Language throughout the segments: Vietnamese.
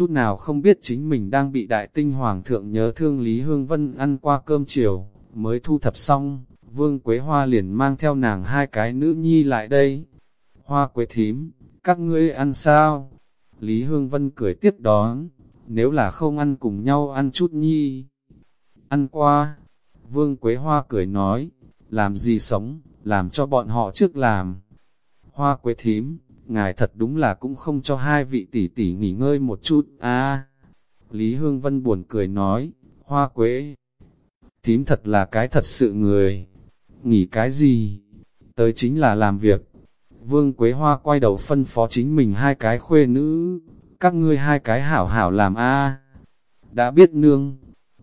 chút nào không biết chính mình đang bị đại tinh hoàng thượng nhớ thương Lý Hương Vân ăn qua cơm chiều, mới thu thập xong, Vương Quế Hoa liền mang theo nàng hai cái nữ nhi lại đây. Hoa Quế thím, các ngươi ăn sao? Lý Hương Vân cười tiếp đón, nếu là không ăn cùng nhau ăn chút nhi. Ăn qua, Vương Quế Hoa cười nói, làm gì sống, làm cho bọn họ trước làm. Hoa Quế thím, ngài thật đúng là cũng không cho hai vị tỷ tỷ nghỉ ngơi một chút, à. Lý Hương Vân buồn cười nói, Hoa Quế thím thật là cái thật sự người. Nghỉ cái gì? Tới chính là làm việc. Vương Quế Hoa quay đầu phân phó chính mình hai cái khuê nữ, các ngươi hai cái hảo hảo làm a Đã biết nương,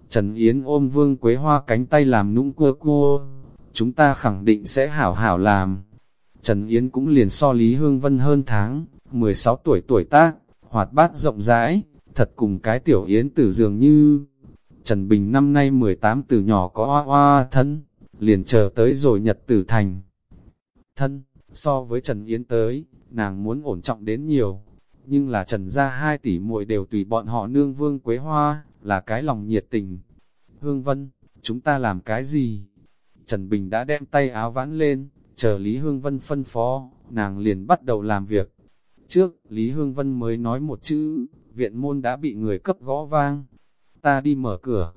Trần Yến ôm Vương Quế Hoa cánh tay làm nũng cua cua, chúng ta khẳng định sẽ hảo hảo làm. Trần Yến cũng liền so Lý Hương Vân hơn tháng, 16 tuổi tuổi tác, hoạt bát rộng rãi, thật cùng cái tiểu Yến tử dường như. Trần Bình năm nay 18 từ nhỏ có oa oa thân, liền chờ tới rồi nhật tử thành. Thân, so với Trần Yến tới, nàng muốn ổn trọng đến nhiều, nhưng là Trần gia hai tỷ muội đều tùy bọn họ nương vương quế hoa, là cái lòng nhiệt tình. Hương Vân, chúng ta làm cái gì? Trần Bình đã đem tay áo vãn lên, chờ Lý Hương Vân phân phó, nàng liền bắt đầu làm việc. Trước, Lý Hương Vân mới nói một chữ, viện môn đã bị người cấp gõ vang. Ta đi mở cửa.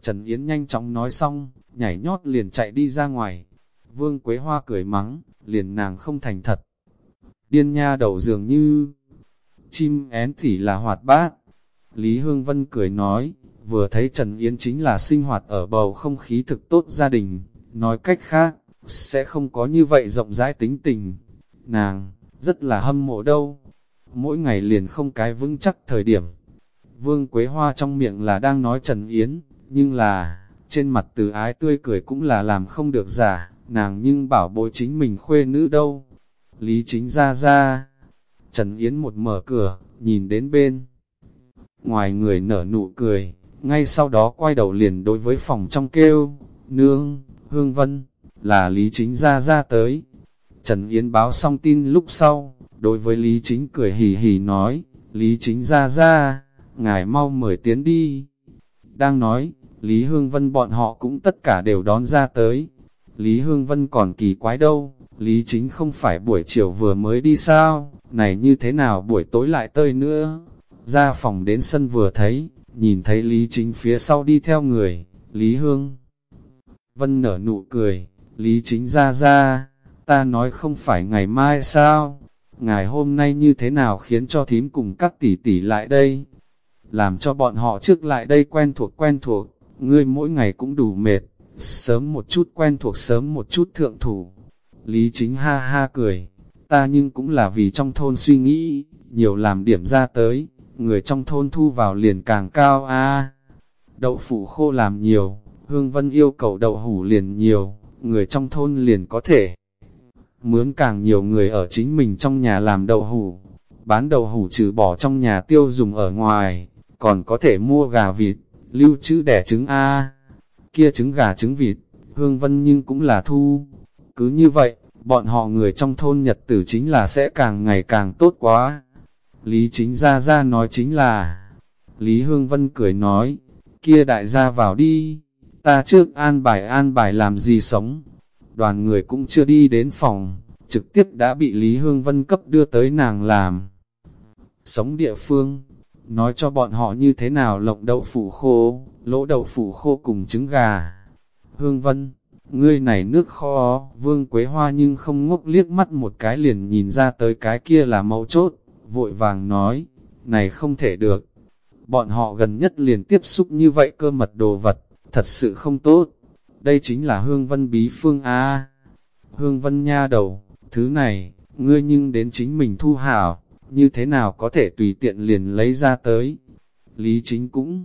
Trần Yến nhanh chóng nói xong, nhảy nhót liền chạy đi ra ngoài. Vương Quế Hoa cười mắng, liền nàng không thành thật. Điên nha đầu dường như, chim én thì là hoạt bát. Lý Hương Vân cười nói, vừa thấy Trần Yến chính là sinh hoạt ở bầu không khí thực tốt gia đình, nói cách khác, sẽ không có như vậy rộng rãi tính tình. Nàng, rất là hâm mộ đâu, mỗi ngày liền không cái vững chắc thời điểm. Vương Quế Hoa trong miệng là đang nói Trần Yến, nhưng là, trên mặt từ ái tươi cười cũng là làm không được giả, nàng nhưng bảo bối chính mình khuê nữ đâu. Lý chính ra ra, Trần Yến một mở cửa, nhìn đến bên. Ngoài người nở nụ cười, ngay sau đó quay đầu liền đối với phòng trong kêu, nương, hương vân, là Lý Chính ra ra tới. Trần Yến báo xong tin lúc sau, đối với Lý Chính cười hì hì nói, Lý Chính ra ra, ngài mau mời tiến đi. Đang nói, Lý Hương Vân bọn họ cũng tất cả đều đón ra tới. Lý Hương Vân còn kỳ quái đâu, Lý Chính không phải buổi chiều vừa mới đi sao, này như thế nào buổi tối lại tơi nữa. Ra phòng đến sân vừa thấy, nhìn thấy Lý Chính phía sau đi theo người, Lý Hương. Vân nở nụ cười, Lý Chính ra ra, ta nói không phải ngày mai sao, ngày hôm nay như thế nào khiến cho thím cùng các tỷ tỷ lại đây, làm cho bọn họ trước lại đây quen thuộc quen thuộc, ngươi mỗi ngày cũng đủ mệt, sớm một chút quen thuộc sớm một chút thượng thủ. Lý Chính ha ha cười, ta nhưng cũng là vì trong thôn suy nghĩ, nhiều làm điểm ra tới, người trong thôn thu vào liền càng cao a. Đậu phụ khô làm nhiều, Hương Vân yêu cầu đậu hủ liền nhiều, người trong thôn liền có thể mướn càng nhiều người ở chính mình trong nhà làm đậu hủ, bán đậu hủ trừ bỏ trong nhà tiêu dùng ở ngoài, còn có thể mua gà vịt, lưu trữ đẻ trứng A, kia trứng gà trứng vịt, Hương Vân nhưng cũng là thu. Cứ như vậy, bọn họ người trong thôn nhật tử chính là sẽ càng ngày càng tốt quá. Lý chính ra ra nói chính là, Lý Hương Vân cười nói, kia đại gia vào đi, ta trước an bài an bài làm gì sống. Đoàn người cũng chưa đi đến phòng, trực tiếp đã bị Lý Hương Vân cấp đưa tới nàng làm. Sống địa phương, nói cho bọn họ như thế nào lộng đậu phủ khô, lỗ đậu phủ khô cùng trứng gà. Hương Vân, ngươi này nước kho, vương quế hoa nhưng không ngốc liếc mắt một cái liền nhìn ra tới cái kia là mấu chốt, vội vàng nói, này không thể được. Bọn họ gần nhất liền tiếp xúc như vậy cơ mật đồ vật, thật sự không tốt. Đây chính là hương vân bí phương A. Hương vân nha đầu, thứ này, ngươi nhưng đến chính mình thu hảo như thế nào có thể tùy tiện liền lấy ra tới. Lý chính cũng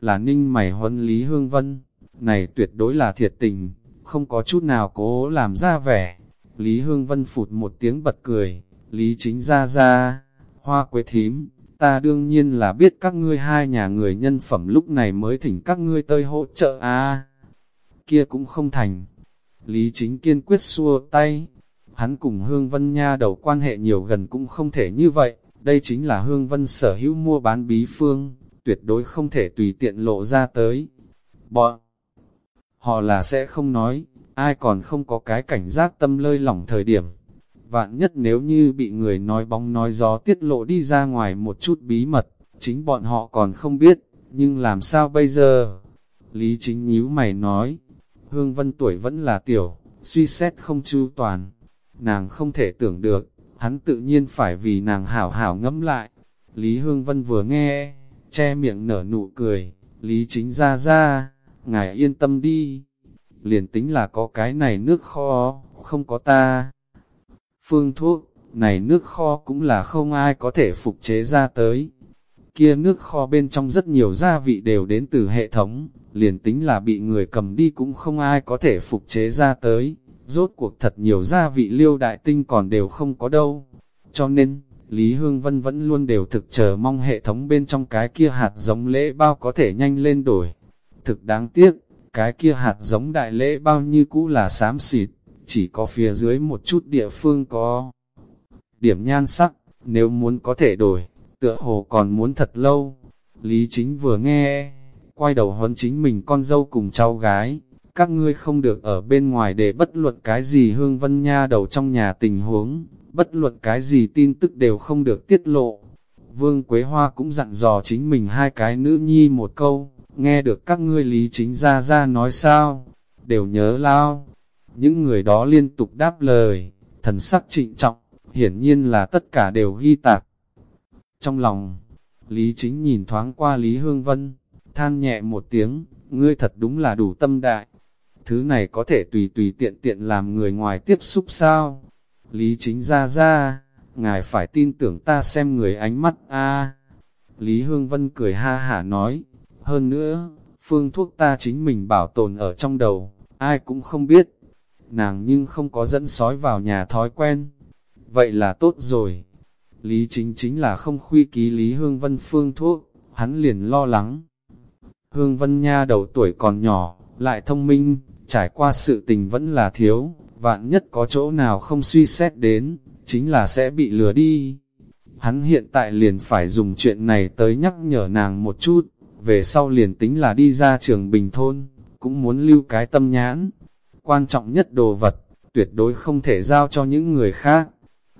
là ninh mày huân Lý Hương Vân, này tuyệt đối là thiệt tình, không có chút nào cố làm ra vẻ. Lý Hương Vân phụt một tiếng bật cười, Lý chính ra ra, hoa quế thím, ta đương nhiên là biết các ngươi hai nhà người nhân phẩm lúc này mới thỉnh các ngươi tới hỗ trợ à. Kia cũng không thành. Lý chính kiên quyết xua tay, Hắn cùng Hương Vân Nha đầu quan hệ nhiều gần cũng không thể như vậy, đây chính là hương vân sở hữu mua bán bí phương, tuyệt đối không thể tùy tiện lộ ra tới. Bọn họ là sẽ không nói, ai còn không có cái cảnh giác tâm lơi lỏng thời điểm. Vạn nhất nếu như bị người nói bóng nói gió tiết lộ đi ra ngoài một chút bí mật, chính bọn họ còn không biết, nhưng làm sao bây giờ? Lý chính nhíu mày nói, Hương Vân tuổi vẫn là tiểu, suy xét không chu toàn. Nàng không thể tưởng được, hắn tự nhiên phải vì nàng hảo hảo ngẫm lại. Lý Hương Vân vừa nghe, che miệng nở nụ cười, Lý chính ra ra, ngài yên tâm đi. Liền tính là có cái này nước kho, không có ta. Phương thuốc, này nước kho cũng là không ai có thể phục chế ra tới. Kia nước kho bên trong rất nhiều gia vị đều đến từ hệ thống, liền tính là bị người cầm đi cũng không ai có thể phục chế ra tới. Rốt cuộc thật nhiều gia vị liêu đại tinh còn đều không có đâu. Cho nên, Lý Hương Vân vẫn luôn đều thực chờ mong hệ thống bên trong cái kia hạt giống lễ bao có thể nhanh lên đổi. Thực đáng tiếc, cái kia hạt giống đại lễ bao như cũ là xám xịt, chỉ có phía dưới một chút địa phương có điểm nhan sắc, nếu muốn có thể đổi, tựa hồ còn muốn thật lâu. Lý chính vừa nghe, quay đầu huấn chính mình con dâu cùng cháu gái, các ngươi không được ở bên ngoài để bất luận cái gì hương vân nha đầu trong nhà tình huống, bất luận cái gì tin tức đều không được tiết lộ. Vương Quế Hoa cũng dặn dò chính mình hai cái nữ nhi một câu, nghe được các ngươi lý chính ra ra nói sao, đều nhớ lao. Những người đó liên tục đáp lời, thần sắc trịnh trọng, hiển nhiên là tất cả đều ghi tạc. Trong lòng, Lý Chính nhìn thoáng qua Lý Hương Vân, than nhẹ một tiếng, ngươi thật đúng là đủ tâm đại. Thứ này có thể tùy tùy tiện tiện làm người ngoài tiếp xúc sao? Lý Chính ra ra, ngài phải tin tưởng ta xem người ánh mắt a. Lý Hương Vân cười ha hả nói, hơn nữa, phương thuốc ta chính mình bảo tồn ở trong đầu, ai cũng không biết. Nàng nhưng không có dẫn sói vào nhà thói quen. Vậy là tốt rồi. Lý chính chính là không khuy ký Lý Hương Vân phương thuốc, hắn liền lo lắng. Hương Vân Nha đầu tuổi còn nhỏ, lại thông minh, trải qua sự tình vẫn là thiếu, vạn nhất có chỗ nào không suy xét đến, chính là sẽ bị lừa đi. Hắn hiện tại liền phải dùng chuyện này tới nhắc nhở nàng một chút, về sau liền tính là đi ra trường bình thôn, cũng muốn lưu cái tâm nhãn. Quan trọng nhất đồ vật, tuyệt đối không thể giao cho những người khác.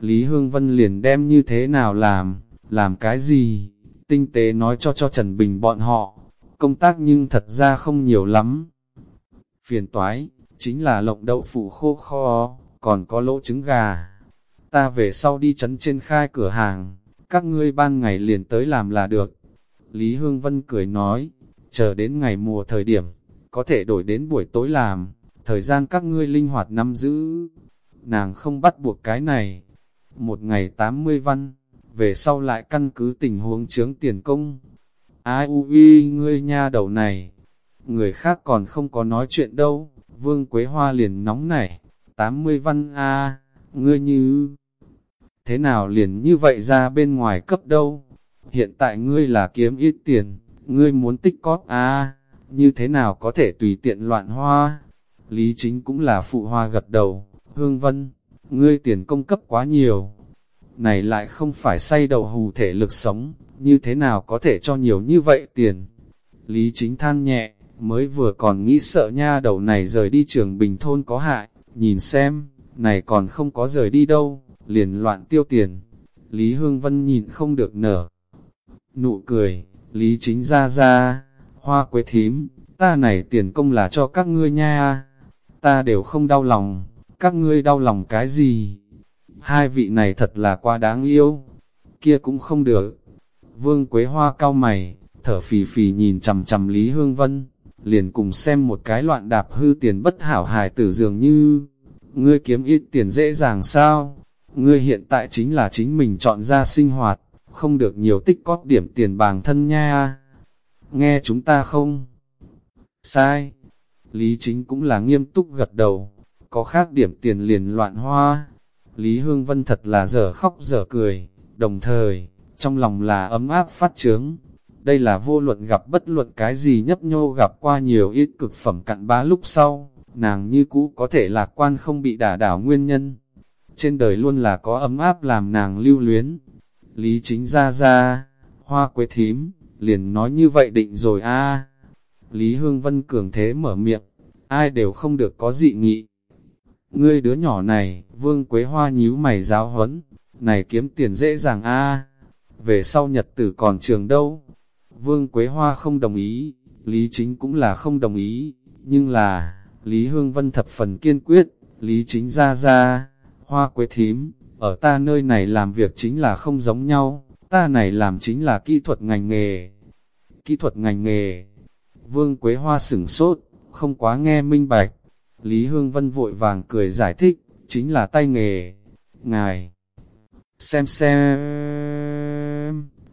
Lý Hương Vân liền đem như thế nào làm, làm cái gì, tinh tế nói cho cho Trần Bình bọn họ, công tác nhưng thật ra không nhiều lắm. Phiền toái, chính là lộng đậu phụ khô kho, còn có lỗ trứng gà. Ta về sau đi chấn trên khai cửa hàng, các ngươi ban ngày liền tới làm là được. Lý Hương Vân cười nói, chờ đến ngày mùa thời điểm, có thể đổi đến buổi tối làm, thời gian các ngươi linh hoạt nắm giữ. Nàng không bắt buộc cái này. Một ngày 80 văn, về sau lại căn cứ tình huống chướng tiền công. Ai u uy ngươi nha đầu này, người khác còn không có nói chuyện đâu, vương quế hoa liền nóng nảy, 80 văn a ngươi như... Thế nào liền như vậy ra bên ngoài cấp đâu? hiện tại ngươi là kiếm ít tiền, ngươi muốn tích cóp à, như thế nào có thể tùy tiện loạn hoa. Lý chính cũng là phụ hoa gật đầu, hương vân, ngươi tiền công cấp quá nhiều. Này lại không phải say đầu hù thể lực sống, như thế nào có thể cho nhiều như vậy tiền. Lý chính than nhẹ, mới vừa còn nghĩ sợ nha đầu này rời đi trường bình thôn có hại, nhìn xem, này còn không có rời đi đâu, liền loạn tiêu tiền. Lý Hương Vân nhìn không được nở, nụ cười, lý chính ra ra, hoa quế thím, ta này tiền công là cho các ngươi nha, ta đều không đau lòng, các ngươi đau lòng cái gì? Hai vị này thật là quá đáng yêu, kia cũng không được. Vương Quế Hoa cao mày, thở phì phì nhìn chầm chầm Lý Hương Vân, liền cùng xem một cái loạn đạp hư tiền bất hảo hài tử dường như, ngươi kiếm ít tiền dễ dàng sao? Ngươi hiện tại chính là chính mình chọn ra sinh hoạt, không được nhiều tích cóp điểm tiền bàng thân nha. Nghe chúng ta không? Sai. Lý chính cũng là nghiêm túc gật đầu, có khác điểm tiền liền loạn hoa. Lý Hương Vân thật là dở khóc dở cười, đồng thời, trong lòng là ấm áp phát trướng. Đây là vô luận gặp bất luận cái gì nhấp nhô gặp qua nhiều ít cực phẩm cặn bá lúc sau, nàng như cũ có thể lạc quan không bị đả đảo nguyên nhân. Trên đời luôn là có ấm áp làm nàng lưu luyến, Lý chính ra ra, hoa quế thím, liền nói như vậy định rồi a Lý Hương Vân cường thế mở miệng, ai đều không được có dị nghị. Ngươi đứa nhỏ này, vương quế hoa nhíu mày giáo huấn, này kiếm tiền dễ dàng a về sau nhật tử còn trường đâu. Vương Quế Hoa không đồng ý, Lý Chính cũng là không đồng ý, nhưng là, Lý Hương Vân thập phần kiên quyết, Lý Chính ra ra, Hoa Quế Thím, ở ta nơi này làm việc chính là không giống nhau, ta này làm chính là kỹ thuật ngành nghề. Kỹ thuật ngành nghề, Vương Quế Hoa sửng sốt, không quá nghe minh bạch. Lý Hương Vân vội vàng cười giải thích, chính là tay nghề. Ngài, xem xem,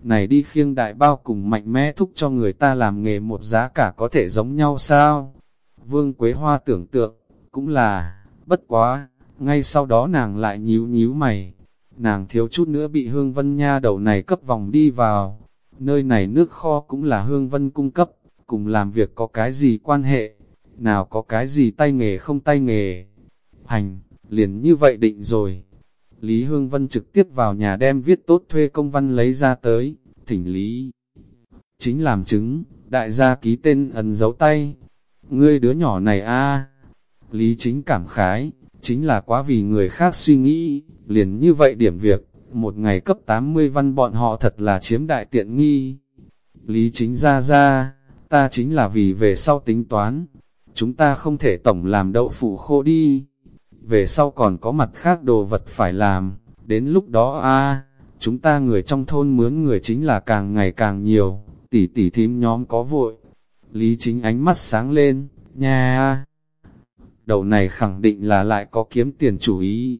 này đi khiêng đại bao cùng mạnh mẽ thúc cho người ta làm nghề một giá cả có thể giống nhau sao? Vương Quế Hoa tưởng tượng, cũng là, bất quá, ngay sau đó nàng lại nhíu nhíu mày. Nàng thiếu chút nữa bị Hương Vân Nha đầu này cấp vòng đi vào. Nơi này nước kho cũng là Hương Vân cung cấp, cùng làm việc có cái gì quan hệ, nào có cái gì tay nghề không tay nghề. Hành, liền như vậy định rồi. Lý Hương Vân trực tiếp vào nhà đem viết tốt thuê công văn lấy ra tới, thỉnh Lý. Chính làm chứng, đại gia ký tên ấn dấu tay. Ngươi đứa nhỏ này a Lý chính cảm khái, chính là quá vì người khác suy nghĩ, liền như vậy điểm việc, một ngày cấp 80 văn bọn họ thật là chiếm đại tiện nghi. Lý chính ra ra, ta chính là vì về sau tính toán, chúng ta không thể tổng làm đậu phụ khô đi, về sau còn có mặt khác đồ vật phải làm, đến lúc đó a chúng ta người trong thôn mướn người chính là càng ngày càng nhiều, tỷ tỷ thím nhóm có vội. Lý chính ánh mắt sáng lên, nha. Đầu này khẳng định là lại có kiếm tiền chủ ý.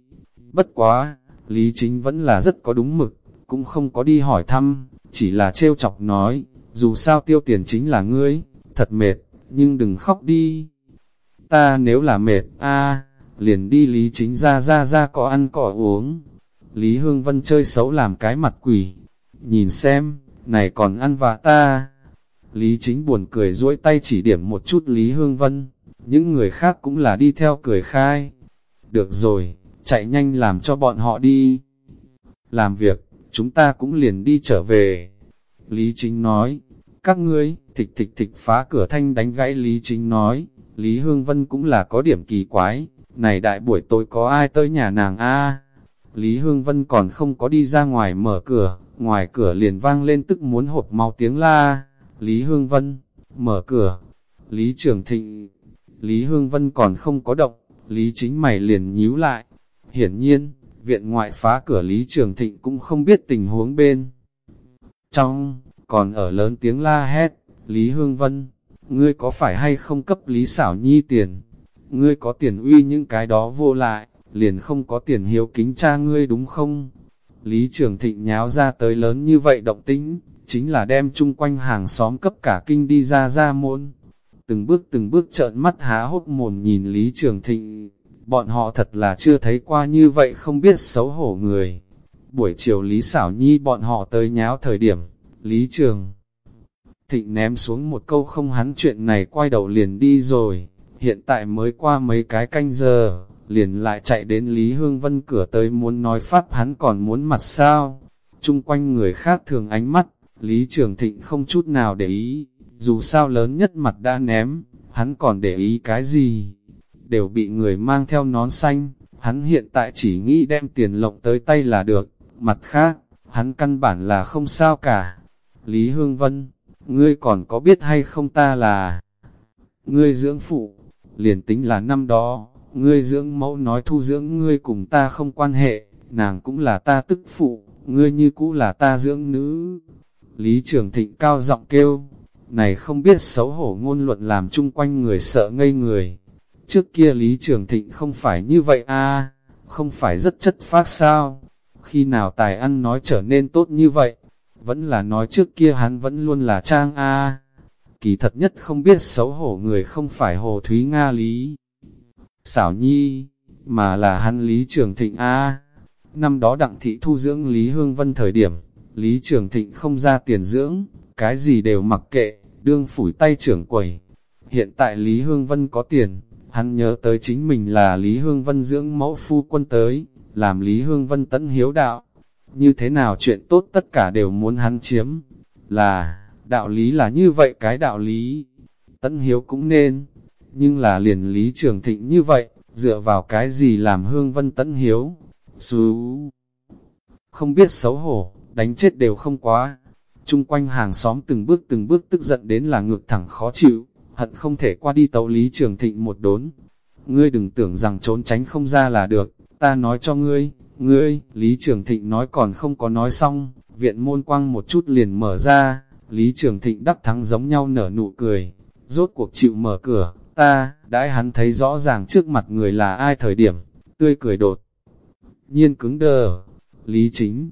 Bất quá, Lý chính vẫn là rất có đúng mực, cũng không có đi hỏi thăm, chỉ là trêu chọc nói, dù sao tiêu tiền chính là ngươi, thật mệt, nhưng đừng khóc đi. Ta nếu là mệt, a liền đi Lý Chính ra ra ra có ăn cỏ uống. Lý Hương Vân chơi xấu làm cái mặt quỷ. Nhìn xem, này còn ăn vạ ta. Lý Chính buồn cười duỗi tay chỉ điểm một chút Lý Hương Vân. Những người khác cũng là đi theo cười khai. Được rồi, chạy nhanh làm cho bọn họ đi. Làm việc, chúng ta cũng liền đi trở về. Lý Chính nói, các ngươi, thịch thịch thịch phá cửa thanh đánh gãy Lý Chính nói, Lý Hương Vân cũng là có điểm kỳ quái, này đại buổi tối có ai tới nhà nàng a Lý Hương Vân còn không có đi ra ngoài mở cửa, ngoài cửa liền vang lên tức muốn hộp máu tiếng la. Lý Hương Vân, mở cửa. Lý Trường Thịnh, Lý Hương Vân còn không có động, Lý chính mày liền nhíu lại. Hiển nhiên, viện ngoại phá cửa Lý Trường Thịnh cũng không biết tình huống bên. Trong, còn ở lớn tiếng la hét, Lý Hương Vân, ngươi có phải hay không cấp Lý Xảo Nhi tiền? ngươi có tiền uy những cái đó vô lại, liền không có tiền hiếu kính cha ngươi đúng không? Lý Trường Thịnh nháo ra tới lớn như vậy động tĩnh, chính là đem chung quanh hàng xóm cấp cả kinh đi ra ra môn. Từng bước từng bước trợn mắt há hốc mồm nhìn Lý Trường Thịnh, bọn họ thật là chưa thấy qua như vậy không biết xấu hổ người. Buổi chiều Lý Xảo Nhi bọn họ tới nháo thời điểm, Lý Trường Thịnh ném xuống một câu không hắn chuyện này quay đầu liền đi rồi hiện tại mới qua mấy cái canh giờ, liền lại chạy đến Lý Hương Vân cửa tới muốn nói pháp hắn còn muốn mặt sao. Trung quanh người khác thường ánh mắt, Lý Trường Thịnh không chút nào để ý, dù sao lớn nhất mặt đã ném, hắn còn để ý cái gì, đều bị người mang theo nón xanh, hắn hiện tại chỉ nghĩ đem tiền lộng tới tay là được, mặt khác, hắn căn bản là không sao cả. Lý Hương Vân, ngươi còn có biết hay không ta là ngươi dưỡng phụ, liền tính là năm đó, ngươi dưỡng mẫu nói thu dưỡng ngươi cùng ta không quan hệ, nàng cũng là ta tức phụ, ngươi như cũ là ta dưỡng nữ. Lý Trường Thịnh cao giọng kêu, này không biết xấu hổ ngôn luận làm chung quanh người sợ ngây người. Trước kia Lý Trường Thịnh không phải như vậy a không phải rất chất phát sao? Khi nào tài ăn nói trở nên tốt như vậy? Vẫn là nói trước kia hắn vẫn luôn là trang a kỳ thật nhất không biết xấu hổ người không phải Hồ Thúy Nga Lý. Xảo Nhi, mà là hắn Lý Trường Thịnh A. Năm đó đặng thị thu dưỡng Lý Hương Vân thời điểm, Lý Trường Thịnh không ra tiền dưỡng, cái gì đều mặc kệ, đương phủi tay trưởng quầy. Hiện tại Lý Hương Vân có tiền, hắn nhớ tới chính mình là Lý Hương Vân dưỡng mẫu phu quân tới, làm Lý Hương Vân tấn hiếu đạo. như thế nào chuyện tốt tất cả đều muốn hắn chiếm, là, đạo lý là như vậy cái đạo lý, tấn hiếu cũng nên, nhưng là liền lý trường thịnh như vậy, dựa vào cái gì làm hương vân tấn hiếu, xú, không biết xấu hổ, đánh chết đều không quá, chung quanh hàng xóm từng bước từng bước tức giận đến là ngược thẳng khó chịu, hận không thể qua đi tấu lý trường thịnh một đốn, ngươi đừng tưởng rằng trốn tránh không ra là được, ta nói cho ngươi, ngươi, Lý Trường Thịnh nói còn không có nói xong, viện môn quang một chút liền mở ra, Lý Trường Thịnh đắc thắng giống nhau nở nụ cười, rốt cuộc chịu mở cửa, ta, đãi hắn thấy rõ ràng trước mặt người là ai thời điểm, tươi cười đột. Nhiên cứng đờ, Lý Chính,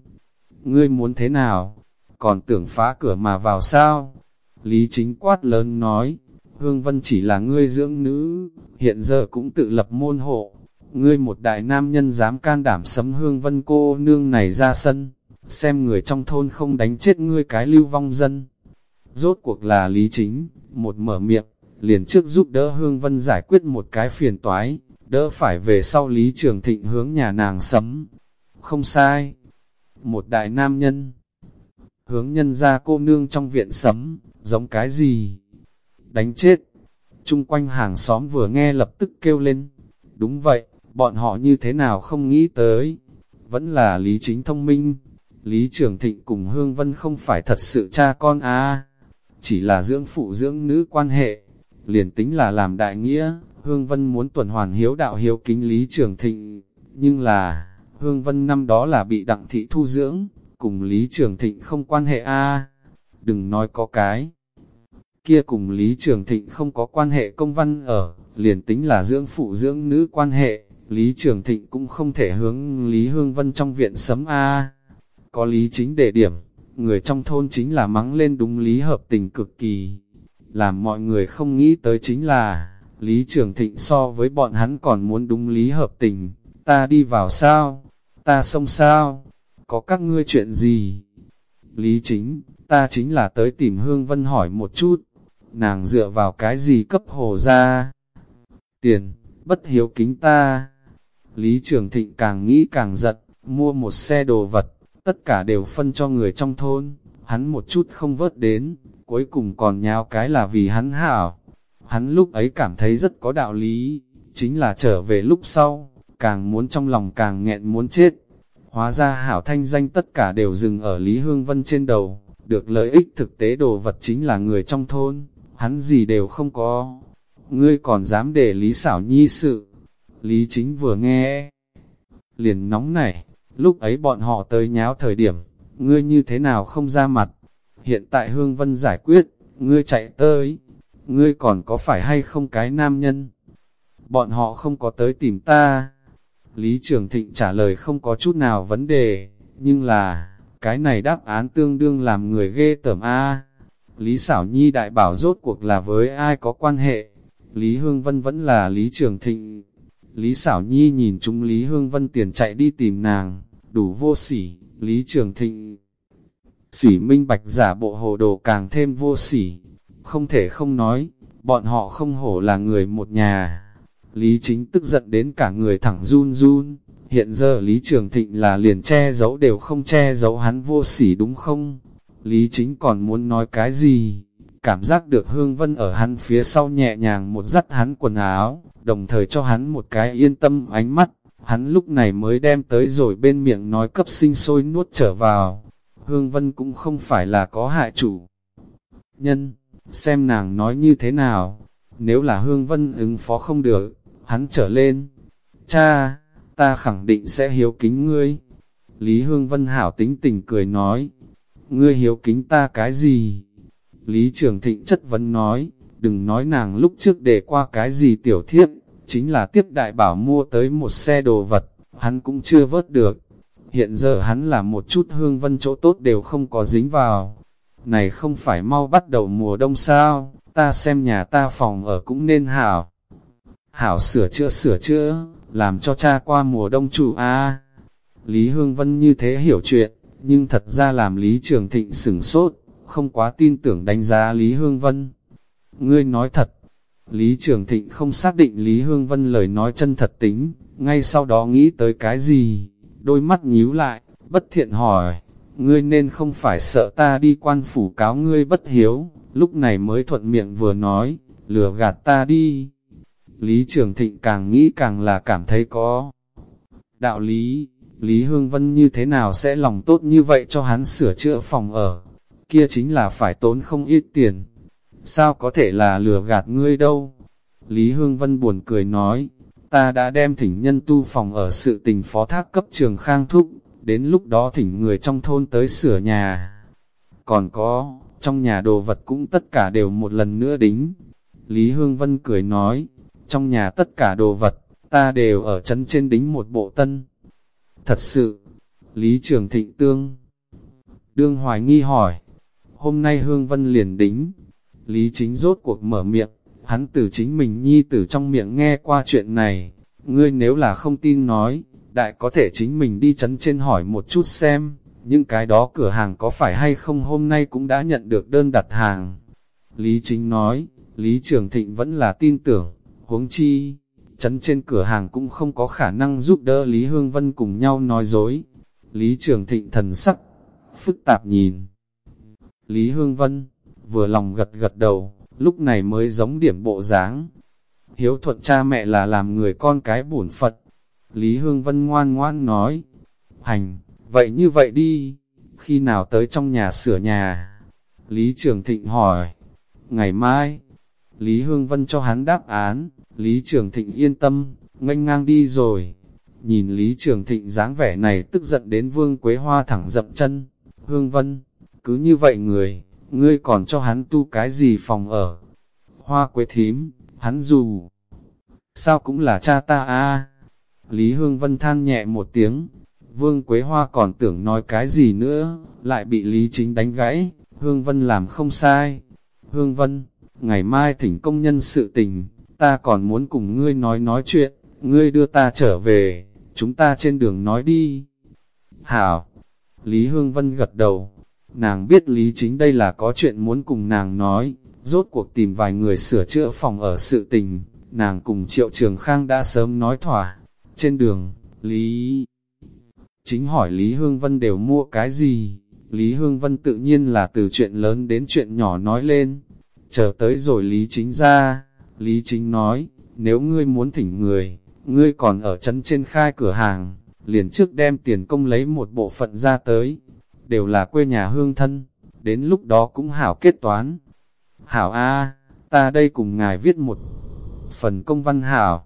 ngươi muốn thế nào, còn tưởng phá cửa mà vào sao? Lý Chính quát lớn nói, Hương Vân chỉ là ngươi dưỡng nữ, hiện giờ cũng tự lập môn hộ. Ngươi một đại nam nhân dám can đảm sấm Hương Vân cô nương này ra sân, xem người trong thôn không đánh chết ngươi cái lưu vong dân. Rốt cuộc là lý chính, một mở miệng, liền trước giúp đỡ Hương Vân giải quyết một cái phiền toái, đỡ phải về sau Lý Trường Thịnh hướng nhà nàng sấm. Không sai, một đại nam nhân, hướng nhân ra cô nương trong viện sấm, giống cái gì? đánh chết. chung quanh hàng xóm vừa nghe lập tức kêu lên. Đúng vậy, bọn họ như thế nào không nghĩ tới. Vẫn là Lý Chính thông minh. Lý Trường Thịnh cùng Hương Vân không phải thật sự cha con à. Chỉ là dưỡng phụ dưỡng nữ quan hệ. Liền tính là làm đại nghĩa, Hương Vân muốn tuần hoàn hiếu đạo hiếu kính Lý Trường Thịnh. Nhưng là, Hương Vân năm đó là bị đặng thị thu dưỡng, cùng Lý Trường Thịnh không quan hệ a Đừng nói có cái kia cùng Lý Trường Thịnh không có quan hệ công văn ở, liền tính là dưỡng phụ dưỡng nữ quan hệ, Lý Trường Thịnh cũng không thể hướng Lý Hương Vân trong viện sấm A. Có lý chính để điểm, người trong thôn chính là mắng lên đúng lý hợp tình cực kỳ. Làm mọi người không nghĩ tới chính là, Lý Trường Thịnh so với bọn hắn còn muốn đúng lý hợp tình, ta đi vào sao, ta xông sao, có các ngươi chuyện gì? Lý chính, ta chính là tới tìm Hương Vân hỏi một chút, nàng dựa vào cái gì cấp hồ ra. Tiền, bất hiếu kính ta. Lý Trường Thịnh càng nghĩ càng giật, mua một xe đồ vật, tất cả đều phân cho người trong thôn, hắn một chút không vớt đến, cuối cùng còn nháo cái là vì hắn hảo. Hắn lúc ấy cảm thấy rất có đạo lý, chính là trở về lúc sau, càng muốn trong lòng càng nghẹn muốn chết. Hóa ra hảo thanh danh tất cả đều dừng ở Lý Hương Vân trên đầu, được lợi ích thực tế đồ vật chính là người trong thôn hắn gì đều không có. Ngươi còn dám để Lý Sảo nhi sự. Lý chính vừa nghe, liền nóng nảy, lúc ấy bọn họ tới nháo thời điểm, ngươi như thế nào không ra mặt. Hiện tại Hương Vân giải quyết, ngươi chạy tới, ngươi còn có phải hay không cái nam nhân? Bọn họ không có tới tìm ta. Lý Trường Thịnh trả lời không có chút nào vấn đề, nhưng là, cái này đáp án tương đương làm người ghê tởm A. Lý Sảo Nhi đại bảo rốt cuộc là với ai có quan hệ? Lý Hương Vân vẫn là Lý Trường Thịnh. Lý Sảo Nhi nhìn chúng Lý Hương Vân tiền chạy đi tìm nàng, đủ vô sỉ, Lý Trường Thịnh. Sỉ minh bạch giả bộ hồ đồ càng thêm vô sỉ, không thể không nói, bọn họ không hổ là người một nhà. Lý Chính tức giận đến cả người thẳng run run, hiện giờ Lý Trường Thịnh là liền che giấu đều không che giấu hắn vô sỉ đúng không? Lý chính còn muốn nói cái gì? Cảm giác được Hương Vân ở hắn phía sau nhẹ nhàng một dắt hắn quần áo, đồng thời cho hắn một cái yên tâm ánh mắt. Hắn lúc này mới đem tới rồi bên miệng nói cấp sinh sôi nuốt trở vào. Hương Vân cũng không phải là có hại chủ. Nhân, xem nàng nói như thế nào. Nếu là Hương Vân ứng phó không được, hắn trở lên. Cha, ta khẳng định sẽ hiếu kính ngươi. Lý Hương Vân hảo tính tình cười nói, ngươi hiếu kính ta cái gì? Lý Trường Thịnh chất vấn nói, đừng nói nàng lúc trước để qua cái gì tiểu thiếp, chính là tiếp đại bảo mua tới một xe đồ vật, hắn cũng chưa vớt được. Hiện giờ hắn là một chút hương vân chỗ tốt đều không có dính vào. Này không phải mau bắt đầu mùa đông sao, ta xem nhà ta phòng ở cũng nên hảo. Hảo sửa chữa sửa chữa, làm cho cha qua mùa đông chủ a Lý Hương Vân như thế hiểu chuyện, nhưng thật ra làm Lý Trường Thịnh sửng sốt, không quá tin tưởng đánh giá Lý Hương Vân. Ngươi nói thật, Lý Trường Thịnh không xác định Lý Hương Vân lời nói chân thật tính, ngay sau đó nghĩ tới cái gì, đôi mắt nhíu lại, bất thiện hỏi, ngươi nên không phải sợ ta đi quan phủ cáo ngươi bất hiếu, lúc này mới thuận miệng vừa nói, lừa gạt ta đi. Lý Trường Thịnh càng nghĩ càng là cảm thấy có đạo lý, Lý Hương Vân như thế nào sẽ lòng tốt như vậy cho hắn sửa chữa phòng ở, kia chính là phải tốn không ít tiền. Sao có thể là lừa gạt ngươi đâu? Lý Hương Vân buồn cười nói, ta đã đem thỉnh nhân tu phòng ở sự tình phó thác cấp trường khang thúc, đến lúc đó thỉnh người trong thôn tới sửa nhà. Còn có, trong nhà đồ vật cũng tất cả đều một lần nữa đính. Lý Hương Vân cười nói, trong nhà tất cả đồ vật, ta đều ở chân trên đính một bộ tân. Thật sự, Lý Trường Thịnh Tương, đương hoài nghi hỏi, hôm nay Hương Vân liền đính, Lý Chính rốt cuộc mở miệng, hắn từ chính mình nhi tử trong miệng nghe qua chuyện này, ngươi nếu là không tin nói, đại có thể chính mình đi chấn trên hỏi một chút xem, những cái đó cửa hàng có phải hay không hôm nay cũng đã nhận được đơn đặt hàng. Lý Chính nói, Lý Trường Thịnh vẫn là tin tưởng, huống chi, chấn trên cửa hàng cũng không có khả năng giúp đỡ Lý Hương Vân cùng nhau nói dối. Lý Trường Thịnh thần sắc, phức tạp nhìn. Lý Hương Vân, vừa lòng gật gật đầu, lúc này mới giống điểm bộ dáng. Hiếu thuận cha mẹ là làm người con cái bổn Phật. Lý Hương Vân ngoan ngoan nói, hành, vậy như vậy đi, khi nào tới trong nhà sửa nhà? Lý Trường Thịnh hỏi, ngày mai, Lý Hương Vân cho hắn đáp án, Lý Trường Thịnh yên tâm, nganh ngang đi rồi. Nhìn Lý Trường Thịnh dáng vẻ này tức giận đến Vương Quế Hoa thẳng dậm chân, Hương Vân, cứ như vậy người, ngươi còn cho hắn tu cái gì phòng ở. Hoa Quế Thím, hắn dù, sao cũng là cha ta a Lý Hương Vân than nhẹ một tiếng, Vương Quế Hoa còn tưởng nói cái gì nữa, lại bị Lý Chính đánh gãy, Hương Vân làm không sai. Hương Vân, ngày mai thỉnh công nhân sự tình, ta còn muốn cùng ngươi nói nói chuyện, ngươi đưa ta trở về, chúng ta trên đường nói đi. Hảo, Lý Hương Vân gật đầu, nàng biết Lý Chính đây là có chuyện muốn cùng nàng nói, rốt cuộc tìm vài người sửa chữa phòng ở sự tình, nàng cùng Triệu Trường Khang đã sớm nói thỏa. Trên đường, Lý Chính hỏi Lý Hương Vân đều mua cái gì, Lý Hương Vân tự nhiên là từ chuyện lớn đến chuyện nhỏ nói lên, chờ tới rồi Lý Chính ra, Lý Chính nói, nếu ngươi muốn thỉnh người, ngươi còn ở trấn trên khai cửa hàng, liền trước đem tiền công lấy một bộ phận ra tới, đều là quê nhà hương thân, đến lúc đó cũng hảo kết toán. Hảo A, ta đây cùng ngài viết một phần công văn hảo.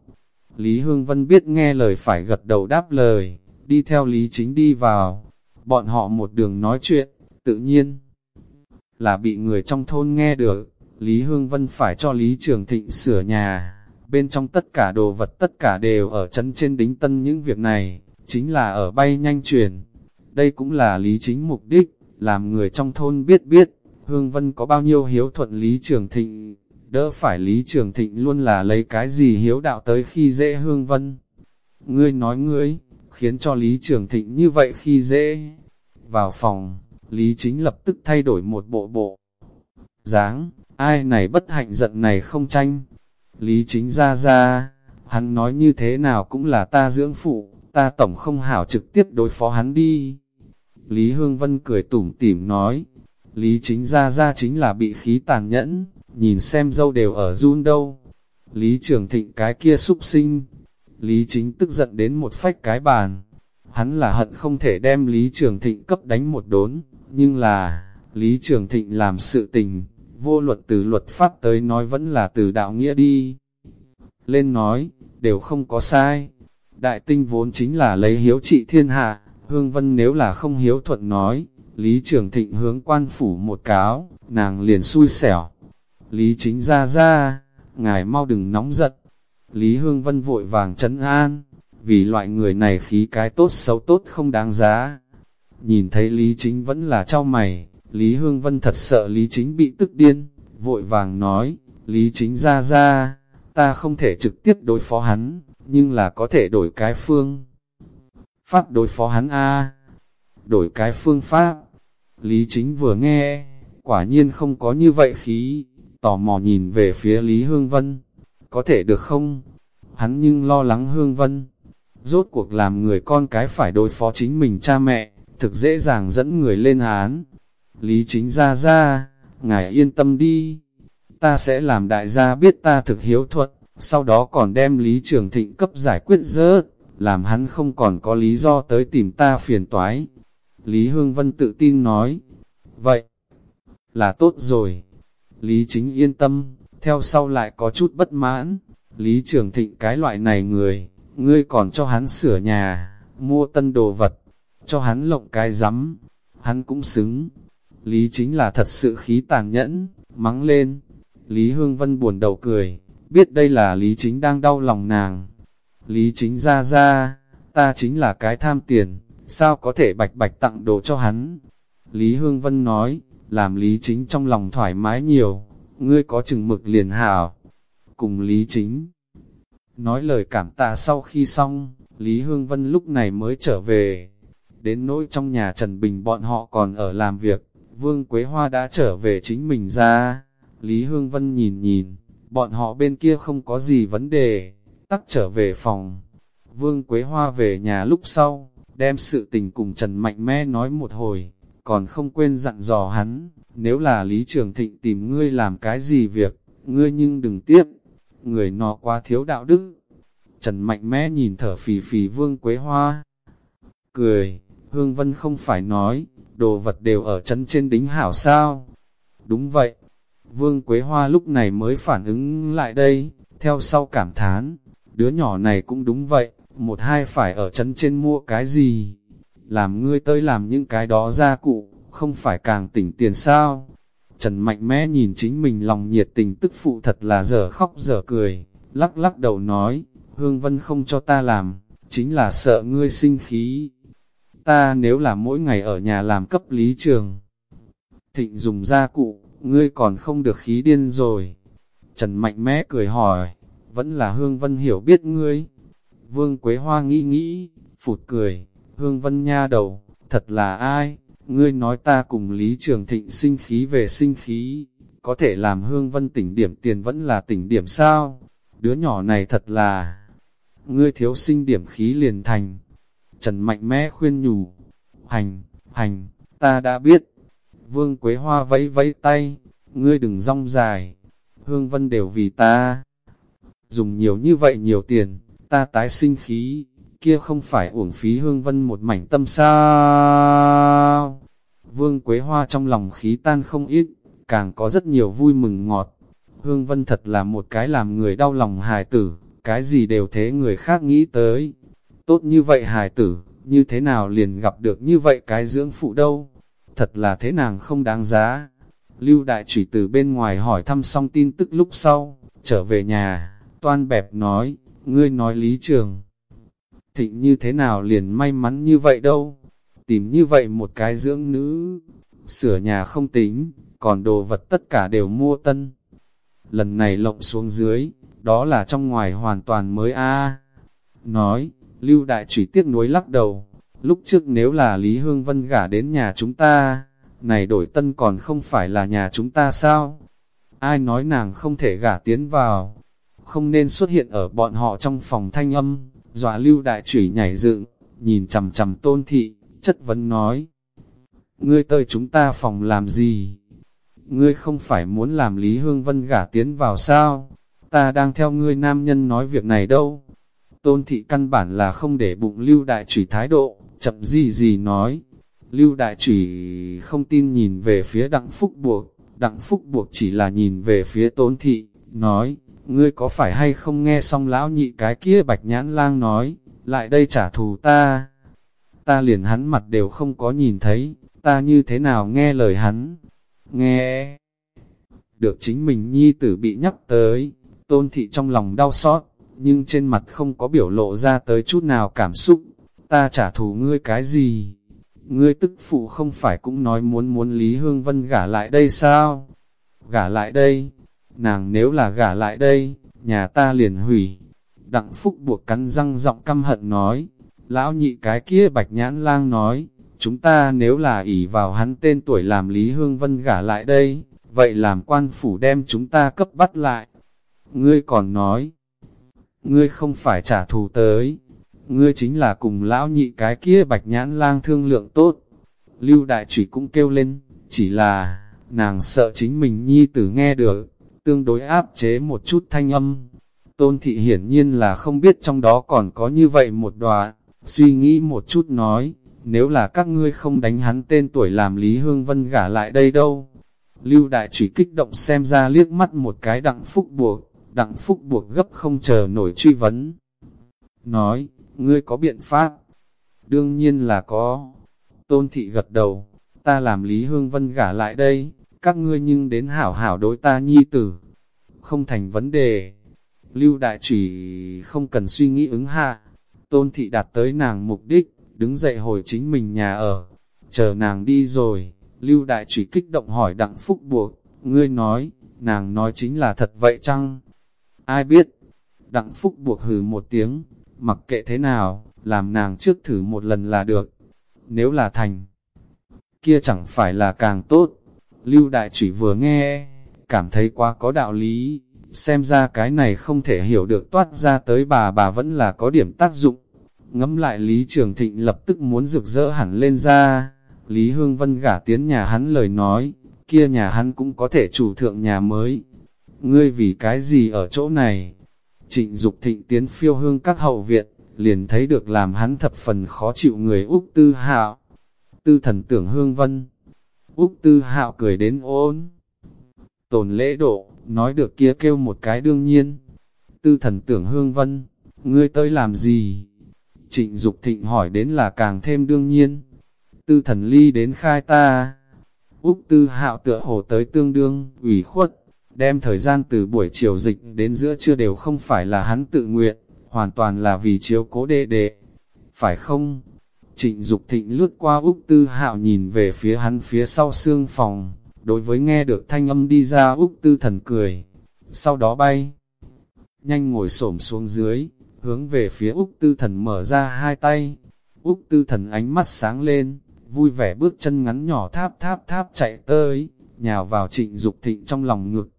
Lý Hương Vân biết nghe lời phải gật đầu đáp lời, đi theo Lý Chính đi vào. Bọn họ một đường nói chuyện, tự nhiên là bị người trong thôn nghe được. Lý Hương Vân phải cho Lý Trường Thịnh sửa nhà, bên trong tất cả đồ vật tất cả đều ở chân trên đính tân những việc này, chính là ở bay nhanh truyền. Đây cũng là lý chính mục đích, làm người trong thôn biết biết, Hương Vân có bao nhiêu hiếu thuận Lý Trường Thịnh, đỡ phải Lý Trường Thịnh luôn là lấy cái gì hiếu đạo tới khi dễ Hương Vân. Ngươi nói ngươi, khiến cho Lý Trường Thịnh như vậy khi dễ. Vào phòng, Lý Chính lập tức thay đổi một bộ bộ. dáng ai này bất hạnh giận này không tranh. Lý Chính ra ra, hắn nói như thế nào cũng là ta dưỡng phụ, ta tổng không hảo trực tiếp đối phó hắn đi. Lý Hương Vân cười tủm tỉm nói, Lý chính ra ra chính là bị khí tàn nhẫn, nhìn xem dâu đều ở run đâu. Lý Trường Thịnh cái kia súc sinh, Lý chính tức giận đến một phách cái bàn. Hắn là hận không thể đem Lý Trường Thịnh cấp đánh một đốn, nhưng là, Lý Trường Thịnh làm sự tình, vô luật từ luật pháp tới nói vẫn là từ đạo nghĩa đi. Lên nói, đều không có sai. Đại tinh vốn chính là lấy hiếu trị thiên hạ, Hương Vân nếu là không hiếu thuận nói, Lý Trường Thịnh hướng quan phủ một cáo, nàng liền xui xẻo. Lý chính ra ra, ngài mau đừng nóng giận. Lý Hương Vân vội vàng chấn an, vì loại người này khí cái tốt xấu tốt không đáng giá. Nhìn thấy Lý Chính vẫn là trao mày, Lý Hương Vân thật sợ Lý Chính bị tức điên, vội vàng nói, Lý Chính ra ra, ta không thể trực tiếp đối phó hắn, nhưng là có thể đổi cái phương. Pháp đối phó hắn A, đổi cái phương pháp. Lý Chính vừa nghe, quả nhiên không có như vậy khí, tò mò nhìn về phía Lý Hương Vân, có thể được không? Hắn nhưng lo lắng Hương Vân, rốt cuộc làm người con cái phải đối phó chính mình cha mẹ, thực dễ dàng dẫn người lên án. Lý chính ra ra, ngài yên tâm đi, ta sẽ làm đại gia biết ta thực hiếu thuận, sau đó còn đem Lý Trường Thịnh cấp giải quyết rớt, làm hắn không còn có lý do tới tìm ta phiền toái. Lý Hương Vân tự tin nói, vậy là tốt rồi. Lý Chính yên tâm, theo sau lại có chút bất mãn, Lý Trường Thịnh cái loại này người, ngươi còn cho hắn sửa nhà, mua tân đồ vật, cho hắn lộng cái rắm, hắn cũng xứng. Lý chính là thật sự khí tàn nhẫn, mắng lên. Lý Hương Vân buồn đầu cười, biết đây là Lý chính đang đau lòng nàng. Lý chính ra ra, ta chính là cái tham tiền, sao có thể bạch bạch tặng đồ cho hắn. Lý Hương Vân nói, làm Lý chính trong lòng thoải mái nhiều, ngươi có chừng mực liền hảo. Cùng Lý chính, nói lời cảm tạ sau khi xong, Lý Hương Vân lúc này mới trở về. Đến nỗi trong nhà Trần Bình bọn họ còn ở làm việc, Vương Quế Hoa đã trở về chính mình ra. Lý Hương Vân nhìn nhìn, bọn họ bên kia không có gì vấn đề, tắc trở về phòng. Vương Quế Hoa về nhà lúc sau, đem sự tình cùng Trần Mạnh Mẽ nói một hồi, còn không quên dặn dò hắn, nếu là Lý Trường Thịnh tìm ngươi làm cái gì việc, ngươi nhưng đừng tiếp, người nó quá thiếu đạo đức. Trần Mạnh Mẽ nhìn thở phì phì Vương Quế Hoa, cười, Hương Vân không phải nói, đồ vật đều ở chân trên đính hảo sao. Đúng vậy, Vương Quế Hoa lúc này mới phản ứng lại đây, theo sau cảm thán, đứa nhỏ này cũng đúng vậy, một hai phải ở chân trên mua cái gì, làm ngươi tới làm những cái đó ra cụ, không phải càng tỉnh tiền sao. Trần mạnh mẽ nhìn chính mình lòng nhiệt tình tức phụ thật là dở khóc dở cười, lắc lắc đầu nói, Hương Vân không cho ta làm, chính là sợ ngươi sinh khí. Ta nếu là mỗi ngày ở nhà làm cấp lý trường, thịnh dùng gia cụ, ngươi còn không được khí điên rồi. Trần mạnh mẽ cười hỏi, vẫn là Hương Vân hiểu biết ngươi. Vương Quế Hoa nghĩ nghĩ, phụt cười, Hương Vân nha đầu, thật là ai? Ngươi nói ta cùng Lý Trường Thịnh sinh khí về sinh khí, có thể làm Hương Vân tỉnh điểm tiền vẫn là tỉnh điểm sao? Đứa nhỏ này thật là... Ngươi thiếu sinh điểm khí liền thành. Trần mạnh mẽ khuyên nhủ. Hành, hành, ta đã biết. Vương Quế Hoa vẫy vẫy tay, ngươi đừng rong dài. Hương Vân đều vì ta. Dùng nhiều như vậy nhiều tiền, ta tái sinh khí, kia không phải uổng phí Hương Vân một mảnh tâm sao. Vương Quế Hoa trong lòng khí tan không ít, càng có rất nhiều vui mừng ngọt. Hương Vân thật là một cái làm người đau lòng hài tử, cái gì đều thế người khác nghĩ tới. Tốt như vậy hài tử, như thế nào liền gặp được như vậy cái dưỡng phụ đâu. Thật là thế nàng không đáng giá. Lưu Đại Chủy từ bên ngoài hỏi thăm xong tin tức lúc sau, trở về nhà, toan bẹp nói, ngươi nói lý trường thịnh như thế nào liền may mắn như vậy đâu. Tìm như vậy một cái dưỡng nữ, sửa nhà không tính, còn đồ vật tất cả đều mua tân. Lần này lộng xuống dưới, đó là trong ngoài hoàn toàn mới a Nói, Lưu Đại Chủy tiếc nuối lắc đầu, lúc trước nếu là Lý Hương Vân gả đến nhà chúng ta, này đổi tân còn không phải là nhà chúng ta sao? Ai nói nàng không thể gả tiến vào, không nên xuất hiện ở bọn họ trong phòng thanh âm dọa lưu đại chủy nhảy dựng, nhìn chầm chầm tôn thị, chất vấn nói. Ngươi tới chúng ta phòng làm gì? Ngươi không phải muốn làm Lý Hương Vân gả tiến vào sao? Ta đang theo ngươi nam nhân nói việc này đâu? Tôn thị căn bản là không để bụng lưu đại chủy thái độ, chậm gì gì nói. Lưu đại chủy không tin nhìn về phía đặng phúc buộc, đặng phúc buộc chỉ là nhìn về phía tôn thị, nói, ngươi có phải hay không nghe xong lão nhị cái kia bạch nhãn lang nói, lại đây trả thù ta. Ta liền hắn mặt đều không có nhìn thấy, ta như thế nào nghe lời hắn. Nghe, được chính mình nhi tử bị nhắc tới, tôn thị trong lòng đau xót, nhưng trên mặt không có biểu lộ ra tới chút nào cảm xúc. Ta trả thù ngươi cái gì? Ngươi tức phụ không phải cũng nói muốn muốn Lý Hương Vân gả lại đây sao? Gả lại đây, nàng nếu là gả lại đây, nhà ta liền hủy. Đặng Phúc buộc cắn răng giọng căm hận nói, lão nhị cái kia bạch nhãn lang nói, chúng ta nếu là ỷ vào hắn tên tuổi làm Lý Hương Vân gả lại đây, vậy làm quan phủ đem chúng ta cấp bắt lại. Ngươi còn nói, ngươi không phải trả thù tới, ngươi chính là cùng lão nhị cái kia bạch nhãn lang thương lượng tốt, Lưu Đại Trùy cũng kêu lên, chỉ là, nàng sợ chính mình nhi tử nghe được, tương đối áp chế một chút thanh âm. Tôn thị hiển nhiên là không biết trong đó còn có như vậy một đoạn, suy nghĩ một chút nói, nếu là các ngươi không đánh hắn tên tuổi làm Lý Hương Vân gả lại đây đâu. Lưu Đại Trùy kích động xem ra liếc mắt một cái đặng phúc buộc, đặng phúc buộc gấp không chờ nổi truy vấn. Nói, ngươi có biện pháp? Đương nhiên là có. Tôn thị gật đầu, ta làm Lý Hương Vân gả lại đây, các ngươi nhưng đến hảo hảo đối ta nhi tử. Không thành vấn đề. Lưu Đại Trùy không cần suy nghĩ ứng hạ. Tôn thị đạt tới nàng mục đích, đứng dậy hồi chính mình nhà ở. Chờ nàng đi rồi, Lưu Đại Trùy kích động hỏi Đặng Phúc Buộc, ngươi nói, nàng nói chính là thật vậy chăng? Ai biết? Đặng Phúc Buộc hừ một tiếng, mặc kệ thế nào, làm nàng trước thử một lần là được. Nếu là thành, kia chẳng phải là càng tốt. Lưu Đại Chủy vừa nghe, cảm thấy quá có đạo lý, xem ra cái này không thể hiểu được toát ra tới bà bà vẫn là có điểm tác dụng. Ngắm lại Lý Trường Thịnh lập tức muốn rực rỡ hẳn lên ra, Lý Hương Vân gả tiến nhà hắn lời nói, kia nhà hắn cũng có thể chủ thượng nhà mới. Ngươi vì cái gì ở chỗ này? Trịnh Dục thịnh tiến phiêu hương các hậu viện, liền thấy được làm hắn thập phần khó chịu người Úc Tư Hạo. Tư thần tưởng Hương Vân. Úc Tư Hạo cười đến ôn. Tồn lễ độ, nói được kia kêu một cái đương nhiên. Tư thần tưởng Hương Vân, ngươi tới làm gì? Trịnh Dục thịnh hỏi đến là càng thêm đương nhiên tư thần ly đến khai ta. Úc tư hạo tựa hồ tới tương đương, ủy khuất, đem thời gian từ buổi chiều dịch đến giữa trưa đều không phải là hắn tự nguyện, hoàn toàn là vì chiếu cố đệ đệ. Phải không? Trịnh Dục thịnh lướt qua Úc tư hạo nhìn về phía hắn phía sau xương phòng, đối với nghe được thanh âm đi ra Úc tư thần cười, sau đó bay. Nhanh ngồi xổm xuống dưới, hướng về phía Úc tư thần mở ra hai tay. Úc tư thần ánh mắt sáng lên, vui vẻ bước chân ngắn nhỏ tháp tháp tháp chạy tới, nhào vào trịnh Dục thịnh trong lòng ngực.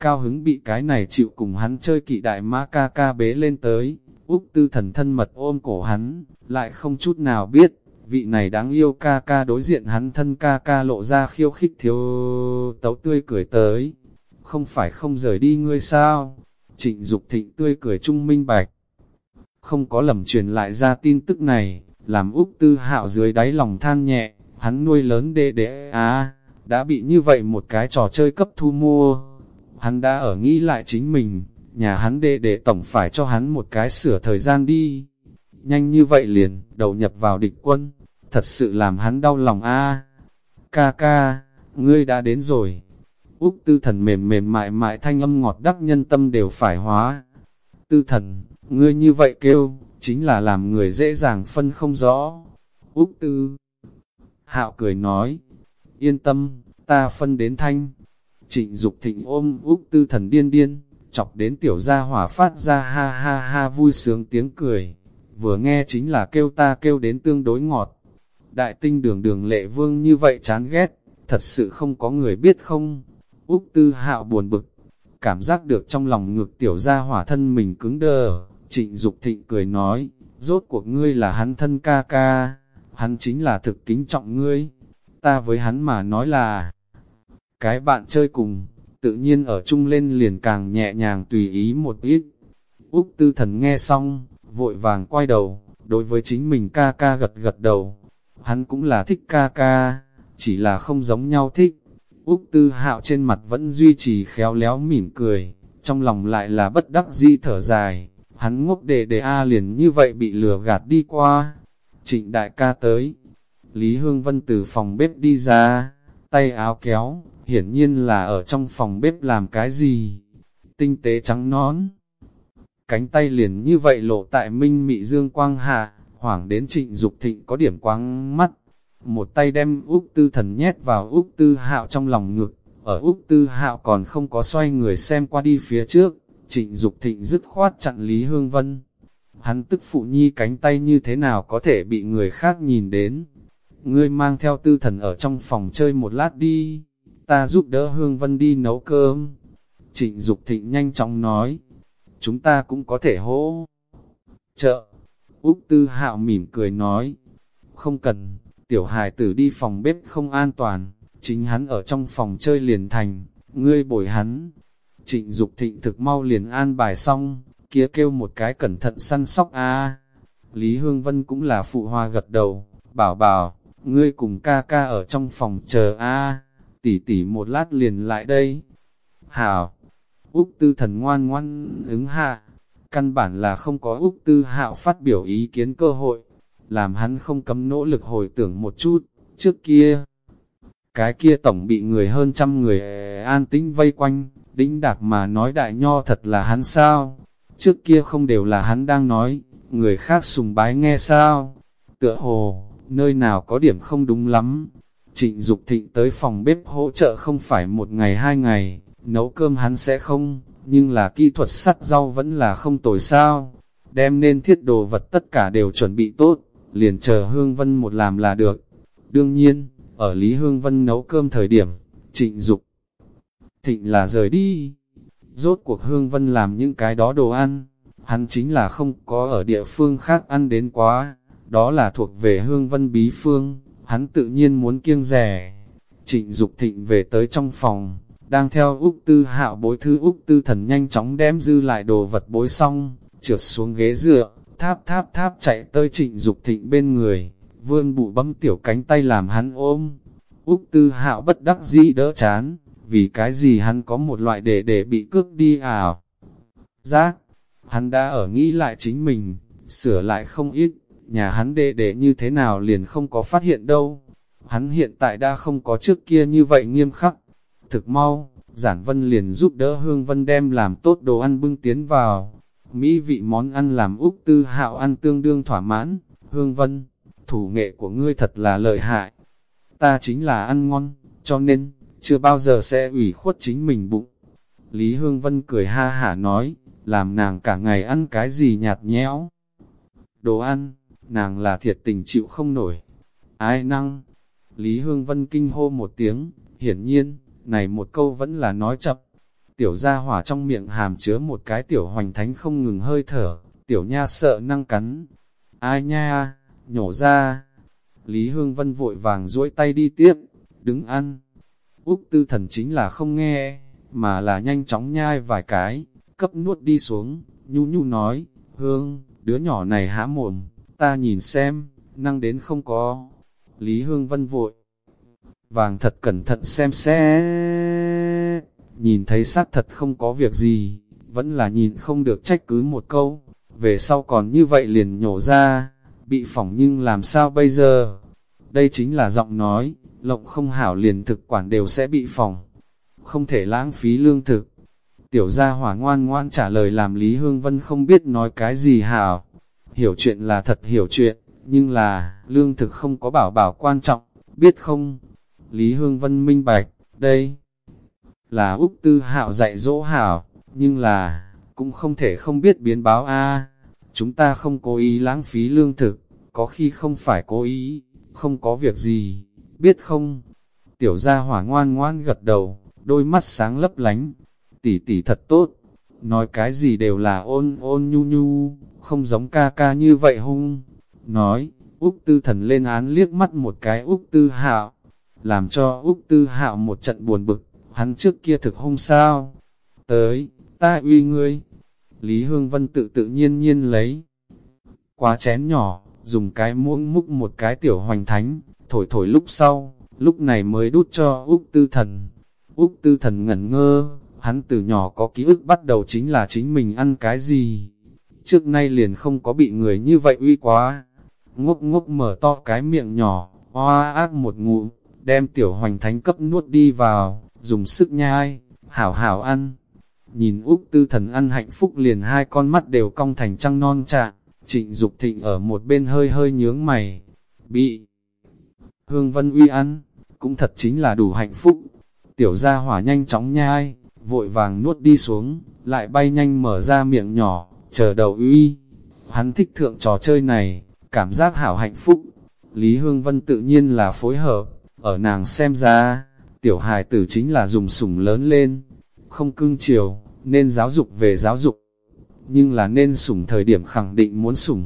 Cao hứng bị cái này chịu cùng hắn chơi kỵ đại ma ca ca bế lên tới, Úc tư thần thân mật ôm cổ hắn, lại không chút nào biết, vị này đáng yêu ca ca đối diện hắn thân ca ca lộ ra khiêu khích thiếu tấu tươi cười tới. Không phải không rời đi ngươi sao? Trịnh Dục thịnh tươi cười trung minh bạch. Không có lầm truyền lại ra tin tức này, làm Úc Tư Hạo dưới đáy lòng than nhẹ, hắn nuôi lớn đệ đệ à, đã bị như vậy một cái trò chơi cấp thu mua. Hắn đã ở nghĩ lại chính mình, nhà hắn đệ đệ tổng phải cho hắn một cái sửa thời gian đi. Nhanh như vậy liền, đầu nhập vào địch quân, thật sự làm hắn đau lòng a. Ca ca, ngươi đã đến rồi. Úc tư thần mềm mềm mại mại thanh âm ngọt đắc nhân tâm đều phải hóa. Tư thần, ngươi như vậy kêu, chính là làm người dễ dàng phân không rõ. Úc tư. Hạo cười nói, yên tâm, ta phân đến thanh. Trịnh Dục thịnh ôm Úc tư thần điên điên, chọc đến tiểu gia hỏa phát ra ha ha ha vui sướng tiếng cười. Vừa nghe chính là kêu ta kêu đến tương đối ngọt. Đại tinh đường đường lệ vương như vậy chán ghét, thật sự không có người biết không. Úc tư hạo buồn bực, cảm giác được trong lòng ngực tiểu gia hỏa thân mình cứng đờ, Trịnh Dục Thịnh cười nói, rốt cuộc ngươi là hắn thân ca ca, hắn chính là thực kính trọng ngươi. Ta với hắn mà nói là, cái bạn chơi cùng, tự nhiên ở chung lên liền càng nhẹ nhàng tùy ý một ít. Úc tư thần nghe xong, vội vàng quay đầu, đối với chính mình ca ca gật gật đầu. Hắn cũng là thích ca ca, chỉ là không giống nhau thích. Úc tư hạo trên mặt vẫn duy trì khéo léo mỉm cười, trong lòng lại là bất đắc dĩ thở dài hắn ngốc đề đề A liền như vậy bị lừa gạt đi qua. Trịnh đại ca tới, Lý Hương Vân từ phòng bếp đi ra, tay áo kéo, hiển nhiên là ở trong phòng bếp làm cái gì. Tinh tế trắng nón, cánh tay liền như vậy lộ tại minh mị dương quang hạ, hoảng đến trịnh Dục thịnh có điểm quang mắt. Một tay đem Úc Tư Thần nhét vào Úc Tư Hạo trong lòng ngực, ở Úc Tư Hạo còn không có xoay người xem qua đi phía trước, Trịnh Dục Thịnh dứt khoát chặn Lý Hương Vân. Hắn tức phụ nhi cánh tay như thế nào có thể bị người khác nhìn đến. Ngươi mang theo tư thần ở trong phòng chơi một lát đi, ta giúp đỡ Hương Vân đi nấu cơm. Trịnh Dục Thịnh nhanh chóng nói, chúng ta cũng có thể hỗ. Trợ, Úc Tư Hạo mỉm cười nói, không cần, Tiểu hài tử đi phòng bếp không an toàn, chính hắn ở trong phòng chơi liền thành, ngươi bồi hắn. Trịnh Dục thịnh thực mau liền an bài xong, kia kêu một cái cẩn thận săn sóc a Lý Hương Vân cũng là phụ hoa gật đầu, bảo bảo, ngươi cùng ca ca ở trong phòng chờ a tỷ tỷ một lát liền lại đây. Hảo, Úc Tư Thần ngoan ngoan ứng hạ, căn bản là không có Úc Tư Hạo phát biểu ý kiến cơ hội, làm hắn không cấm nỗ lực hồi tưởng một chút, trước kia. Cái kia tổng bị người hơn trăm người an tĩnh vây quanh, đĩnh đạc mà nói đại nho thật là hắn sao? Trước kia không đều là hắn đang nói, người khác sùng bái nghe sao? Tựa hồ, nơi nào có điểm không đúng lắm. Trịnh Dục thịnh tới phòng bếp hỗ trợ không phải một ngày hai ngày, nấu cơm hắn sẽ không, nhưng là kỹ thuật sắt rau vẫn là không tồi sao. Đem nên thiết đồ vật tất cả đều chuẩn bị tốt, liền chờ Hương Vân một làm là được. Đương nhiên, ở Lý Hương Vân nấu cơm thời điểm, trịnh Dục thịnh là rời đi. Rốt cuộc Hương Vân làm những cái đó đồ ăn, hắn chính là không có ở địa phương khác ăn đến quá, đó là thuộc về Hương Vân bí phương, hắn tự nhiên muốn kiêng rẻ. Trịnh Dục thịnh về tới trong phòng, đang theo Úc Tư Hạo bối thư Úc Tư Thần nhanh chóng đem dư lại đồ vật bối xong, trượt xuống ghế dựa, tháp tháp tháp chạy tới trịnh Dục thịnh bên người, vươn bụ bấm tiểu cánh tay làm hắn ôm. Úc Tư Hạo bất đắc dĩ đỡ chán, vì cái gì hắn có một loại để để bị cướp đi ảo. Giác, hắn đã ở nghĩ lại chính mình, sửa lại không ít, nhà hắn đệ đệ như thế nào liền không có phát hiện đâu. Hắn hiện tại đã không có trước kia như vậy nghiêm khắc. Thực mau, Giản Vân liền giúp đỡ Hương Vân đem làm tốt đồ ăn bưng tiến vào. Mỹ vị món ăn làm Úc Tư Hạo ăn tương đương thỏa mãn. Hương Vân, thủ nghệ của ngươi thật là lợi hại. Ta chính là ăn ngon, cho nên, chưa bao giờ sẽ ủy khuất chính mình bụng. Lý Hương Vân cười ha hả nói, làm nàng cả ngày ăn cái gì nhạt nhẽo. Đồ ăn, nàng là thiệt tình chịu không nổi. Ai năng? Lý Hương Vân kinh hô một tiếng, hiển nhiên, này một câu vẫn là nói chậm. Tiểu gia hỏa trong miệng hàm chứa một cái tiểu hoành thánh không ngừng hơi thở, tiểu nha sợ năng cắn. Ai nha, nhổ ra. Lý Hương Vân vội vàng duỗi tay đi tiếp, đứng ăn. Úc tư thần chính là không nghe, mà là nhanh chóng nhai vài cái, cấp nuốt đi xuống, nhu nhu nói, Hương, đứa nhỏ này há mồm, ta nhìn xem, năng đến không có. Lý Hương Vân vội, vàng thật cẩn thận xem xét, nhìn thấy xác thật không có việc gì, vẫn là nhìn không được trách cứ một câu, về sau còn như vậy liền nhổ ra, bị phỏng nhưng làm sao bây giờ? Đây chính là giọng nói, lộng không hảo liền thực quản đều sẽ bị phỏng, không thể lãng phí lương thực. Tiểu gia hỏa ngoan ngoan trả lời làm Lý Hương Vân không biết nói cái gì hảo, hiểu chuyện là thật hiểu chuyện, nhưng là, lương thực không có bảo bảo quan trọng, biết không? Lý Hương Vân minh bạch, đây là Úc Tư Hạo dạy dỗ hảo, nhưng là, cũng không thể không biết biến báo a Chúng ta không cố ý lãng phí lương thực, có khi không phải cố ý, không có việc gì, biết không? Tiểu gia hỏa ngoan ngoan gật đầu, đôi mắt sáng lấp lánh, tỷ tỷ thật tốt, nói cái gì đều là ôn ôn nhu nhu, không giống ca ca như vậy hung. Nói, Úc Tư Thần lên án liếc mắt một cái Úc Tư Hạo, làm cho Úc Tư Hạo một trận buồn bực, hắn trước kia thực hung sao. Tới, ta uy ngươi. Lý Hương Vân tự tự nhiên nhiên lấy. Quá chén nhỏ, dùng cái muỗng múc một cái tiểu hoành thánh, thổi thổi lúc sau, lúc này mới đút cho Úc Tư Thần. Úc Tư Thần ngẩn ngơ, hắn từ nhỏ có ký ức bắt đầu chính là chính mình ăn cái gì. Trước nay liền không có bị người như vậy uy quá. Ngốc ngốc mở to cái miệng nhỏ, hoa ác một ngụ, đem tiểu hoành thánh cấp nuốt đi vào, dùng sức nhai, hảo hảo ăn. Nhìn Úc Tư Thần ăn hạnh phúc liền hai con mắt đều cong thành trăng non trạng, trịnh Dục thịnh ở một bên hơi hơi nhướng mày, bị Hương Vân uy ăn, cũng thật chính là đủ hạnh phúc. Tiểu gia hỏa nhanh chóng nhai, vội vàng nuốt đi xuống, lại bay nhanh mở ra miệng nhỏ, chờ đầu uy. Hắn thích thượng trò chơi này, cảm giác hảo hạnh phúc. Lý Hương Vân tự nhiên là phối hợp, ở nàng xem ra, tiểu hài tử chính là dùng sủng lớn lên, không cưng chiều, nên giáo dục về giáo dục. Nhưng là nên sủng thời điểm khẳng định muốn sủng.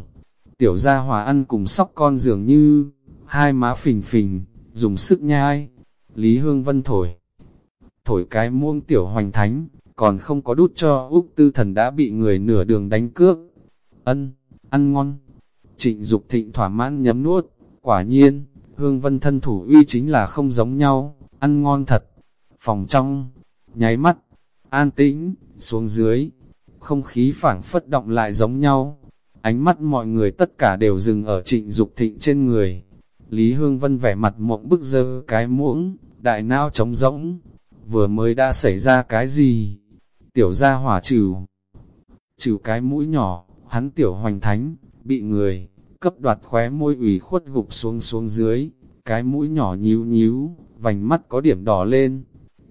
Tiểu gia hòa ăn cùng sóc con dường như, hai má phình phình, dùng sức nhai. Lý Hương Vân thổi. Thổi cái muông tiểu hoành thánh, còn không có đút cho Úc Tư Thần đã bị người nửa đường đánh cướp. Ân, ăn ngon. Trịnh Dục thịnh thỏa mãn nhấm nuốt, quả nhiên, Hương Vân thân thủ uy chính là không giống nhau, ăn ngon thật. Phòng trong, nháy mắt, an tĩnh, xuống dưới, không khí phảng phất động lại giống nhau. Ánh mắt mọi người tất cả đều dừng ở trịnh Dục thịnh trên người. Lý Hương Vân vẻ mặt mộng bức dơ cái muỗng, đại nao trống rỗng. Vừa mới đã xảy ra cái gì? Tiểu gia hỏa trừ. Trừ cái mũi nhỏ, hắn tiểu hoành thánh, bị người, cấp đoạt khóe môi ủy khuất gục xuống xuống dưới. Cái mũi nhỏ nhíu nhíu, vành mắt có điểm đỏ lên.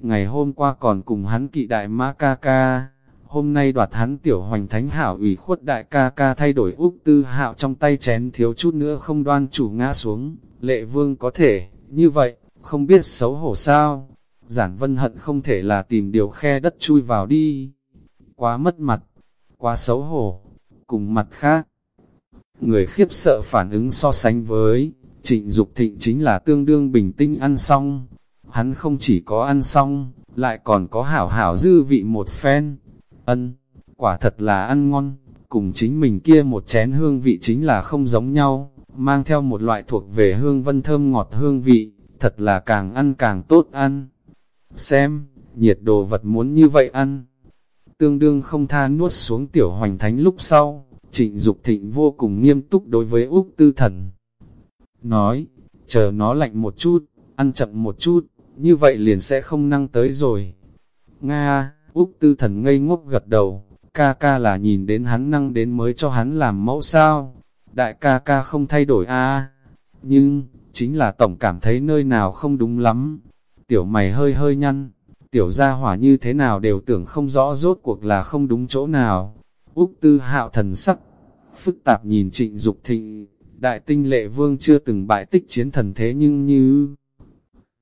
Ngày hôm qua còn cùng hắn kỵ đại ma ca ca, hôm nay đoạt hắn tiểu hoành thánh hảo ủy khuất đại ca ca thay đổi úc tư hạo trong tay chén thiếu chút nữa không đoan chủ ngã xuống, lệ vương có thể, như vậy, không biết xấu hổ sao, giản vân hận không thể là tìm điều khe đất chui vào đi, quá mất mặt, quá xấu hổ, cùng mặt khác. Người khiếp sợ phản ứng so sánh với, trịnh Dục thịnh chính là tương đương bình tĩnh ăn xong, hắn không chỉ có ăn xong, lại còn có hảo hảo dư vị một phen, ân, quả thật là ăn ngon, cùng chính mình kia một chén hương vị chính là không giống nhau, mang theo một loại thuộc về hương vân thơm ngọt hương vị, thật là càng ăn càng tốt ăn. Xem, nhiệt đồ vật muốn như vậy ăn. Tương đương không tha nuốt xuống tiểu hoành thánh lúc sau, trịnh Dục thịnh vô cùng nghiêm túc đối với Úc Tư Thần. Nói, chờ nó lạnh một chút, ăn chậm một chút, như vậy liền sẽ không năng tới rồi. Nga, Úc Tư Thần ngây ngốc gật đầu, ca ca là nhìn đến hắn năng đến mới cho hắn làm mẫu sao. Đại ca ca không thay đổi a nhưng, chính là tổng cảm thấy nơi nào không đúng lắm. Tiểu mày hơi hơi nhăn, tiểu gia hỏa như thế nào đều tưởng không rõ rốt cuộc là không đúng chỗ nào. Úc Tư Hạo thần sắc, phức tạp nhìn trịnh Dục thịnh, đại tinh lệ vương chưa từng bại tích chiến thần thế nhưng như...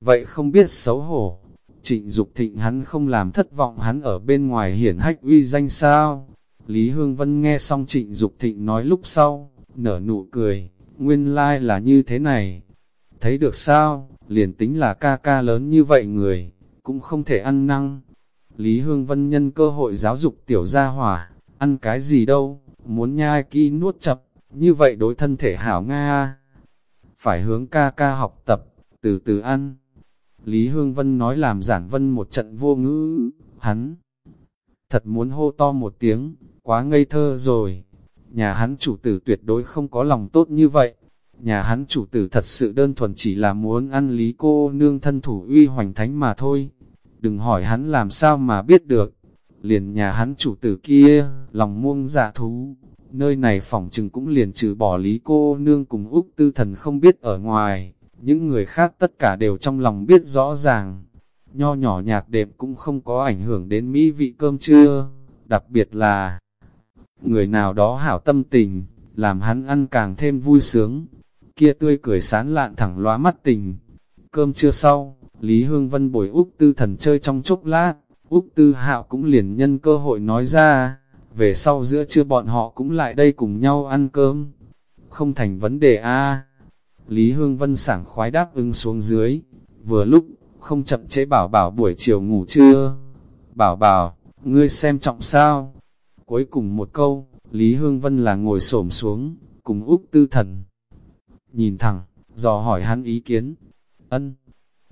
Vậy không biết xấu hổ, trịnh Dục thịnh hắn không làm thất vọng hắn ở bên ngoài hiển hách uy danh sao. Lý Hương Vân nghe xong trịnh Dục thịnh nói lúc sau, nở nụ cười, nguyên lai like là như thế này. Thấy được sao, liền tính là ca ca lớn như vậy người, cũng không thể ăn năng. Lý Hương Vân nhân cơ hội giáo dục tiểu gia hỏa, ăn cái gì đâu, muốn nhai kỹ nuốt chập, như vậy đối thân thể hảo Nga. Phải hướng ca ca học tập, từ từ ăn. Lý Hương Vân nói làm giản vân một trận vô ngữ, hắn thật muốn hô to một tiếng, quá ngây thơ rồi. Nhà hắn chủ tử tuyệt đối không có lòng tốt như vậy. Nhà hắn chủ tử thật sự đơn thuần chỉ là muốn ăn lý cô nương thân thủ uy hoành thánh mà thôi. Đừng hỏi hắn làm sao mà biết được. Liền nhà hắn chủ tử kia, lòng muông dạ thú. Nơi này phỏng chừng cũng liền trừ bỏ lý cô nương cùng Úc tư thần không biết ở ngoài những người khác tất cả đều trong lòng biết rõ ràng. Nho nhỏ nhạc đệm cũng không có ảnh hưởng đến mỹ vị cơm trưa, đặc biệt là người nào đó hảo tâm tình, làm hắn ăn càng thêm vui sướng. Kia tươi cười sán lạn thẳng lóa mắt tình. Cơm trưa sau, Lý Hương Vân bồi Úc Tư Thần chơi trong chốc lát, Úc Tư Hạo cũng liền nhân cơ hội nói ra, về sau giữa trưa bọn họ cũng lại đây cùng nhau ăn cơm. Không thành vấn đề a Lý Hương Vân sảng khoái đáp ứng xuống dưới, vừa lúc, không chậm chế bảo bảo buổi chiều ngủ trưa. Bảo bảo, ngươi xem trọng sao? Cuối cùng một câu, Lý Hương Vân là ngồi xổm xuống, cùng Úc Tư Thần. Nhìn thẳng, dò hỏi hắn ý kiến. Ân.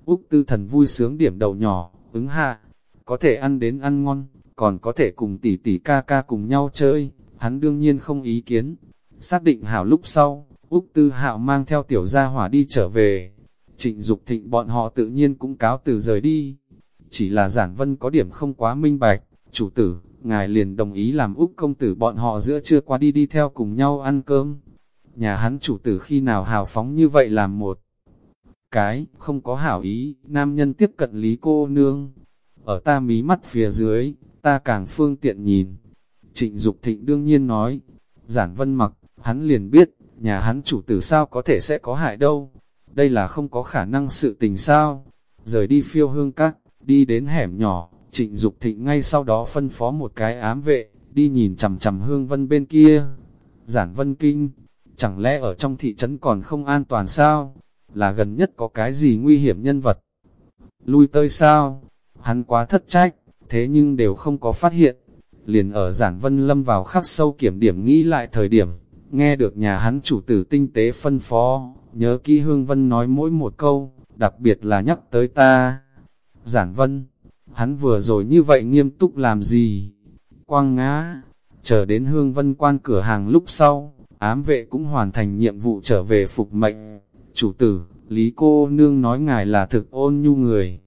Úc Tư Thần vui sướng điểm đầu nhỏ, ứng hạ. Có thể ăn đến ăn ngon, còn có thể cùng tỷ tỷ ca ca cùng nhau chơi. Hắn đương nhiên không ý kiến. Xác định hảo lúc sau, Úc Tư Hạo mang theo tiểu gia hỏa đi trở về. Trịnh Dục thịnh bọn họ tự nhiên cũng cáo từ rời đi. Chỉ là giản vân có điểm không quá minh bạch, chủ tử, ngài liền đồng ý làm Úc công tử bọn họ giữa trưa qua đi đi theo cùng nhau ăn cơm. Nhà hắn chủ tử khi nào hào phóng như vậy làm một cái, không có hảo ý, nam nhân tiếp cận lý cô nương. Ở ta mí mắt phía dưới, ta càng phương tiện nhìn. Trịnh Dục thịnh đương nhiên nói, giản vân mặc, hắn liền biết, nhà hắn chủ tử sao có thể sẽ có hại đâu. Đây là không có khả năng sự tình sao. Rời đi phiêu hương các, đi đến hẻm nhỏ, trịnh Dục thịnh ngay sau đó phân phó một cái ám vệ, đi nhìn chằm chằm hương vân bên kia. Giản vân kinh, chẳng lẽ ở trong thị trấn còn không an toàn sao? là gần nhất có cái gì nguy hiểm nhân vật. Lui tới sao? Hắn quá thất trách, thế nhưng đều không có phát hiện. Liền ở giản vân lâm vào khắc sâu kiểm điểm nghĩ lại thời điểm, nghe được nhà hắn chủ tử tinh tế phân phó, nhớ kỹ hương vân nói mỗi một câu, đặc biệt là nhắc tới ta. Giản vân, hắn vừa rồi như vậy nghiêm túc làm gì? Quang ngã, chờ đến hương vân quan cửa hàng lúc sau, ám vệ cũng hoàn thành nhiệm vụ trở về phục mệnh. Chủ tử, Lý cô nương nói ngài là thực ôn nhu người.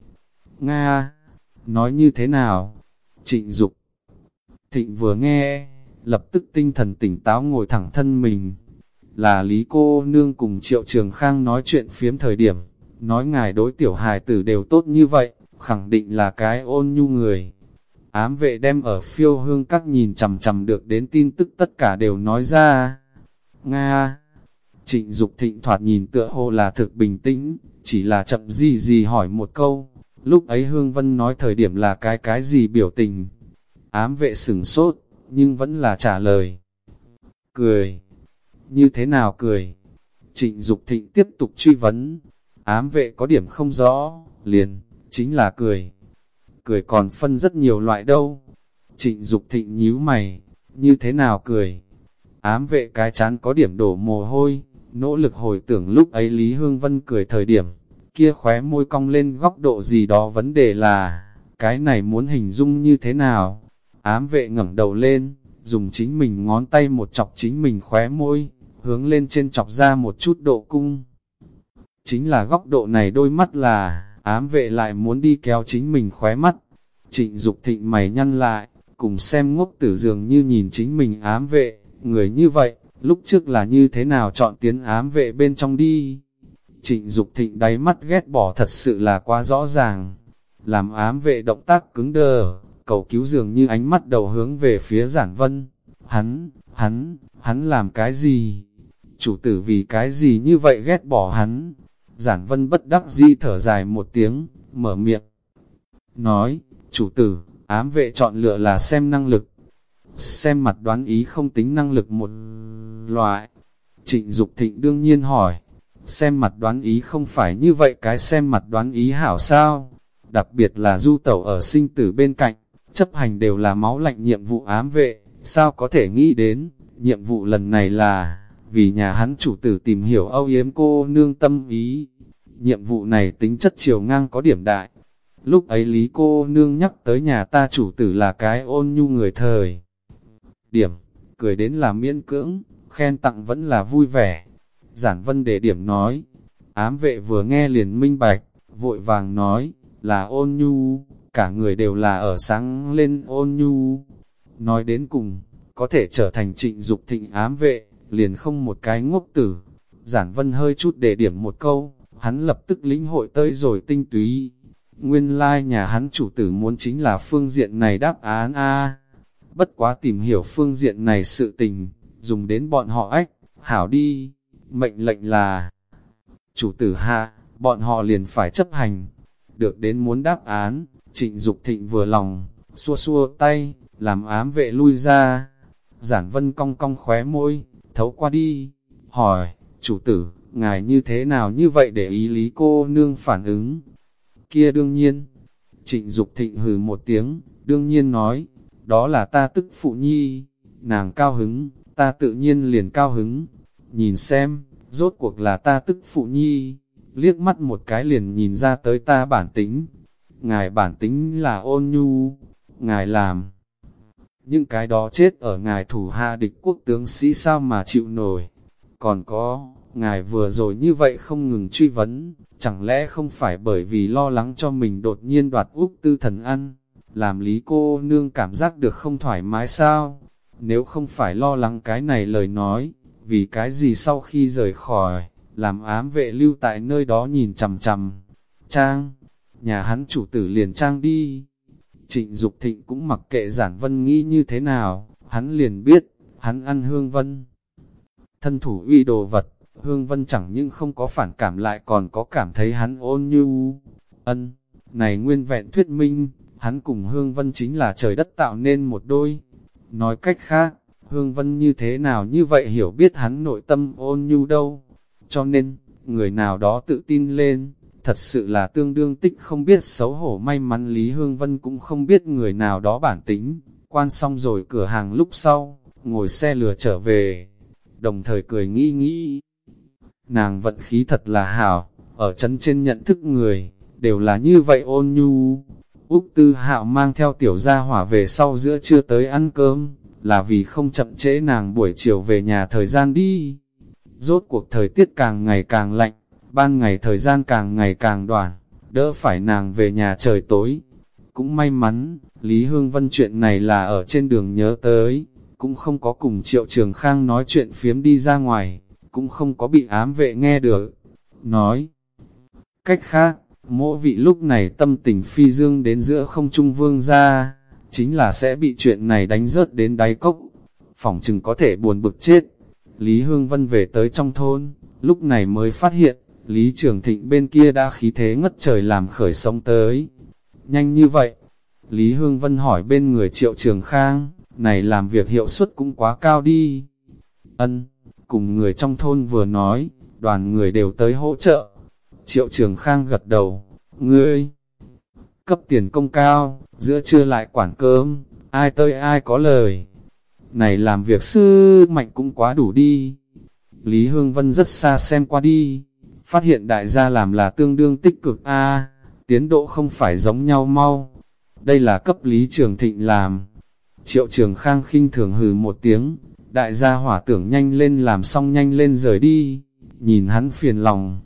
Nga, nói như thế nào? Trịnh Dục Thịnh vừa nghe, lập tức tinh thần tỉnh táo ngồi thẳng thân mình. Là Lý cô nương cùng Triệu Trường Khang nói chuyện phiếm thời điểm, nói ngài đối tiểu hài tử đều tốt như vậy, khẳng định là cái ôn nhu người. Ám vệ đem ở phiêu hương các nhìn chầm chầm được đến tin tức tất cả đều nói ra. Nga Trịnh Dục thịnh thoạt nhìn tựa hồ là thực bình tĩnh, chỉ là chậm gì gì hỏi một câu. Lúc ấy Hương Vân nói thời điểm là cái cái gì biểu tình. Ám vệ sửng sốt, nhưng vẫn là trả lời. Cười. Như thế nào cười? Trịnh Dục thịnh tiếp tục truy vấn. Ám vệ có điểm không rõ, liền, chính là cười. Cười còn phân rất nhiều loại đâu. Trịnh Dục thịnh nhíu mày, như thế nào cười? Ám vệ cái chán có điểm đổ mồ hôi, nỗ lực hồi tưởng lúc ấy Lý Hương Vân cười thời điểm, kia khóe môi cong lên góc độ gì đó vấn đề là, cái này muốn hình dung như thế nào? Ám vệ ngẩng đầu lên, dùng chính mình ngón tay một chọc chính mình khóe môi, hướng lên trên chọc ra một chút độ cung. Chính là góc độ này đôi mắt là, ám vệ lại muốn đi kéo chính mình khóe mắt. Trịnh Dục thịnh mày nhăn lại, cùng xem ngốc tử dường như nhìn chính mình ám vệ, người như vậy, lúc trước là như thế nào chọn tiến ám vệ bên trong đi. Trịnh Dục thịnh đáy mắt ghét bỏ thật sự là quá rõ ràng. Làm ám vệ động tác cứng đờ, cầu cứu dường như ánh mắt đầu hướng về phía giản vân. Hắn, hắn, hắn làm cái gì? Chủ tử vì cái gì như vậy ghét bỏ hắn? Giản vân bất đắc dĩ thở dài một tiếng, mở miệng. Nói, chủ tử, ám vệ chọn lựa là xem năng lực. Xem mặt đoán ý không tính năng lực một loại. Trịnh Dục thịnh đương nhiên hỏi, xem mặt đoán ý không phải như vậy cái xem mặt đoán ý hảo sao? Đặc biệt là du tẩu ở sinh tử bên cạnh, chấp hành đều là máu lạnh nhiệm vụ ám vệ, sao có thể nghĩ đến, nhiệm vụ lần này là, vì nhà hắn chủ tử tìm hiểu âu yếm cô nương tâm ý. Nhiệm vụ này tính chất chiều ngang có điểm đại. Lúc ấy Lý cô nương nhắc tới nhà ta chủ tử là cái ôn nhu người thời. Điểm, cười đến là miễn cưỡng, khen tặng vẫn là vui vẻ. Giản vân để điểm nói, ám vệ vừa nghe liền minh bạch, vội vàng nói, là ôn nhu, cả người đều là ở sáng lên ôn nhu. Nói đến cùng, có thể trở thành trịnh dục thịnh ám vệ, liền không một cái ngốc tử. Giản vân hơi chút để điểm một câu, hắn lập tức lĩnh hội tới rồi tinh túy. Nguyên lai like nhà hắn chủ tử muốn chính là phương diện này đáp án A. Bất quá tìm hiểu phương diện này sự tình, dùng đến bọn họ ách, hảo đi, mệnh lệnh là chủ tử hạ, bọn họ liền phải chấp hành. Được đến muốn đáp án, trịnh Dục thịnh vừa lòng, xua xua tay, làm ám vệ lui ra. Giản vân cong cong khóe môi, thấu qua đi, hỏi, chủ tử, ngài như thế nào như vậy để ý lý cô nương phản ứng? Kia đương nhiên, trịnh Dục thịnh hừ một tiếng, đương nhiên nói, đó là ta tức phụ nhi, nàng cao hứng, ta tự nhiên liền cao hứng. Nhìn xem, rốt cuộc là ta tức phụ nhi, liếc mắt một cái liền nhìn ra tới ta bản tính. Ngài bản tính là ôn nhu, ngài làm. Những cái đó chết ở ngài thủ hạ địch quốc tướng sĩ sao mà chịu nổi. Còn có, ngài vừa rồi như vậy không ngừng truy vấn, chẳng lẽ không phải bởi vì lo lắng cho mình đột nhiên đoạt Úc tư thần ăn, làm lý cô nương cảm giác được không thoải mái sao? Nếu không phải lo lắng cái này lời nói, vì cái gì sau khi rời khỏi, làm ám vệ lưu tại nơi đó nhìn chằm chằm. Trang, nhà hắn chủ tử liền trang đi. Trịnh Dục Thịnh cũng mặc kệ giản vân nghĩ như thế nào, hắn liền biết, hắn ăn hương vân. Thân thủ uy đồ vật, hương vân chẳng nhưng không có phản cảm lại còn có cảm thấy hắn ôn nhu. Ân, này nguyên vẹn thuyết minh, hắn cùng hương vân chính là trời đất tạo nên một đôi. Nói cách khác, Hương Vân như thế nào như vậy hiểu biết hắn nội tâm ôn nhu đâu. Cho nên, người nào đó tự tin lên, thật sự là tương đương tích không biết xấu hổ may mắn Lý Hương Vân cũng không biết người nào đó bản tính, quan xong rồi cửa hàng lúc sau, ngồi xe lừa trở về, đồng thời cười nghĩ nghĩ. Nàng vận khí thật là hảo, ở chân trên nhận thức người, đều là như vậy ôn nhu. Úc Tư Hạo mang theo tiểu gia hỏa về sau giữa trưa tới ăn cơm, là vì không chậm trễ nàng buổi chiều về nhà thời gian đi. Rốt cuộc thời tiết càng ngày càng lạnh, ban ngày thời gian càng ngày càng đoạn, đỡ phải nàng về nhà trời tối. Cũng may mắn, Lý Hương Vân chuyện này là ở trên đường nhớ tới, cũng không có cùng Triệu Trường Khang nói chuyện phiếm đi ra ngoài, cũng không có bị ám vệ nghe được. Nói, cách khác, mỗi vị lúc này tâm tình phi dương đến giữa không trung vương ra, chính là sẽ bị chuyện này đánh rớt đến đáy cốc, phỏng chừng có thể buồn bực chết. Lý Hương Vân về tới trong thôn, lúc này mới phát hiện, Lý Trường Thịnh bên kia đã khí thế ngất trời làm khởi sông tới. Nhanh như vậy, Lý Hương Vân hỏi bên người Triệu Trường Khang, này làm việc hiệu suất cũng quá cao đi. Ân, cùng người trong thôn vừa nói, đoàn người đều tới hỗ trợ. Triệu Trường Khang gật đầu, ngươi, cấp tiền công cao, giữa trưa lại quản cơm, ai tơi ai có lời. Này làm việc sư mạnh cũng quá đủ đi. Lý Hương Vân rất xa xem qua đi, phát hiện đại gia làm là tương đương tích cực a tiến độ không phải giống nhau mau. Đây là cấp Lý Trường Thịnh làm. Triệu Trường Khang khinh thường hừ một tiếng, đại gia hỏa tưởng nhanh lên làm xong nhanh lên rời đi, nhìn hắn phiền lòng.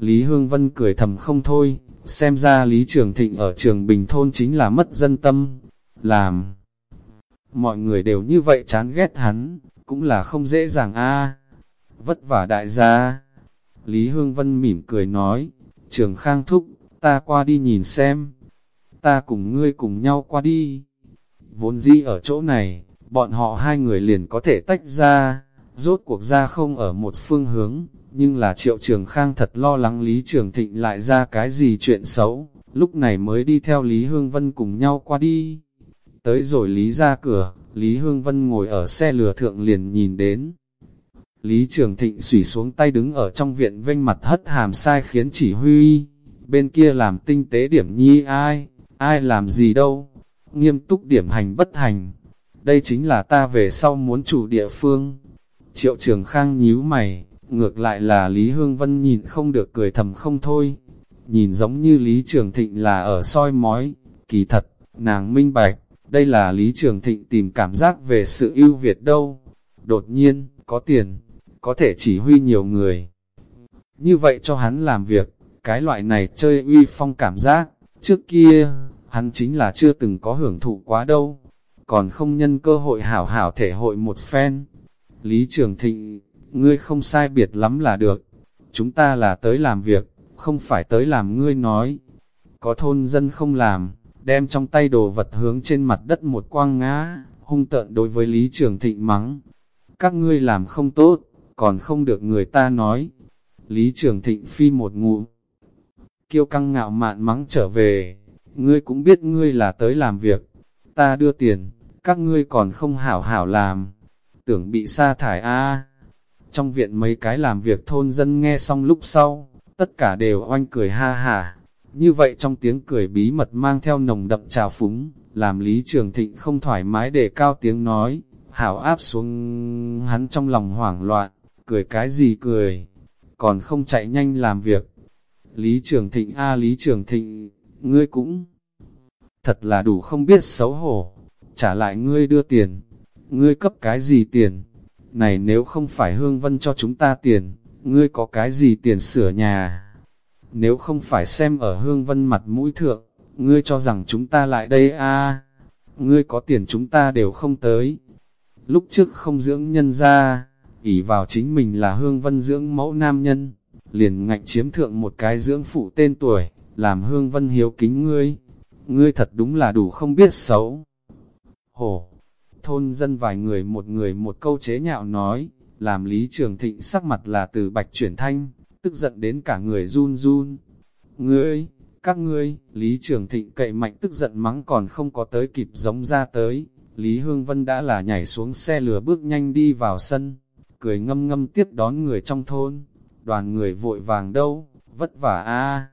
Lý Hương Vân cười thầm không thôi, xem ra Lý Trường Thịnh ở trường Bình Thôn chính là mất dân tâm, làm. Mọi người đều như vậy chán ghét hắn, cũng là không dễ dàng a Vất vả đại gia. Lý Hương Vân mỉm cười nói, trường khang thúc, ta qua đi nhìn xem. Ta cùng ngươi cùng nhau qua đi. Vốn dĩ ở chỗ này, bọn họ hai người liền có thể tách ra, rốt cuộc ra không ở một phương hướng, nhưng là triệu trường khang thật lo lắng Lý Trường Thịnh lại ra cái gì chuyện xấu, lúc này mới đi theo Lý Hương Vân cùng nhau qua đi. Tới rồi Lý ra cửa, Lý Hương Vân ngồi ở xe lừa thượng liền nhìn đến. Lý Trường Thịnh xủy xuống tay đứng ở trong viện vênh mặt hất hàm sai khiến chỉ huy, bên kia làm tinh tế điểm nhi ai, ai làm gì đâu, nghiêm túc điểm hành bất hành. Đây chính là ta về sau muốn chủ địa phương. Triệu Trường Khang nhíu mày, ngược lại là Lý Hương Vân nhìn không được cười thầm không thôi. Nhìn giống như Lý Trường Thịnh là ở soi mói, kỳ thật, nàng minh bạch, đây là Lý Trường Thịnh tìm cảm giác về sự ưu việt đâu. Đột nhiên, có tiền, có thể chỉ huy nhiều người. Như vậy cho hắn làm việc, cái loại này chơi uy phong cảm giác, trước kia, hắn chính là chưa từng có hưởng thụ quá đâu, còn không nhân cơ hội hảo hảo thể hội một phen. Lý Trường Thịnh, ngươi không sai biệt lắm là được, chúng ta là tới làm việc, không phải tới làm ngươi nói. Có thôn dân không làm, đem trong tay đồ vật hướng trên mặt đất một quang ngã, hung tợn đối với Lý Trường Thịnh mắng. Các ngươi làm không tốt, còn không được người ta nói. Lý Trường Thịnh phi một ngụ, kiêu căng ngạo mạn mắng trở về, ngươi cũng biết ngươi là tới làm việc, ta đưa tiền, các ngươi còn không hảo hảo làm, tưởng bị sa thải a trong viện mấy cái làm việc thôn dân nghe xong lúc sau, tất cả đều oanh cười ha hả. Như vậy trong tiếng cười bí mật mang theo nồng đậm trào phúng, làm Lý Trường Thịnh không thoải mái để cao tiếng nói, hảo áp xuống hắn trong lòng hoảng loạn, cười cái gì cười, còn không chạy nhanh làm việc. Lý Trường Thịnh a Lý Trường Thịnh, ngươi cũng thật là đủ không biết xấu hổ, trả lại ngươi đưa tiền, ngươi cấp cái gì tiền, này nếu không phải Hương Vân cho chúng ta tiền, ngươi có cái gì tiền sửa nhà, nếu không phải xem ở Hương Vân mặt mũi thượng, ngươi cho rằng chúng ta lại đây a ngươi có tiền chúng ta đều không tới, lúc trước không dưỡng nhân ra, ỷ vào chính mình là Hương Vân dưỡng mẫu nam nhân, liền ngạnh chiếm thượng một cái dưỡng phụ tên tuổi, làm Hương Vân hiếu kính ngươi, ngươi thật đúng là đủ không biết xấu. Hổ, thôn dân vài người một người một câu chế nhạo nói, làm Lý Trường Thịnh sắc mặt là từ bạch chuyển thanh, tức giận đến cả người run run. Ngươi, các ngươi, Lý Trường Thịnh cậy mạnh tức giận mắng còn không có tới kịp giống ra tới, Lý Hương Vân đã là nhảy xuống xe lửa bước nhanh đi vào sân, cười ngâm ngâm tiếp đón người trong thôn. Đoàn người vội vàng đâu, vất vả a.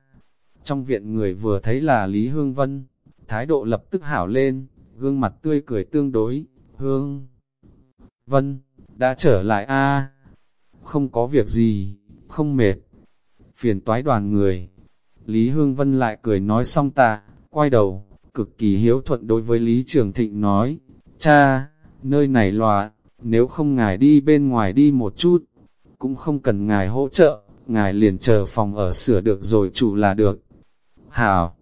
Trong viện người vừa thấy là Lý Hương Vân, thái độ lập tức hảo lên, gương mặt tươi cười tương đối, Hương. Vân, đã trở lại a. Không có việc gì, không mệt, phiền toái đoàn người. Lý Hương Vân lại cười nói xong ta, quay đầu, cực kỳ hiếu thuận đối với Lý Trường Thịnh nói, cha, nơi này loạn, nếu không ngài đi bên ngoài đi một chút, cũng không cần ngài hỗ trợ, ngài liền chờ phòng ở sửa được rồi chủ là được. Hảo,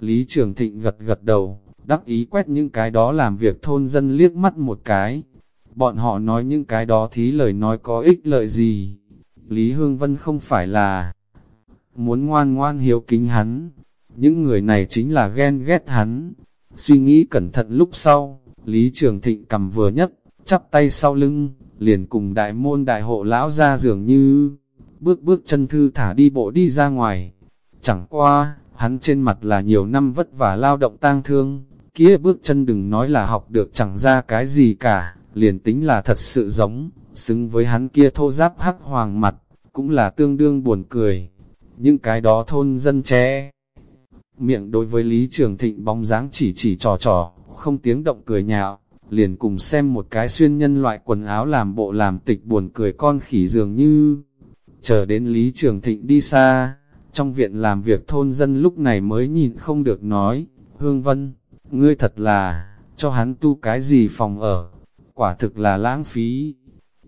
Lý Trường Thịnh gật gật đầu, đắc ý quét những cái đó làm việc thôn dân liếc mắt một cái. Bọn họ nói những cái đó thí lời nói có ích lợi gì. Lý Hương Vân không phải là muốn ngoan ngoan hiếu kính hắn. Những người này chính là ghen ghét hắn. Suy nghĩ cẩn thận lúc sau, Lý Trường Thịnh cầm vừa nhất, chắp tay sau lưng, liền cùng đại môn đại hộ lão ra dường như, bước bước chân thư thả đi bộ đi ra ngoài. Chẳng qua, hắn trên mặt là nhiều năm vất vả lao động tang thương, kia bước chân đừng nói là học được chẳng ra cái gì cả, liền tính là thật sự giống, xứng với hắn kia thô giáp hắc hoàng mặt, cũng là tương đương buồn cười. Những cái đó thôn dân trẻ. Miệng đối với Lý Trường Thịnh bóng dáng chỉ chỉ trò trò, không tiếng động cười nhạo, liền cùng xem một cái xuyên nhân loại quần áo làm bộ làm tịch buồn cười con khỉ dường như. Chờ đến Lý Trường Thịnh đi xa, trong viện làm việc thôn dân lúc này mới nhìn không được nói, Hương Vân, ngươi thật là, cho hắn tu cái gì phòng ở, quả thực là lãng phí.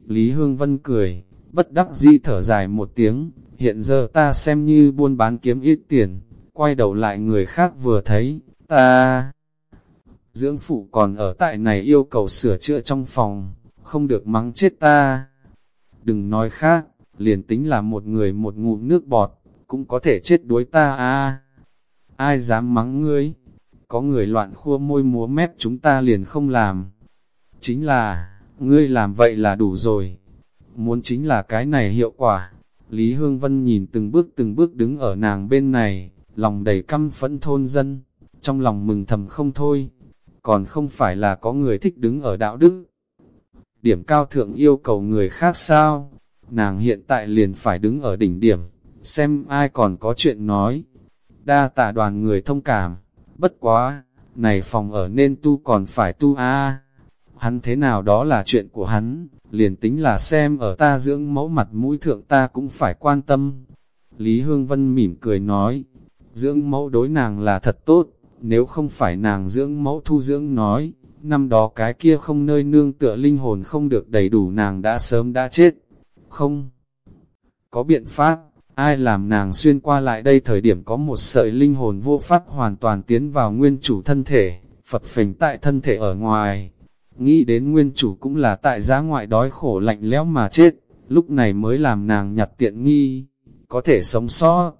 Lý Hương Vân cười, bất đắc dĩ thở dài một tiếng, hiện giờ ta xem như buôn bán kiếm ít tiền, quay đầu lại người khác vừa thấy, ta... Dưỡng phụ còn ở tại này yêu cầu sửa chữa trong phòng, không được mắng chết ta. Đừng nói khác, liền tính là một người một ngụm nước bọt, cũng có thể chết đuối ta à. Ai dám mắng ngươi? Có người loạn khua môi múa mép chúng ta liền không làm. Chính là, ngươi làm vậy là đủ rồi. Muốn chính là cái này hiệu quả. Lý Hương Vân nhìn từng bước từng bước đứng ở nàng bên này, lòng đầy căm phẫn thôn dân, trong lòng mừng thầm không thôi. Còn không phải là có người thích đứng ở đạo đức. Điểm cao thượng yêu cầu người khác sao? Nàng hiện tại liền phải đứng ở đỉnh điểm, xem ai còn có chuyện nói. Đa tả đoàn người thông cảm, bất quá, này phòng ở nên tu còn phải tu a Hắn thế nào đó là chuyện của hắn, liền tính là xem ở ta dưỡng mẫu mặt mũi thượng ta cũng phải quan tâm. Lý Hương Vân mỉm cười nói, dưỡng mẫu đối nàng là thật tốt, nếu không phải nàng dưỡng mẫu thu dưỡng nói, năm đó cái kia không nơi nương tựa linh hồn không được đầy đủ nàng đã sớm đã chết. Không có biện pháp, ai làm nàng xuyên qua lại đây thời điểm có một sợi linh hồn vô pháp hoàn toàn tiến vào nguyên chủ thân thể, Phật phình tại thân thể ở ngoài. Nghĩ đến nguyên chủ cũng là tại giá ngoại đói khổ lạnh lẽo mà chết, lúc này mới làm nàng nhặt tiện nghi, có thể sống sót.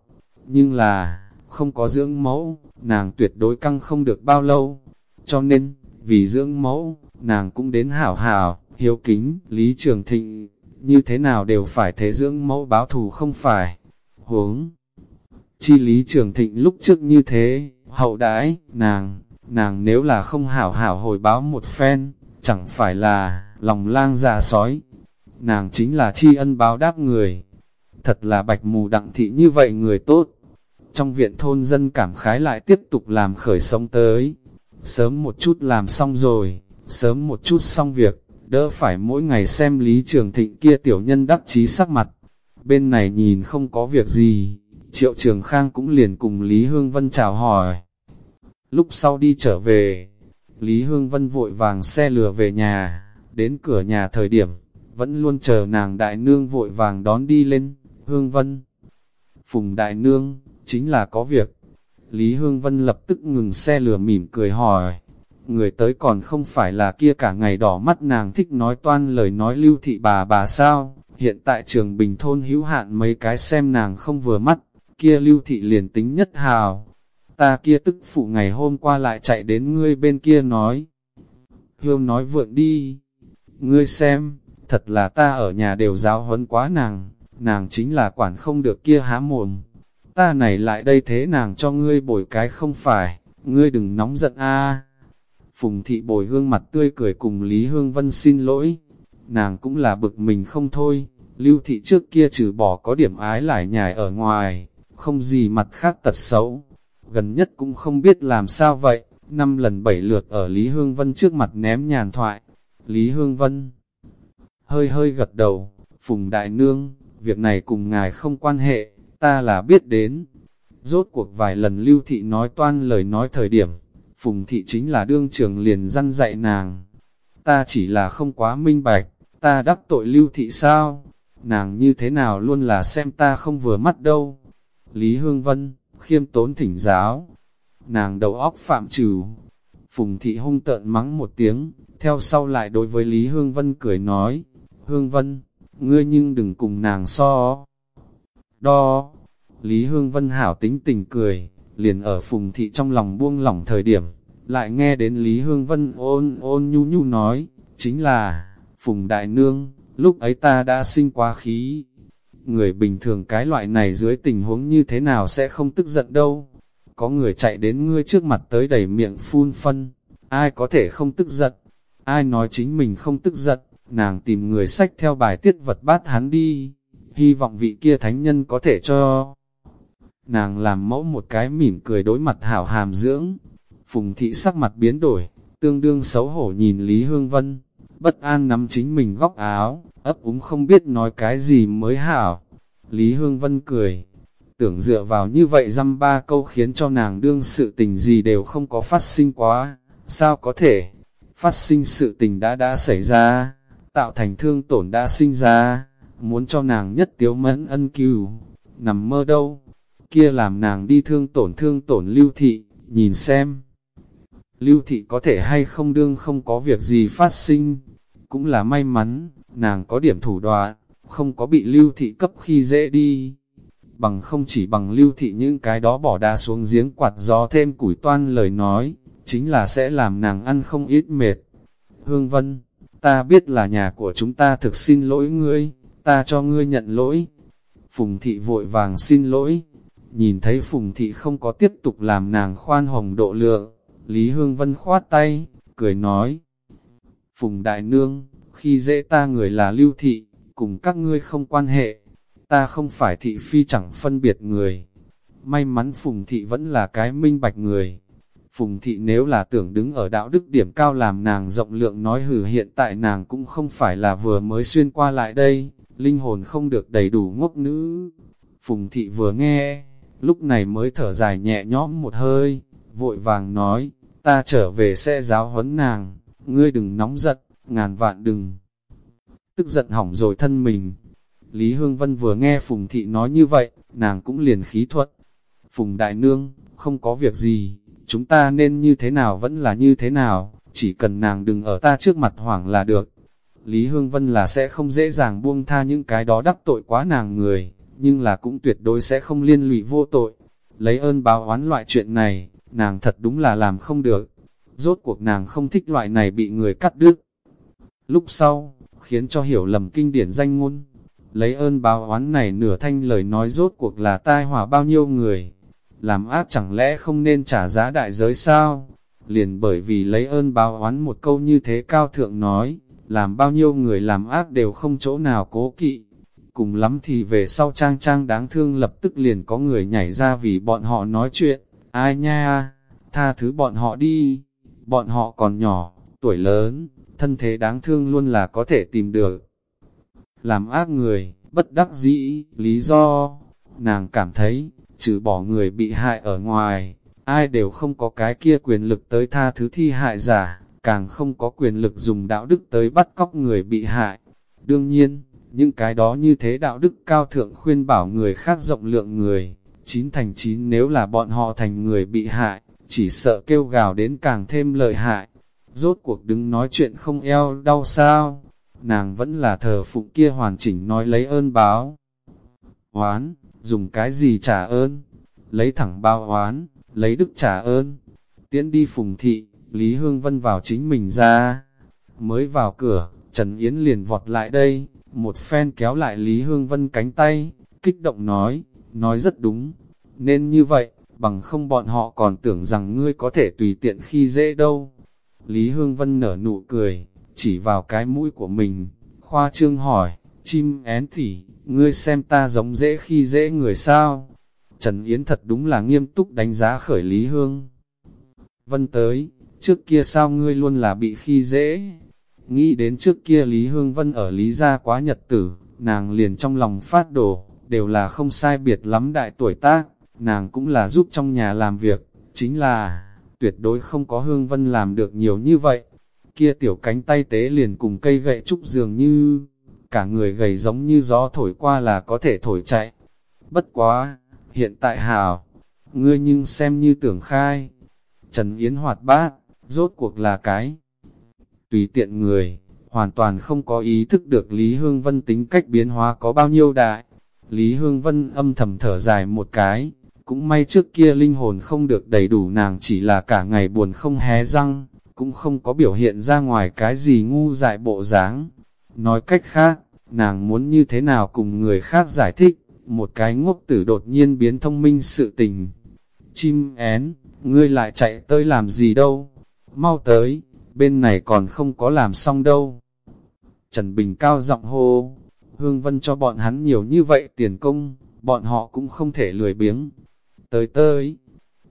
Nhưng là, không có dưỡng mẫu, nàng tuyệt đối căng không được bao lâu. Cho nên, vì dưỡng mẫu, nàng cũng đến hảo hảo, hiếu kính, Lý Trường Thịnh, như thế nào đều phải thế dưỡng mẫu báo thù không phải. Huống, chi Lý Trường Thịnh lúc trước như thế, hậu đãi, nàng, nàng nếu là không hảo hảo hồi báo một phen, chẳng phải là, lòng lang già sói. Nàng chính là chi ân báo đáp người. Thật là bạch mù đặng thị như vậy người tốt. Trong viện thôn dân cảm khái lại tiếp tục làm khởi sống tới. Sớm một chút làm xong rồi, sớm một chút xong việc, đỡ phải mỗi ngày xem Lý Trường Thịnh kia tiểu nhân đắc chí sắc mặt. Bên này nhìn không có việc gì, Triệu Trường Khang cũng liền cùng Lý Hương Vân chào hỏi. Lúc sau đi trở về, Lý Hương Vân vội vàng xe lừa về nhà, đến cửa nhà thời điểm, vẫn luôn chờ nàng đại nương vội vàng đón đi lên, Hương Vân. Phùng đại nương, chính là có việc. Lý Hương Vân lập tức ngừng xe lừa mỉm cười hỏi, người tới còn không phải là kia cả ngày đỏ mắt nàng thích nói toan lời nói lưu thị bà bà sao, hiện tại trường bình thôn hữu hạn mấy cái xem nàng không vừa mắt, kia lưu thị liền tính nhất hào, ta kia tức phụ ngày hôm qua lại chạy đến ngươi bên kia nói. Hương nói vượn đi, ngươi xem, thật là ta ở nhà đều giáo huấn quá nàng, nàng chính là quản không được kia há mồm. Ta này lại đây thế nàng cho ngươi bồi cái không phải, ngươi đừng nóng giận a. Phùng thị bồi hương mặt tươi cười cùng Lý Hương Vân xin lỗi, nàng cũng là bực mình không thôi, Lưu thị trước kia trừ bỏ có điểm ái lại nhài ở ngoài, không gì mặt khác tật xấu. Gần nhất cũng không biết làm sao vậy, năm lần bảy lượt ở Lý Hương Vân trước mặt ném nhàn thoại. Lý Hương Vân hơi hơi gật đầu, Phùng Đại Nương, việc này cùng ngài không quan hệ, ta là biết đến. Rốt cuộc vài lần Lưu Thị nói toan lời nói thời điểm, Phùng Thị chính là đương trường liền răn dạy nàng. Ta chỉ là không quá minh bạch, ta đắc tội Lưu Thị sao? Nàng như thế nào luôn là xem ta không vừa mắt đâu. Lý Hương Vân, khiêm tốn thỉnh giáo. Nàng đầu óc phạm trừ. Phùng Thị hung tợn mắng một tiếng, theo sau lại đối với Lý Hương Vân cười nói, Hương Vân, ngươi nhưng đừng cùng nàng so. Đo, Lý Hương Vân hảo tính tình cười, liền ở phùng thị trong lòng buông lỏng thời điểm, lại nghe đến Lý Hương Vân ôn ôn nhu nhu nói, chính là, phùng đại nương, lúc ấy ta đã sinh quá khí. Người bình thường cái loại này dưới tình huống như thế nào sẽ không tức giận đâu. Có người chạy đến ngươi trước mặt tới đầy miệng phun phân, ai có thể không tức giận, ai nói chính mình không tức giận, nàng tìm người sách theo bài tiết vật bát hắn đi, hy vọng vị kia thánh nhân có thể cho. Nàng làm mẫu một cái mỉm cười đối mặt hảo hàm dưỡng, phùng thị sắc mặt biến đổi, tương đương xấu hổ nhìn Lý Hương Vân, bất an nắm chính mình góc áo, ấp úng không biết nói cái gì mới hảo. Lý Hương Vân cười, tưởng dựa vào như vậy dăm ba câu khiến cho nàng đương sự tình gì đều không có phát sinh quá, sao có thể, phát sinh sự tình đã đã xảy ra, tạo thành thương tổn đã sinh ra, muốn cho nàng nhất tiếu mẫn ân cừu, nằm mơ đâu, kia làm nàng đi thương tổn thương tổn lưu thị, nhìn xem. Lưu thị có thể hay không đương không có việc gì phát sinh, cũng là may mắn, nàng có điểm thủ đoạn, không có bị lưu thị cấp khi dễ đi. Bằng không chỉ bằng lưu thị những cái đó bỏ đá xuống giếng quạt gió thêm củi toan lời nói, chính là sẽ làm nàng ăn không ít mệt. Hương Vân, ta biết là nhà của chúng ta thực xin lỗi ngươi, ta cho ngươi nhận lỗi. Phùng thị vội vàng xin lỗi, nhìn thấy Phùng thị không có tiếp tục làm nàng khoan hồng độ lượng, Lý Hương Vân khoát tay, cười nói. Phùng Đại Nương, khi dễ ta người là lưu thị, cùng các ngươi không quan hệ, ta không phải thị phi chẳng phân biệt người. May mắn Phùng thị vẫn là cái minh bạch người, Phùng thị nếu là tưởng đứng ở đạo đức điểm cao làm nàng rộng lượng nói hử hiện tại nàng cũng không phải là vừa mới xuyên qua lại đây, linh hồn không được đầy đủ ngốc nữ. Phùng thị vừa nghe, lúc này mới thở dài nhẹ nhõm một hơi, vội vàng nói, ta trở về sẽ giáo huấn nàng, ngươi đừng nóng giận, ngàn vạn đừng. Tức giận hỏng rồi thân mình. Lý Hương Vân vừa nghe Phùng thị nói như vậy, nàng cũng liền khí thuận. Phùng Đại Nương, không có việc gì, chúng ta nên như thế nào vẫn là như thế nào, chỉ cần nàng đừng ở ta trước mặt hoảng là được. Lý Hương Vân là sẽ không dễ dàng buông tha những cái đó đắc tội quá nàng người, nhưng là cũng tuyệt đối sẽ không liên lụy vô tội. Lấy ơn báo oán loại chuyện này, nàng thật đúng là làm không được. Rốt cuộc nàng không thích loại này bị người cắt đứt. Lúc sau, khiến cho hiểu lầm kinh điển danh ngôn. Lấy ơn báo oán này nửa thanh lời nói rốt cuộc là tai họa bao nhiêu người làm ác chẳng lẽ không nên trả giá đại giới sao? Liền bởi vì lấy ơn báo oán một câu như thế cao thượng nói, làm bao nhiêu người làm ác đều không chỗ nào cố kỵ. Cùng lắm thì về sau trang trang đáng thương lập tức liền có người nhảy ra vì bọn họ nói chuyện, ai nha, tha thứ bọn họ đi, bọn họ còn nhỏ, tuổi lớn, thân thế đáng thương luôn là có thể tìm được. Làm ác người, bất đắc dĩ, lý do, nàng cảm thấy, trừ bỏ người bị hại ở ngoài, ai đều không có cái kia quyền lực tới tha thứ thi hại giả, càng không có quyền lực dùng đạo đức tới bắt cóc người bị hại. Đương nhiên, những cái đó như thế đạo đức cao thượng khuyên bảo người khác rộng lượng người, chín thành chín nếu là bọn họ thành người bị hại, chỉ sợ kêu gào đến càng thêm lợi hại. Rốt cuộc đứng nói chuyện không eo đau sao, nàng vẫn là thờ phụng kia hoàn chỉnh nói lấy ơn báo. oán dùng cái gì trả ơn, lấy thẳng bao oán, lấy đức trả ơn. Tiễn đi phùng thị, Lý Hương Vân vào chính mình ra. Mới vào cửa, Trần Yến liền vọt lại đây, một phen kéo lại Lý Hương Vân cánh tay, kích động nói, nói rất đúng. Nên như vậy, bằng không bọn họ còn tưởng rằng ngươi có thể tùy tiện khi dễ đâu. Lý Hương Vân nở nụ cười, chỉ vào cái mũi của mình, khoa trương hỏi, Chim én thì ngươi xem ta giống dễ khi dễ người sao? Trần Yến thật đúng là nghiêm túc đánh giá khởi Lý Hương. Vân tới, trước kia sao ngươi luôn là bị khi dễ? Nghĩ đến trước kia Lý Hương Vân ở Lý gia quá nhật tử, nàng liền trong lòng phát đổ, đều là không sai biệt lắm đại tuổi tác, nàng cũng là giúp trong nhà làm việc, chính là, tuyệt đối không có Hương Vân làm được nhiều như vậy. Kia tiểu cánh tay tế liền cùng cây gậy trúc dường như, cả người gầy giống như gió thổi qua là có thể thổi chạy. Bất quá, hiện tại hào, ngươi nhưng xem như tưởng khai. Trần Yến hoạt bát, rốt cuộc là cái. Tùy tiện người, hoàn toàn không có ý thức được Lý Hương Vân tính cách biến hóa có bao nhiêu đại. Lý Hương Vân âm thầm thở dài một cái, cũng may trước kia linh hồn không được đầy đủ nàng chỉ là cả ngày buồn không hé răng, cũng không có biểu hiện ra ngoài cái gì ngu dại bộ dáng. Nói cách khác, nàng muốn như thế nào cùng người khác giải thích, một cái ngốc tử đột nhiên biến thông minh sự tình. Chim én, ngươi lại chạy tới làm gì đâu? Mau tới, bên này còn không có làm xong đâu. Trần Bình cao giọng hô, Hương Vân cho bọn hắn nhiều như vậy tiền công, bọn họ cũng không thể lười biếng. Tới tới,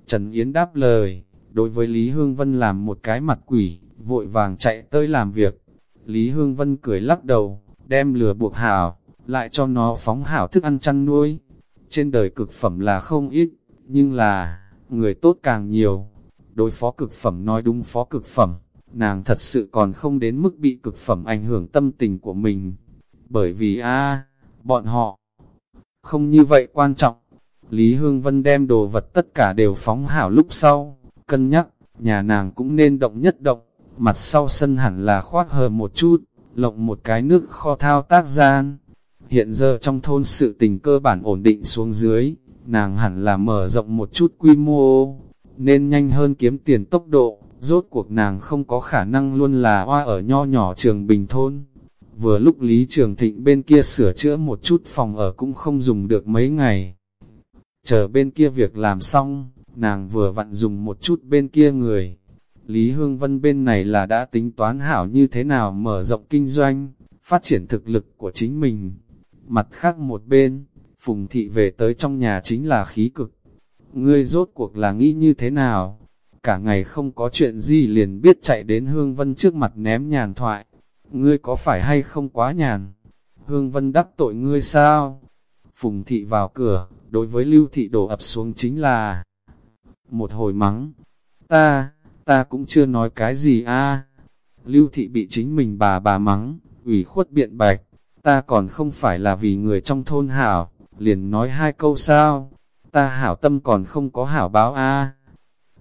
Trần Yến đáp lời, đối với Lý Hương Vân làm một cái mặt quỷ, vội vàng chạy tới làm việc. Lý Hương Vân cười lắc đầu, đem lừa buộc hảo, lại cho nó phóng hảo thức ăn chăn nuôi. Trên đời cực phẩm là không ít, nhưng là, người tốt càng nhiều. Đối phó cực phẩm nói đúng phó cực phẩm, nàng thật sự còn không đến mức bị cực phẩm ảnh hưởng tâm tình của mình. Bởi vì a bọn họ không như vậy quan trọng. Lý Hương Vân đem đồ vật tất cả đều phóng hảo lúc sau, cân nhắc, nhà nàng cũng nên động nhất động, mặt sau sân hẳn là khoác hờ một chút, lộng một cái nước kho thao tác gian. Hiện giờ trong thôn sự tình cơ bản ổn định xuống dưới, nàng hẳn là mở rộng một chút quy mô, nên nhanh hơn kiếm tiền tốc độ, rốt cuộc nàng không có khả năng luôn là hoa ở nho nhỏ trường bình thôn. Vừa lúc Lý Trường Thịnh bên kia sửa chữa một chút phòng ở cũng không dùng được mấy ngày. Chờ bên kia việc làm xong, nàng vừa vặn dùng một chút bên kia người. Lý Hương Vân bên này là đã tính toán hảo như thế nào mở rộng kinh doanh, phát triển thực lực của chính mình. Mặt khác một bên, Phùng Thị về tới trong nhà chính là khí cực. Ngươi rốt cuộc là nghĩ như thế nào? Cả ngày không có chuyện gì liền biết chạy đến Hương Vân trước mặt ném nhàn thoại. Ngươi có phải hay không quá nhàn? Hương Vân đắc tội ngươi sao? Phùng Thị vào cửa, đối với Lưu Thị đổ ập xuống chính là một hồi mắng. Ta, ta cũng chưa nói cái gì a. Lưu Thị bị chính mình bà bà mắng, ủy khuất biện bạch, ta còn không phải là vì người trong thôn hảo, liền nói hai câu sao, ta hảo tâm còn không có hảo báo a.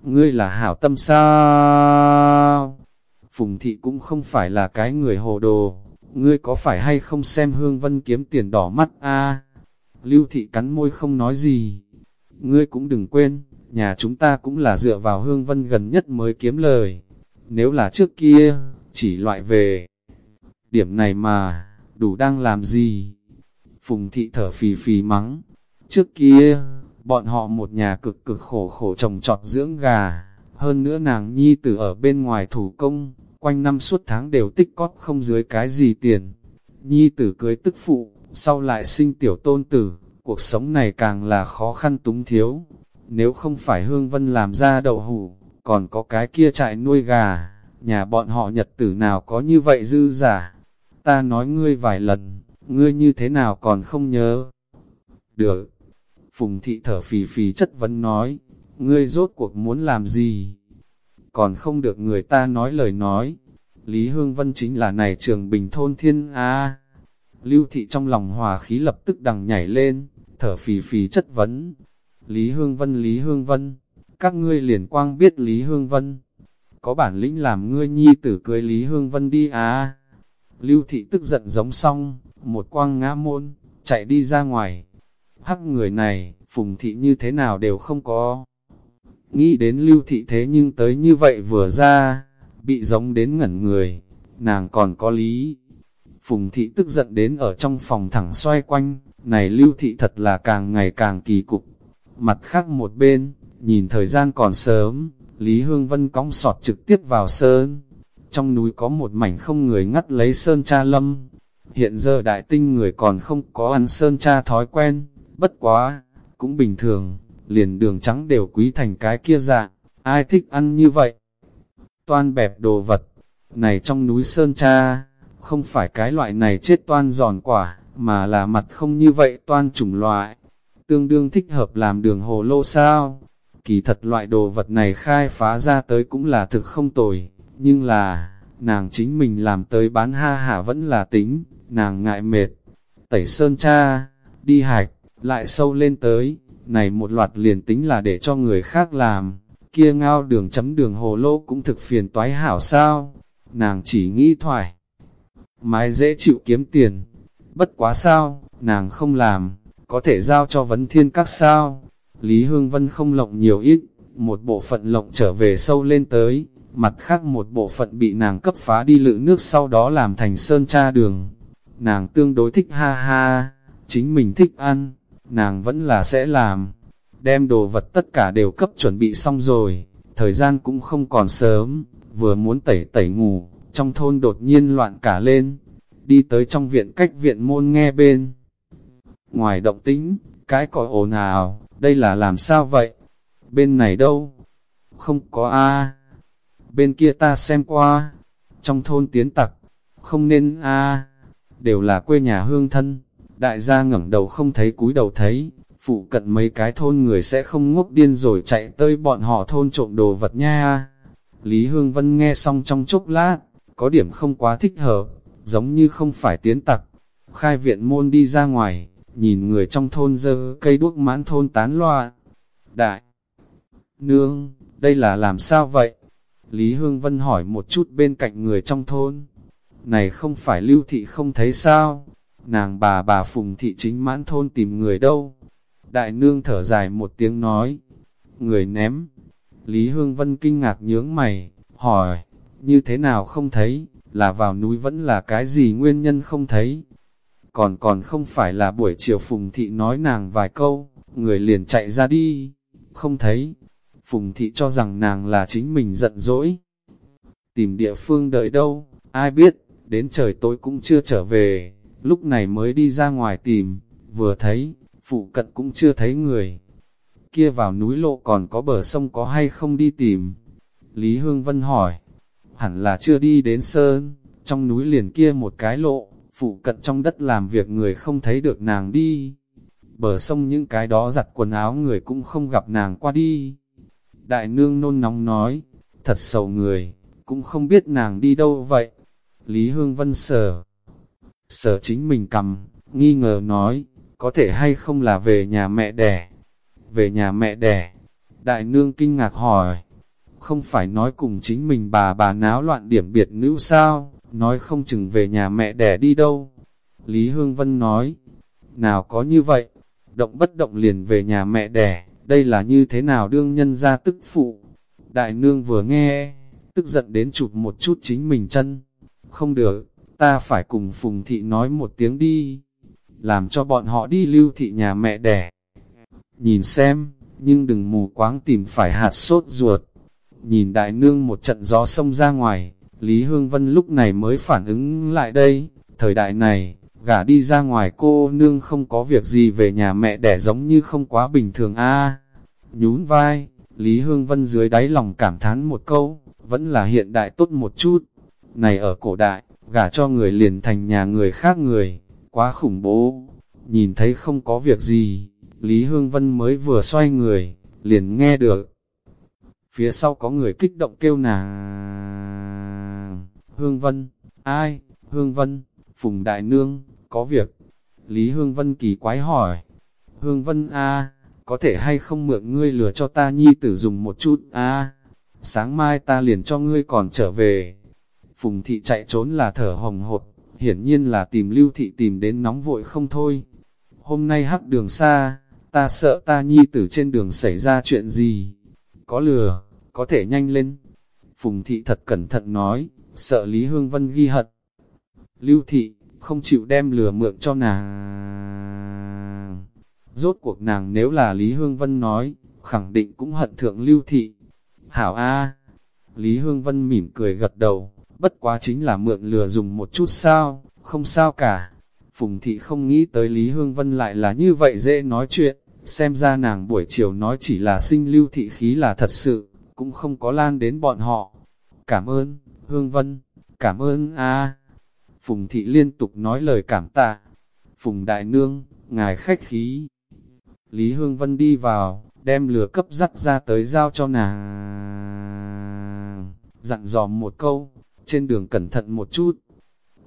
Ngươi là hảo tâm sao? Phùng thị cũng không phải là cái người hồ đồ, ngươi có phải hay không xem hương vân kiếm tiền đỏ mắt a? Lưu thị cắn môi không nói gì. Ngươi cũng đừng quên, nhà chúng ta cũng là dựa vào hương vân gần nhất mới kiếm lời. Nếu là trước kia, chỉ loại về. Điểm này mà, đủ đang làm gì? Phùng thị thở phì phì mắng. Trước kia, bọn họ một nhà cực cực khổ khổ trồng trọt dưỡng gà. Hơn nữa nàng nhi tử ở bên ngoài thủ công, quanh năm suốt tháng đều tích cóp không dưới cái gì tiền. Nhi tử cưới tức phụ, sau lại sinh tiểu tôn tử, cuộc sống này càng là khó khăn túng thiếu. Nếu không phải Hương Vân làm ra đậu hủ, còn có cái kia trại nuôi gà, nhà bọn họ nhật tử nào có như vậy dư giả. Ta nói ngươi vài lần, ngươi như thế nào còn không nhớ. Được. Phùng thị thở phì phì chất vấn nói, ngươi rốt cuộc muốn làm gì? Còn không được người ta nói lời nói. Lý Hương Vân chính là này trường bình thôn thiên A. Lưu thị trong lòng hòa khí lập tức đằng nhảy lên, thở phì phì chất vấn. Lý Hương Vân Lý Hương Vân, các ngươi liền quang biết Lý Hương Vân. Có bản lĩnh làm ngươi nhi tử cưới Lý Hương Vân đi à. Lưu thị tức giận giống xong, một quang ngã môn, chạy đi ra ngoài. Hắc người này, phùng thị như thế nào đều không có. Nghĩ đến lưu thị thế nhưng tới như vậy vừa ra, bị giống đến ngẩn người, nàng còn có lý. Phùng thị tức giận đến ở trong phòng thẳng xoay quanh, này lưu thị thật là càng ngày càng kỳ cục. Mặt khác một bên, nhìn thời gian còn sớm, Lý Hương Vân cong sọt trực tiếp vào sơn. Trong núi có một mảnh không người ngắt lấy sơn cha lâm. Hiện giờ đại tinh người còn không có ăn sơn cha thói quen, bất quá, cũng bình thường, liền đường trắng đều quý thành cái kia dạng, ai thích ăn như vậy. Toan bẹp đồ vật, này trong núi sơn cha, không phải cái loại này chết toan giòn quả, mà là mặt không như vậy toan chủng loại, tương đương thích hợp làm đường hồ lô sao. Kỳ thật loại đồ vật này khai phá ra tới cũng là thực không tồi, nhưng là, nàng chính mình làm tới bán ha hả vẫn là tính, nàng ngại mệt. Tẩy sơn cha, đi hạch, lại sâu lên tới, này một loạt liền tính là để cho người khác làm, kia ngao đường chấm đường hồ lô cũng thực phiền toái hảo sao, nàng chỉ nghĩ thoải. Mái dễ chịu kiếm tiền, bất quá sao, nàng không làm, có thể giao cho vấn thiên các sao. Lý Hương Vân không lộng nhiều ít, một bộ phận lộng trở về sâu lên tới, mặt khác một bộ phận bị nàng cấp phá đi lự nước sau đó làm thành sơn cha đường. Nàng tương đối thích ha ha, chính mình thích ăn, nàng vẫn là sẽ làm. Đem đồ vật tất cả đều cấp chuẩn bị xong rồi, thời gian cũng không còn sớm, vừa muốn tẩy tẩy ngủ, trong thôn đột nhiên loạn cả lên, đi tới trong viện cách viện môn nghe bên. Ngoài động tĩnh, cái còi ồn ào, đây là làm sao vậy? Bên này đâu? Không có a Bên kia ta xem qua, trong thôn tiến tặc, không nên a đều là quê nhà hương thân. Đại gia ngẩng đầu không thấy cúi đầu thấy, phụ cận mấy cái thôn người sẽ không ngốc điên rồi chạy tới bọn họ thôn trộm đồ vật nha. Lý Hương Vân nghe xong trong chốc lát, có điểm không quá thích hợp, giống như không phải tiến tặc. Khai viện môn đi ra ngoài, nhìn người trong thôn dơ cây đuốc mãn thôn tán loạn. Đại! Nương, đây là làm sao vậy? Lý Hương Vân hỏi một chút bên cạnh người trong thôn. Này không phải lưu thị không thấy sao? Nàng bà bà phùng thị chính mãn thôn tìm người đâu? Đại nương thở dài một tiếng nói. Người ném. Lý Hương Vân kinh ngạc nhướng mày, hỏi, như thế nào không thấy, là vào núi vẫn là cái gì nguyên nhân không thấy. Còn còn không phải là buổi chiều Phùng Thị nói nàng vài câu, người liền chạy ra đi, không thấy. Phùng Thị cho rằng nàng là chính mình giận dỗi. Tìm địa phương đợi đâu, ai biết, đến trời tối cũng chưa trở về, lúc này mới đi ra ngoài tìm, vừa thấy, phụ cận cũng chưa thấy người. Kia vào núi lộ còn có bờ sông có hay không đi tìm? Lý Hương Vân hỏi, hẳn là chưa đi đến Sơn, trong núi liền kia một cái lộ, phụ cận trong đất làm việc người không thấy được nàng đi. Bờ sông những cái đó giặt quần áo người cũng không gặp nàng qua đi. Đại nương nôn nóng nói, thật sầu người, cũng không biết nàng đi đâu vậy. Lý Hương Vân sờ sở chính mình cầm, nghi ngờ nói, có thể hay không là về nhà mẹ đẻ. Về nhà mẹ đẻ, đại nương kinh ngạc hỏi, không phải nói cùng chính mình bà bà náo loạn điểm biệt nữ sao, nói không chừng về nhà mẹ đẻ đi đâu. Lý Hương Vân nói, nào có như vậy, động bất động liền về nhà mẹ đẻ, đây là như thế nào đương nhân ra tức phụ. Đại nương vừa nghe, tức giận đến chụp một chút chính mình chân. Không được, ta phải cùng Phùng Thị nói một tiếng đi, làm cho bọn họ đi lưu thị nhà mẹ đẻ. Nhìn xem, nhưng đừng mù quáng tìm phải hạt sốt ruột. Nhìn đại nương một trận gió sông ra ngoài, Lý Hương Vân lúc này mới phản ứng lại đây, thời đại này, gả đi ra ngoài cô nương không có việc gì về nhà mẹ đẻ giống như không quá bình thường a Nhún vai, Lý Hương Vân dưới đáy lòng cảm thán một câu, vẫn là hiện đại tốt một chút. Này ở cổ đại, gả cho người liền thành nhà người khác người, quá khủng bố. Nhìn thấy không có việc gì, Lý Hương Vân mới vừa xoay người, liền nghe được. Phía sau có người kích động kêu nàng. Hương Vân, ai? Hương Vân, Phùng Đại Nương, có việc. Lý Hương Vân kỳ quái hỏi. Hương Vân a có thể hay không mượn ngươi lừa cho ta nhi tử dùng một chút a Sáng mai ta liền cho ngươi còn trở về. Phùng thị chạy trốn là thở hồng hột, hiển nhiên là tìm lưu thị tìm đến nóng vội không thôi. Hôm nay hắc đường xa, ta sợ ta nhi tử trên đường xảy ra chuyện gì. Có lừa, có thể nhanh lên. Phùng thị thật cẩn thận nói, sợ Lý Hương Vân ghi hận. Lưu thị, không chịu đem lừa mượn cho nàng. Rốt cuộc nàng nếu là Lý Hương Vân nói, khẳng định cũng hận thượng lưu thị. Hảo A. Lý Hương Vân mỉm cười gật đầu, bất quá chính là mượn lừa dùng một chút sao, không sao cả. Phùng thị không nghĩ tới Lý Hương Vân lại là như vậy dễ nói chuyện, xem ra nàng buổi chiều nói chỉ là sinh lưu thị khí là thật sự, cũng không có lan đến bọn họ. Cảm ơn, Hương Vân, cảm ơn a. Phùng thị liên tục nói lời cảm tạ. Phùng đại nương, ngài khách khí. Lý Hương Vân đi vào, đem lửa cấp dắt ra tới giao cho nàng. Dặn dò một câu, trên đường cẩn thận một chút.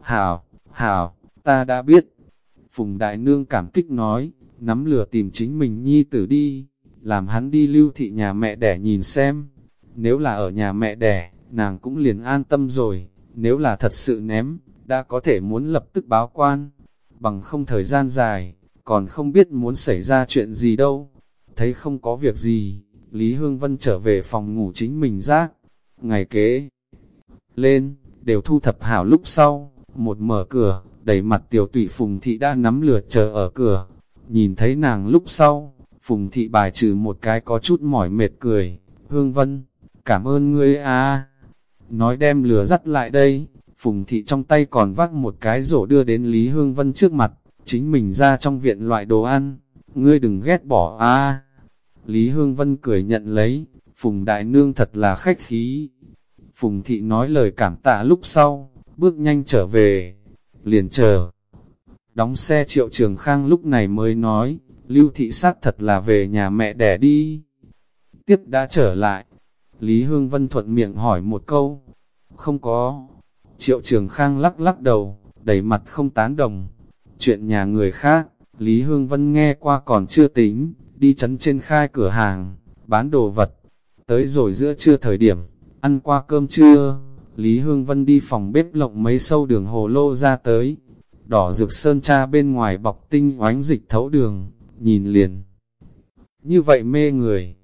Hảo, hảo, ta đã biết. Phùng Đại Nương cảm kích nói, nắm lửa tìm chính mình nhi tử đi, làm hắn đi lưu thị nhà mẹ đẻ nhìn xem. Nếu là ở nhà mẹ đẻ, nàng cũng liền an tâm rồi, nếu là thật sự ném, đã có thể muốn lập tức báo quan. Bằng không thời gian dài, còn không biết muốn xảy ra chuyện gì đâu. Thấy không có việc gì, Lý Hương Vân trở về phòng ngủ chính mình rác. Ngày kế lên, đều thu thập hảo lúc sau, một mở cửa, đẩy mặt tiểu tụy Phùng Thị đã nắm lửa chờ ở cửa. Nhìn thấy nàng lúc sau, Phùng Thị bài trừ một cái có chút mỏi mệt cười. Hương Vân, cảm ơn ngươi a Nói đem lửa dắt lại đây, Phùng Thị trong tay còn vác một cái rổ đưa đến Lý Hương Vân trước mặt, chính mình ra trong viện loại đồ ăn, ngươi đừng ghét bỏ a Lý Hương Vân cười nhận lấy, Phùng Đại Nương thật là khách khí. Phùng Thị nói lời cảm tạ lúc sau, bước nhanh trở về, liền chờ. Đóng xe triệu trường khang lúc này mới nói, Lưu Thị xác thật là về nhà mẹ đẻ đi. Tiếp đã trở lại, Lý Hương Vân thuận miệng hỏi một câu, không có. Triệu trường khang lắc lắc đầu, đầy mặt không tán đồng. Chuyện nhà người khác, Lý Hương Vân nghe qua còn chưa tính, đi chấn trên khai cửa hàng, bán đồ vật. Tới rồi giữa trưa thời điểm, ăn qua cơm trưa, Lý Hương Vân đi phòng bếp lộng mấy sâu đường hồ lô ra tới. Đỏ rực sơn cha bên ngoài bọc tinh oánh dịch thấu đường, nhìn liền. Như vậy mê người,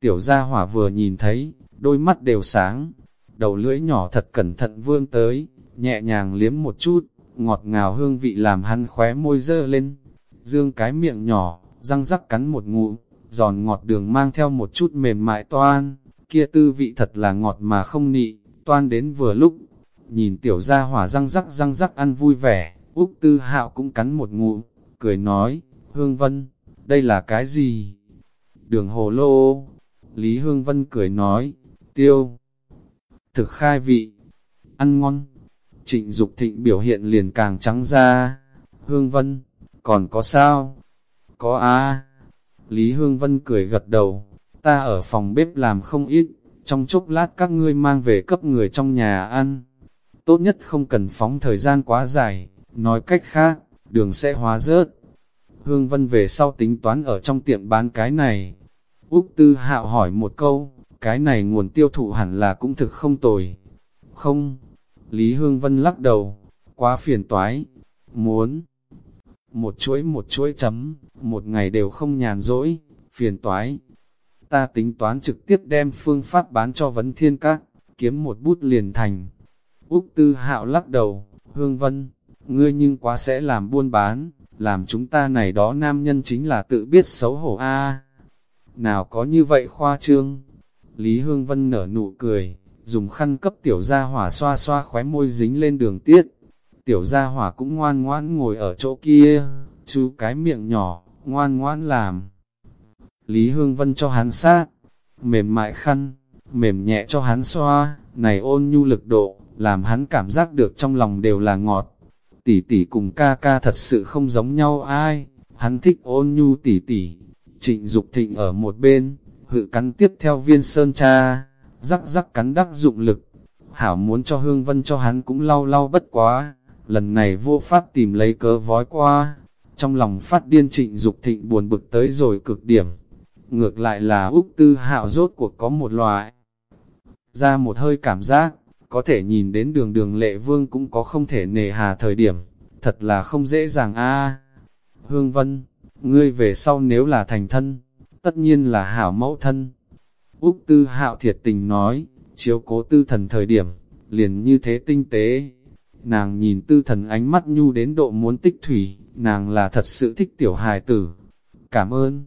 tiểu gia hỏa vừa nhìn thấy, đôi mắt đều sáng, đầu lưỡi nhỏ thật cẩn thận vươn tới, nhẹ nhàng liếm một chút, ngọt ngào hương vị làm hắn khóe môi dơ lên. Dương cái miệng nhỏ, răng rắc cắn một ngụm, giòn ngọt đường mang theo một chút mềm mại toan, kia tư vị thật là ngọt mà không nị, toan đến vừa lúc. Nhìn tiểu gia hỏa răng rắc răng rắc ăn vui vẻ, Úc Tư Hạo cũng cắn một ngụm, cười nói, Hương Vân, đây là cái gì? Đường hồ lô. Lý Hương Vân cười nói, tiêu. Thực khai vị, ăn ngon. Trịnh Dục Thịnh biểu hiện liền càng trắng ra. Hương Vân, còn có sao? Có a Lý Hương Vân cười gật đầu, ta ở phòng bếp làm không ít, trong chốc lát các ngươi mang về cấp người trong nhà ăn. Tốt nhất không cần phóng thời gian quá dài, nói cách khác, đường sẽ hóa rớt. Hương Vân về sau tính toán ở trong tiệm bán cái này. Úc Tư Hạo hỏi một câu, cái này nguồn tiêu thụ hẳn là cũng thực không tồi. Không, Lý Hương Vân lắc đầu, quá phiền toái, muốn một chuỗi một chuỗi chấm, một ngày đều không nhàn rỗi, phiền toái. Ta tính toán trực tiếp đem phương pháp bán cho vấn thiên các, kiếm một bút liền thành. Úc Tư Hạo lắc đầu, Hương Vân, ngươi nhưng quá sẽ làm buôn bán, làm chúng ta này đó nam nhân chính là tự biết xấu hổ a. nào có như vậy khoa trương? Lý Hương Vân nở nụ cười, dùng khăn cấp tiểu gia hỏa xoa xoa khóe môi dính lên đường tiết. Tiểu gia hỏa cũng ngoan ngoãn ngồi ở chỗ kia, chú cái miệng nhỏ, ngoan ngoãn làm. Lý Hương Vân cho hắn sát, mềm mại khăn, mềm nhẹ cho hắn xoa, này ôn nhu lực độ, làm hắn cảm giác được trong lòng đều là ngọt. Tỷ tỷ cùng ca ca thật sự không giống nhau ai, hắn thích ôn nhu tỷ tỷ. Trịnh Dục Thịnh ở một bên, hự cắn tiếp theo viên sơn cha, rắc rắc cắn đắc dụng lực. Hảo muốn cho Hương Vân cho hắn cũng lau lau bất quá, lần này vô pháp tìm lấy cớ vói qua. Trong lòng phát điên trịnh Dục thịnh buồn bực tới rồi cực điểm. Ngược lại là Úc Tư Hạo rốt cuộc có một loại. Ra một hơi cảm giác, có thể nhìn đến đường đường lệ vương cũng có không thể nề hà thời điểm. Thật là không dễ dàng a Hương Vân, ngươi về sau nếu là thành thân, tất nhiên là hảo mẫu thân. Úc Tư Hạo thiệt tình nói, chiếu cố tư thần thời điểm, liền như thế tinh tế. Nàng nhìn tư thần ánh mắt nhu đến độ muốn tích thủy, nàng là thật sự thích tiểu hài tử. Cảm ơn.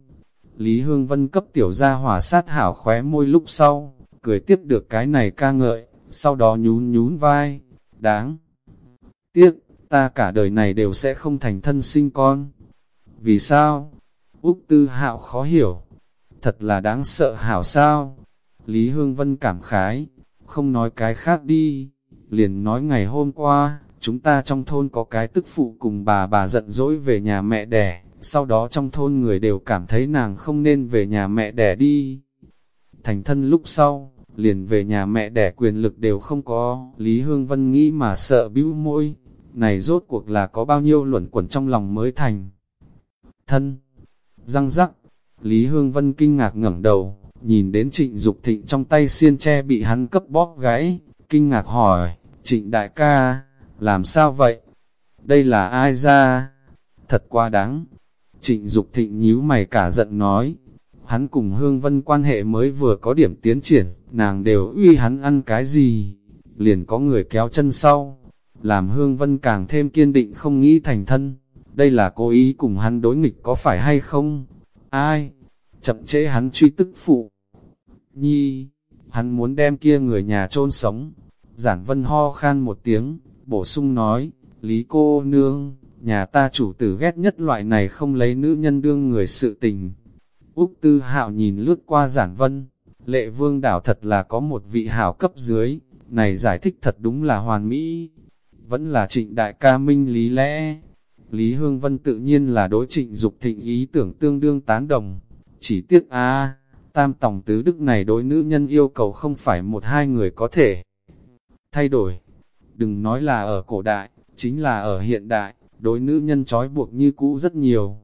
Lý Hương Vân cấp tiểu gia hỏa sát hảo khóe môi lúc sau, cười tiếp được cái này ca ngợi, sau đó nhún nhún vai. Đáng tiếc, ta cả đời này đều sẽ không thành thân sinh con. Vì sao? Úc Tư Hạo khó hiểu. Thật là đáng sợ hảo sao? Lý Hương Vân cảm khái, không nói cái khác đi. Liền nói ngày hôm qua, chúng ta trong thôn có cái tức phụ cùng bà bà giận dỗi về nhà mẹ đẻ, sau đó trong thôn người đều cảm thấy nàng không nên về nhà mẹ đẻ đi. Thành thân lúc sau, liền về nhà mẹ đẻ quyền lực đều không có, Lý Hương Vân nghĩ mà sợ bĩu môi, này rốt cuộc là có bao nhiêu luẩn quẩn trong lòng mới thành. Thân, răng rắc, Lý Hương Vân kinh ngạc ngẩng đầu, nhìn đến trịnh Dục thịnh trong tay xiên tre bị hắn cấp bóp gãy, kinh ngạc hỏi, trịnh đại ca, làm sao vậy? Đây là ai ra? Thật quá đáng. Trịnh Dục thịnh nhíu mày cả giận nói, hắn cùng Hương Vân quan hệ mới vừa có điểm tiến triển, nàng đều uy hắn ăn cái gì, liền có người kéo chân sau, làm Hương Vân càng thêm kiên định không nghĩ thành thân, đây là cố ý cùng hắn đối nghịch có phải hay không? Ai? Chậm chế hắn truy tức phụ. Nhi, hắn muốn đem kia người nhà chôn sống. Giản Vân ho khan một tiếng, bổ sung nói, Lý cô nương, nhà ta chủ tử ghét nhất loại này không lấy nữ nhân đương người sự tình. Úc Tư Hạo nhìn lướt qua Giản Vân, lệ vương đảo thật là có một vị hảo cấp dưới, này giải thích thật đúng là hoàn mỹ, vẫn là trịnh đại ca minh lý lẽ. Lý Hương Vân tự nhiên là đối trịnh dục thịnh ý tưởng tương đương tán đồng, chỉ tiếc a tam tổng tứ đức này đối nữ nhân yêu cầu không phải một hai người có thể thay đổi. Đừng nói là ở cổ đại, chính là ở hiện đại, đối nữ nhân trói buộc như cũ rất nhiều.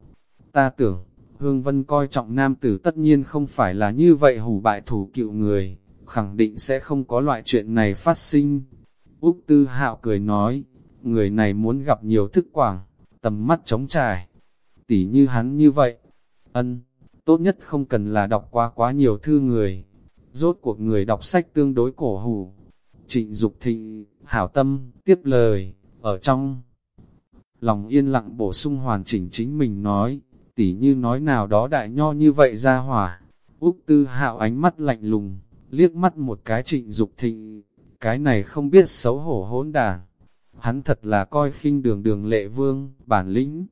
Ta tưởng, Hương Vân coi trọng nam tử tất nhiên không phải là như vậy hủ bại thủ cựu người, khẳng định sẽ không có loại chuyện này phát sinh. Úc Tư Hạo cười nói, người này muốn gặp nhiều thức quảng, tầm mắt trống trải, tỉ như hắn như vậy. Ân, tốt nhất không cần là đọc qua quá nhiều thư người. Rốt cuộc người đọc sách tương đối cổ hủ. Trịnh Dục Thịnh, hảo tâm, tiếp lời, ở trong lòng yên lặng bổ sung hoàn chỉnh chính mình nói, tỉ như nói nào đó đại nho như vậy ra hỏa. Úc Tư Hạo ánh mắt lạnh lùng, liếc mắt một cái Trịnh Dục Thịnh, cái này không biết xấu hổ hỗn đàn. Hắn thật là coi khinh đường đường lệ vương, bản lĩnh.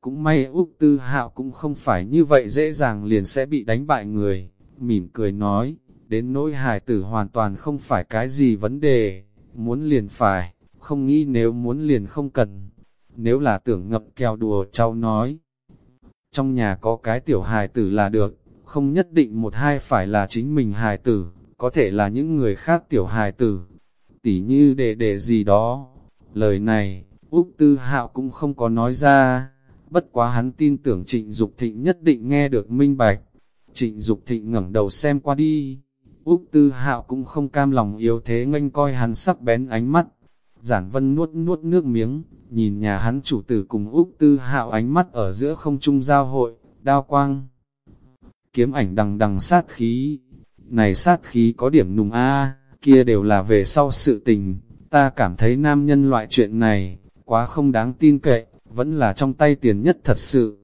Cũng may Úc Tư Hạo cũng không phải như vậy dễ dàng liền sẽ bị đánh bại người. Mỉm cười nói, đến nỗi hài tử hoàn toàn không phải cái gì vấn đề. Muốn liền phải, không nghĩ nếu muốn liền không cần. Nếu là tưởng ngậm kèo đùa cháu nói. Trong nhà có cái tiểu hài tử là được, không nhất định một hai phải là chính mình hài tử có thể là những người khác tiểu hài tử, tỉ như đề đề gì đó. Lời này, Úc Tư Hạo cũng không có nói ra, bất quá hắn tin tưởng Trịnh Dục Thịnh nhất định nghe được minh bạch. Trịnh Dục Thịnh ngẩng đầu xem qua đi, Úc Tư Hạo cũng không cam lòng yếu thế nghênh coi hắn sắc bén ánh mắt. Giản Vân nuốt nuốt nước miếng, nhìn nhà hắn chủ tử cùng Úc Tư Hạo ánh mắt ở giữa không trung giao hội, đao quang. Kiếm ảnh đằng đằng sát khí, này sát khí có điểm nùng a kia đều là về sau sự tình, ta cảm thấy nam nhân loại chuyện này, quá không đáng tin cậy, vẫn là trong tay tiền nhất thật sự.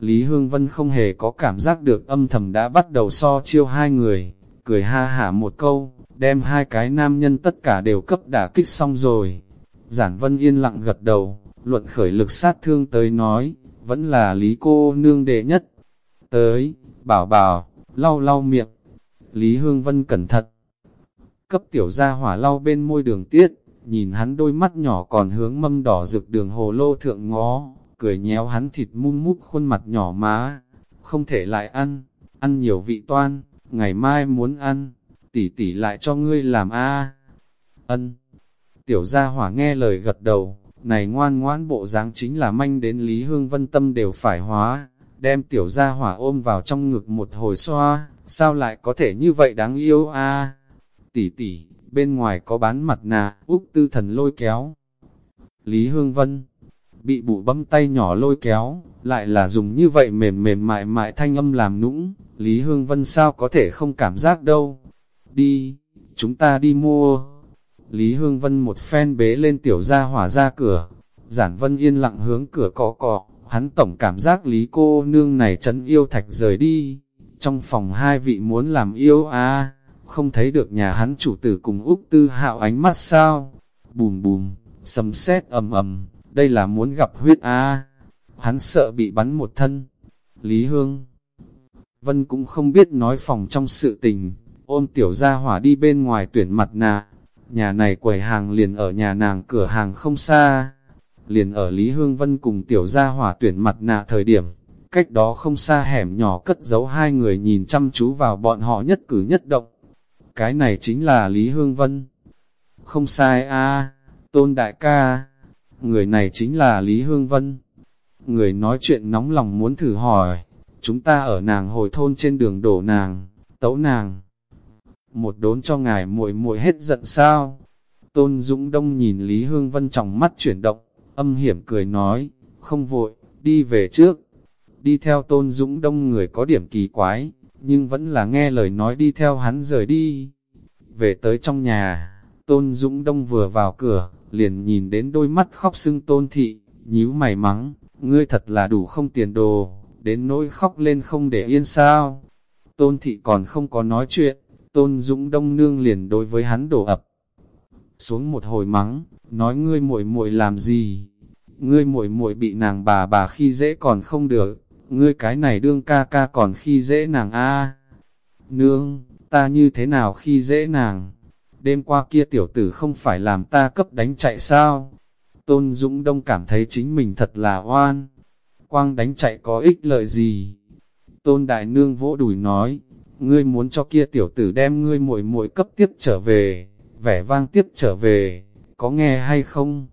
Lý Hương Vân không hề có cảm giác được âm thầm đã bắt đầu so chiêu hai người, cười ha hả một câu, đem hai cái nam nhân tất cả đều cấp đả kích xong rồi. Giản Vân yên lặng gật đầu, luận khởi lực sát thương tới nói, vẫn là Lý cô nương đệ nhất. Tới, bảo bảo, lau lau miệng, Lý Hương Vân cẩn thận. Cấp tiểu ra hỏa lau bên môi đường tiết, nhìn hắn đôi mắt nhỏ còn hướng mâm đỏ rực đường hồ lô thượng ngó, cười nhéo hắn thịt mum mút khuôn mặt nhỏ má. Không thể lại ăn, ăn nhiều vị toan, ngày mai muốn ăn, tỷ tỷ lại cho ngươi làm a Ân. Tiểu gia hỏa nghe lời gật đầu, này ngoan ngoãn bộ dáng chính là manh đến Lý Hương Vân tâm đều phải hóa, đem tiểu gia hỏa ôm vào trong ngực một hồi xoa, sao lại có thể như vậy đáng yêu a Tỷ tỷ, bên ngoài có bán mặt nạ, Úc tư thần lôi kéo. Lý Hương Vân, bị bụ bấm tay nhỏ lôi kéo, lại là dùng như vậy mềm mềm mại mại thanh âm làm nũng, Lý Hương Vân sao có thể không cảm giác đâu. Đi, chúng ta đi mua. Lý Hương Vân một phen bế lên tiểu gia hỏa ra cửa, giản vân yên lặng hướng cửa cọ cọ, hắn tổng cảm giác Lý cô nương này chấn yêu thạch rời đi, trong phòng hai vị muốn làm yêu à, không thấy được nhà hắn chủ tử cùng Úc Tư Hạo ánh mắt sao? Bùm bùm, sầm sét ầm ầm, đây là muốn gặp huyết a Hắn sợ bị bắn một thân. Lý Hương Vân cũng không biết nói phòng trong sự tình, ôm tiểu gia hỏa đi bên ngoài tuyển mặt nạ. Nhà này quầy hàng liền ở nhà nàng cửa hàng không xa. Liền ở Lý Hương Vân cùng tiểu gia hỏa tuyển mặt nạ thời điểm, cách đó không xa hẻm nhỏ cất giấu hai người nhìn chăm chú vào bọn họ nhất cử nhất động. Cái này chính là Lý Hương Vân. Không sai a tôn đại ca, người này chính là Lý Hương Vân. Người nói chuyện nóng lòng muốn thử hỏi, chúng ta ở nàng hồi thôn trên đường đổ nàng, tấu nàng. Một đốn cho ngài muội muội hết giận sao? Tôn Dũng Đông nhìn Lý Hương Vân trong mắt chuyển động, âm hiểm cười nói, không vội, đi về trước. Đi theo Tôn Dũng Đông người có điểm kỳ quái, nhưng vẫn là nghe lời nói đi theo hắn rời đi. Về tới trong nhà, Tôn Dũng Đông vừa vào cửa, liền nhìn đến đôi mắt khóc sưng Tôn Thị, nhíu mày mắng, ngươi thật là đủ không tiền đồ, đến nỗi khóc lên không để yên sao. Tôn Thị còn không có nói chuyện, Tôn Dũng Đông Nương liền đối với hắn đổ ập. Xuống một hồi mắng, nói ngươi muội muội làm gì? Ngươi muội muội bị nàng bà bà khi dễ còn không được, ngươi cái này đương ca ca còn khi dễ nàng a Nương, ta như thế nào khi dễ nàng? Đêm qua kia tiểu tử không phải làm ta cấp đánh chạy sao? Tôn Dũng Đông cảm thấy chính mình thật là oan. Quang đánh chạy có ích lợi gì? Tôn Đại Nương vỗ đùi nói, ngươi muốn cho kia tiểu tử đem ngươi muội muội cấp tiếp trở về, vẻ vang tiếp trở về, có nghe hay không?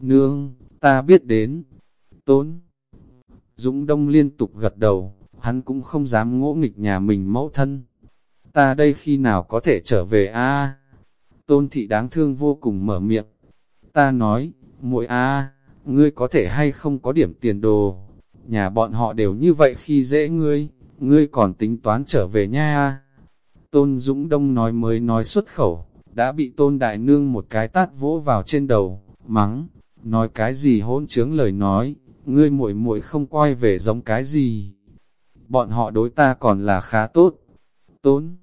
Nương, ta biết đến. Tôn Dũng Đông liên tục gật đầu, hắn cũng không dám ngỗ nghịch nhà mình mẫu thân. Ta đây khi nào có thể trở về a? Tôn thị đáng thương vô cùng mở miệng. Ta nói, muội a, ngươi có thể hay không có điểm tiền đồ. Nhà bọn họ đều như vậy khi dễ ngươi, ngươi còn tính toán trở về nha. Tôn Dũng Đông nói mới nói xuất khẩu, đã bị Tôn Đại Nương một cái tát vỗ vào trên đầu, mắng, nói cái gì hỗn trướng lời nói, ngươi muội muội không quay về giống cái gì. Bọn họ đối ta còn là khá tốt. Tôn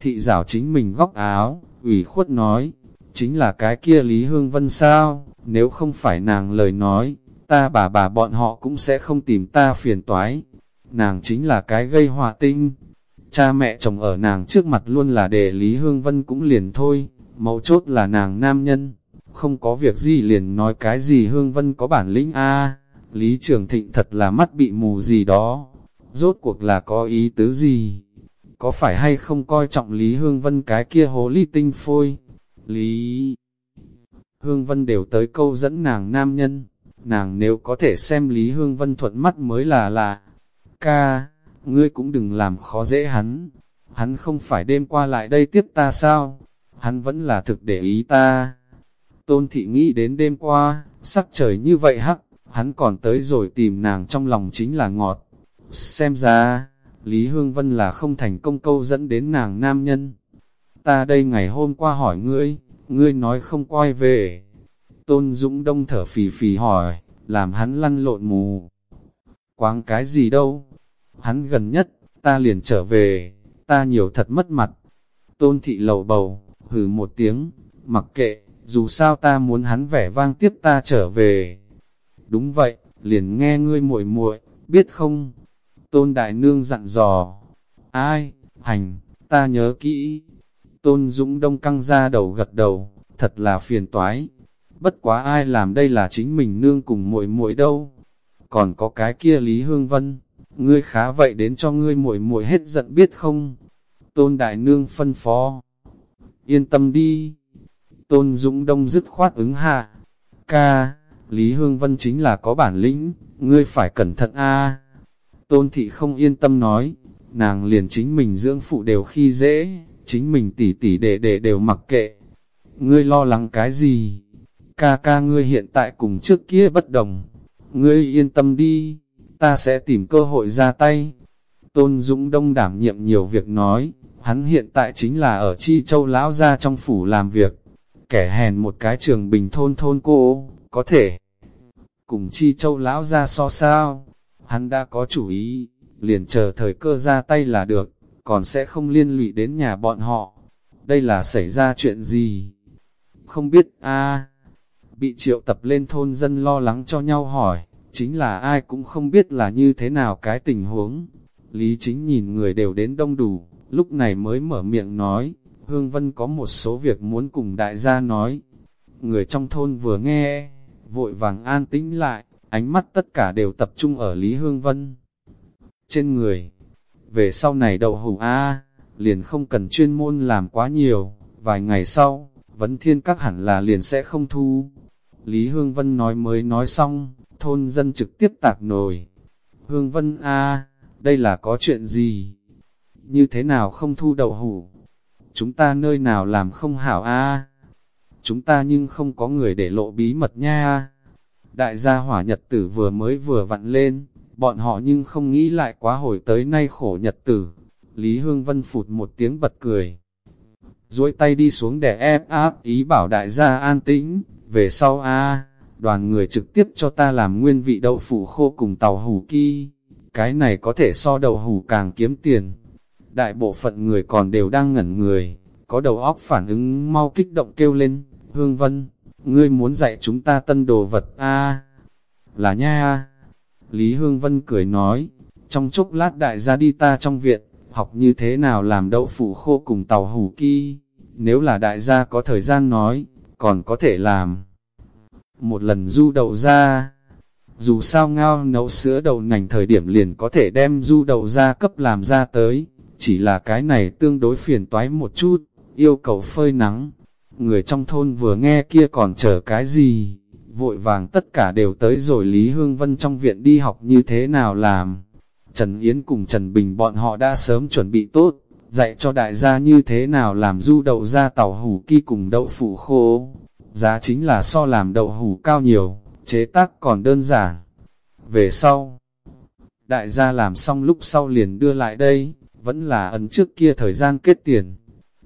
thị giảo chính mình góc áo, ủy khuất nói, chính là cái kia Lý Hương Vân sao, nếu không phải nàng lời nói, ta bà bà bọn họ cũng sẽ không tìm ta phiền toái. Nàng chính là cái gây họa tinh. Cha mẹ chồng ở nàng trước mặt luôn là để Lý Hương Vân cũng liền thôi, mấu chốt là nàng nam nhân. Không có việc gì liền nói cái gì Hương Vân có bản lĩnh a Lý Trường Thịnh thật là mắt bị mù gì đó. Rốt cuộc là có ý tứ gì? có phải hay không coi trọng Lý Hương Vân cái kia hồ ly tinh phôi? Lý Hương Vân đều tới câu dẫn nàng nam nhân, nàng nếu có thể xem Lý Hương Vân thuận mắt mới là là, ca, ngươi cũng đừng làm khó dễ hắn, hắn không phải đêm qua lại đây tiếp ta sao, hắn vẫn là thực để ý ta. Tôn thị nghĩ đến đêm qua, sắc trời như vậy hắc, hắn còn tới rồi tìm nàng trong lòng chính là ngọt. Xem ra, Lý Hương Vân là không thành công câu dẫn đến nàng nam nhân. Ta đây ngày hôm qua hỏi ngươi, ngươi nói không quay về. Tôn Dũng Đông thở phì phì hỏi, làm hắn lăn lộn mù. Quáng cái gì đâu? Hắn gần nhất, ta liền trở về, ta nhiều thật mất mặt. Tôn thị lầu bầu, hừ một tiếng, mặc kệ, dù sao ta muốn hắn vẻ vang tiếp ta trở về. Đúng vậy, liền nghe ngươi muội muội, biết không? Tôn Đại Nương dặn dò, ai, hành, ta nhớ kỹ. Tôn Dũng Đông căng ra đầu gật đầu, thật là phiền toái. Bất quá ai làm đây là chính mình nương cùng muội muội đâu. Còn có cái kia Lý Hương Vân, ngươi khá vậy đến cho ngươi muội muội hết giận biết không? Tôn Đại Nương phân phó. Yên tâm đi. Tôn Dũng Đông dứt khoát ứng hạ. Ca, Lý Hương Vân chính là có bản lĩnh, ngươi phải cẩn thận a. Tôn thị không yên tâm nói, nàng liền chính mình dưỡng phụ đều khi dễ, chính mình tỉ tỉ để để đều mặc kệ. Ngươi lo lắng cái gì? Ca ca ngươi hiện tại cùng trước kia bất đồng. Ngươi yên tâm đi, ta sẽ tìm cơ hội ra tay. Tôn Dũng Đông đảm nhiệm nhiều việc nói, hắn hiện tại chính là ở Chi Châu Lão Gia trong phủ làm việc. Kẻ hèn một cái trường bình thôn thôn cô, có thể cùng Chi Châu Lão Gia so sao hắn đã có chủ ý, liền chờ thời cơ ra tay là được, còn sẽ không liên lụy đến nhà bọn họ. Đây là xảy ra chuyện gì? Không biết a bị triệu tập lên thôn dân lo lắng cho nhau hỏi, chính là ai cũng không biết là như thế nào cái tình huống. Lý chính nhìn người đều đến đông đủ, lúc này mới mở miệng nói, Hương Vân có một số việc muốn cùng đại gia nói. Người trong thôn vừa nghe, vội vàng an tĩnh lại, ánh mắt tất cả đều tập trung ở Lý Hương Vân. Trên người, về sau này đậu hủ A, liền không cần chuyên môn làm quá nhiều, vài ngày sau, vấn thiên các hẳn là liền sẽ không thu. Lý Hương Vân nói mới nói xong, thôn dân trực tiếp tạc nổi. Hương Vân A, đây là có chuyện gì? Như thế nào không thu đậu hủ? Chúng ta nơi nào làm không hảo A? Chúng ta nhưng không có người để lộ bí mật nha. Đại gia hỏa nhật tử vừa mới vừa vặn lên, bọn họ nhưng không nghĩ lại quá hồi tới nay khổ nhật tử. Lý Hương Vân phụt một tiếng bật cười. duỗi tay đi xuống để ép áp ý bảo đại gia an tĩnh, về sau a đoàn người trực tiếp cho ta làm nguyên vị đậu phủ khô cùng tàu hủ ki. Cái này có thể so đậu hủ càng kiếm tiền. Đại bộ phận người còn đều đang ngẩn người, có đầu óc phản ứng mau kích động kêu lên, Hương Vân, ngươi muốn dạy chúng ta tân đồ vật a Là nha Lý Hương Vân cười nói, trong chốc lát đại gia đi ta trong viện, học như thế nào làm đậu phụ khô cùng tàu hủ ki. Nếu là đại gia có thời gian nói, còn có thể làm. Một lần du đậu ra, dù sao ngao nấu sữa đậu nành thời điểm liền có thể đem du đậu ra cấp làm ra tới, chỉ là cái này tương đối phiền toái một chút, yêu cầu phơi nắng. Người trong thôn vừa nghe kia còn chờ cái gì, vội vàng tất cả đều tới rồi Lý Hương Vân trong viện đi học như thế nào làm. Trần Yến cùng Trần Bình bọn họ đã sớm chuẩn bị tốt, dạy cho đại gia như thế nào làm du đậu ra tàu hủ ki cùng đậu phụ khô. Giá chính là so làm đậu hủ cao nhiều, chế tác còn đơn giản. Về sau, đại gia làm xong lúc sau liền đưa lại đây, vẫn là ấn trước kia thời gian kết tiền.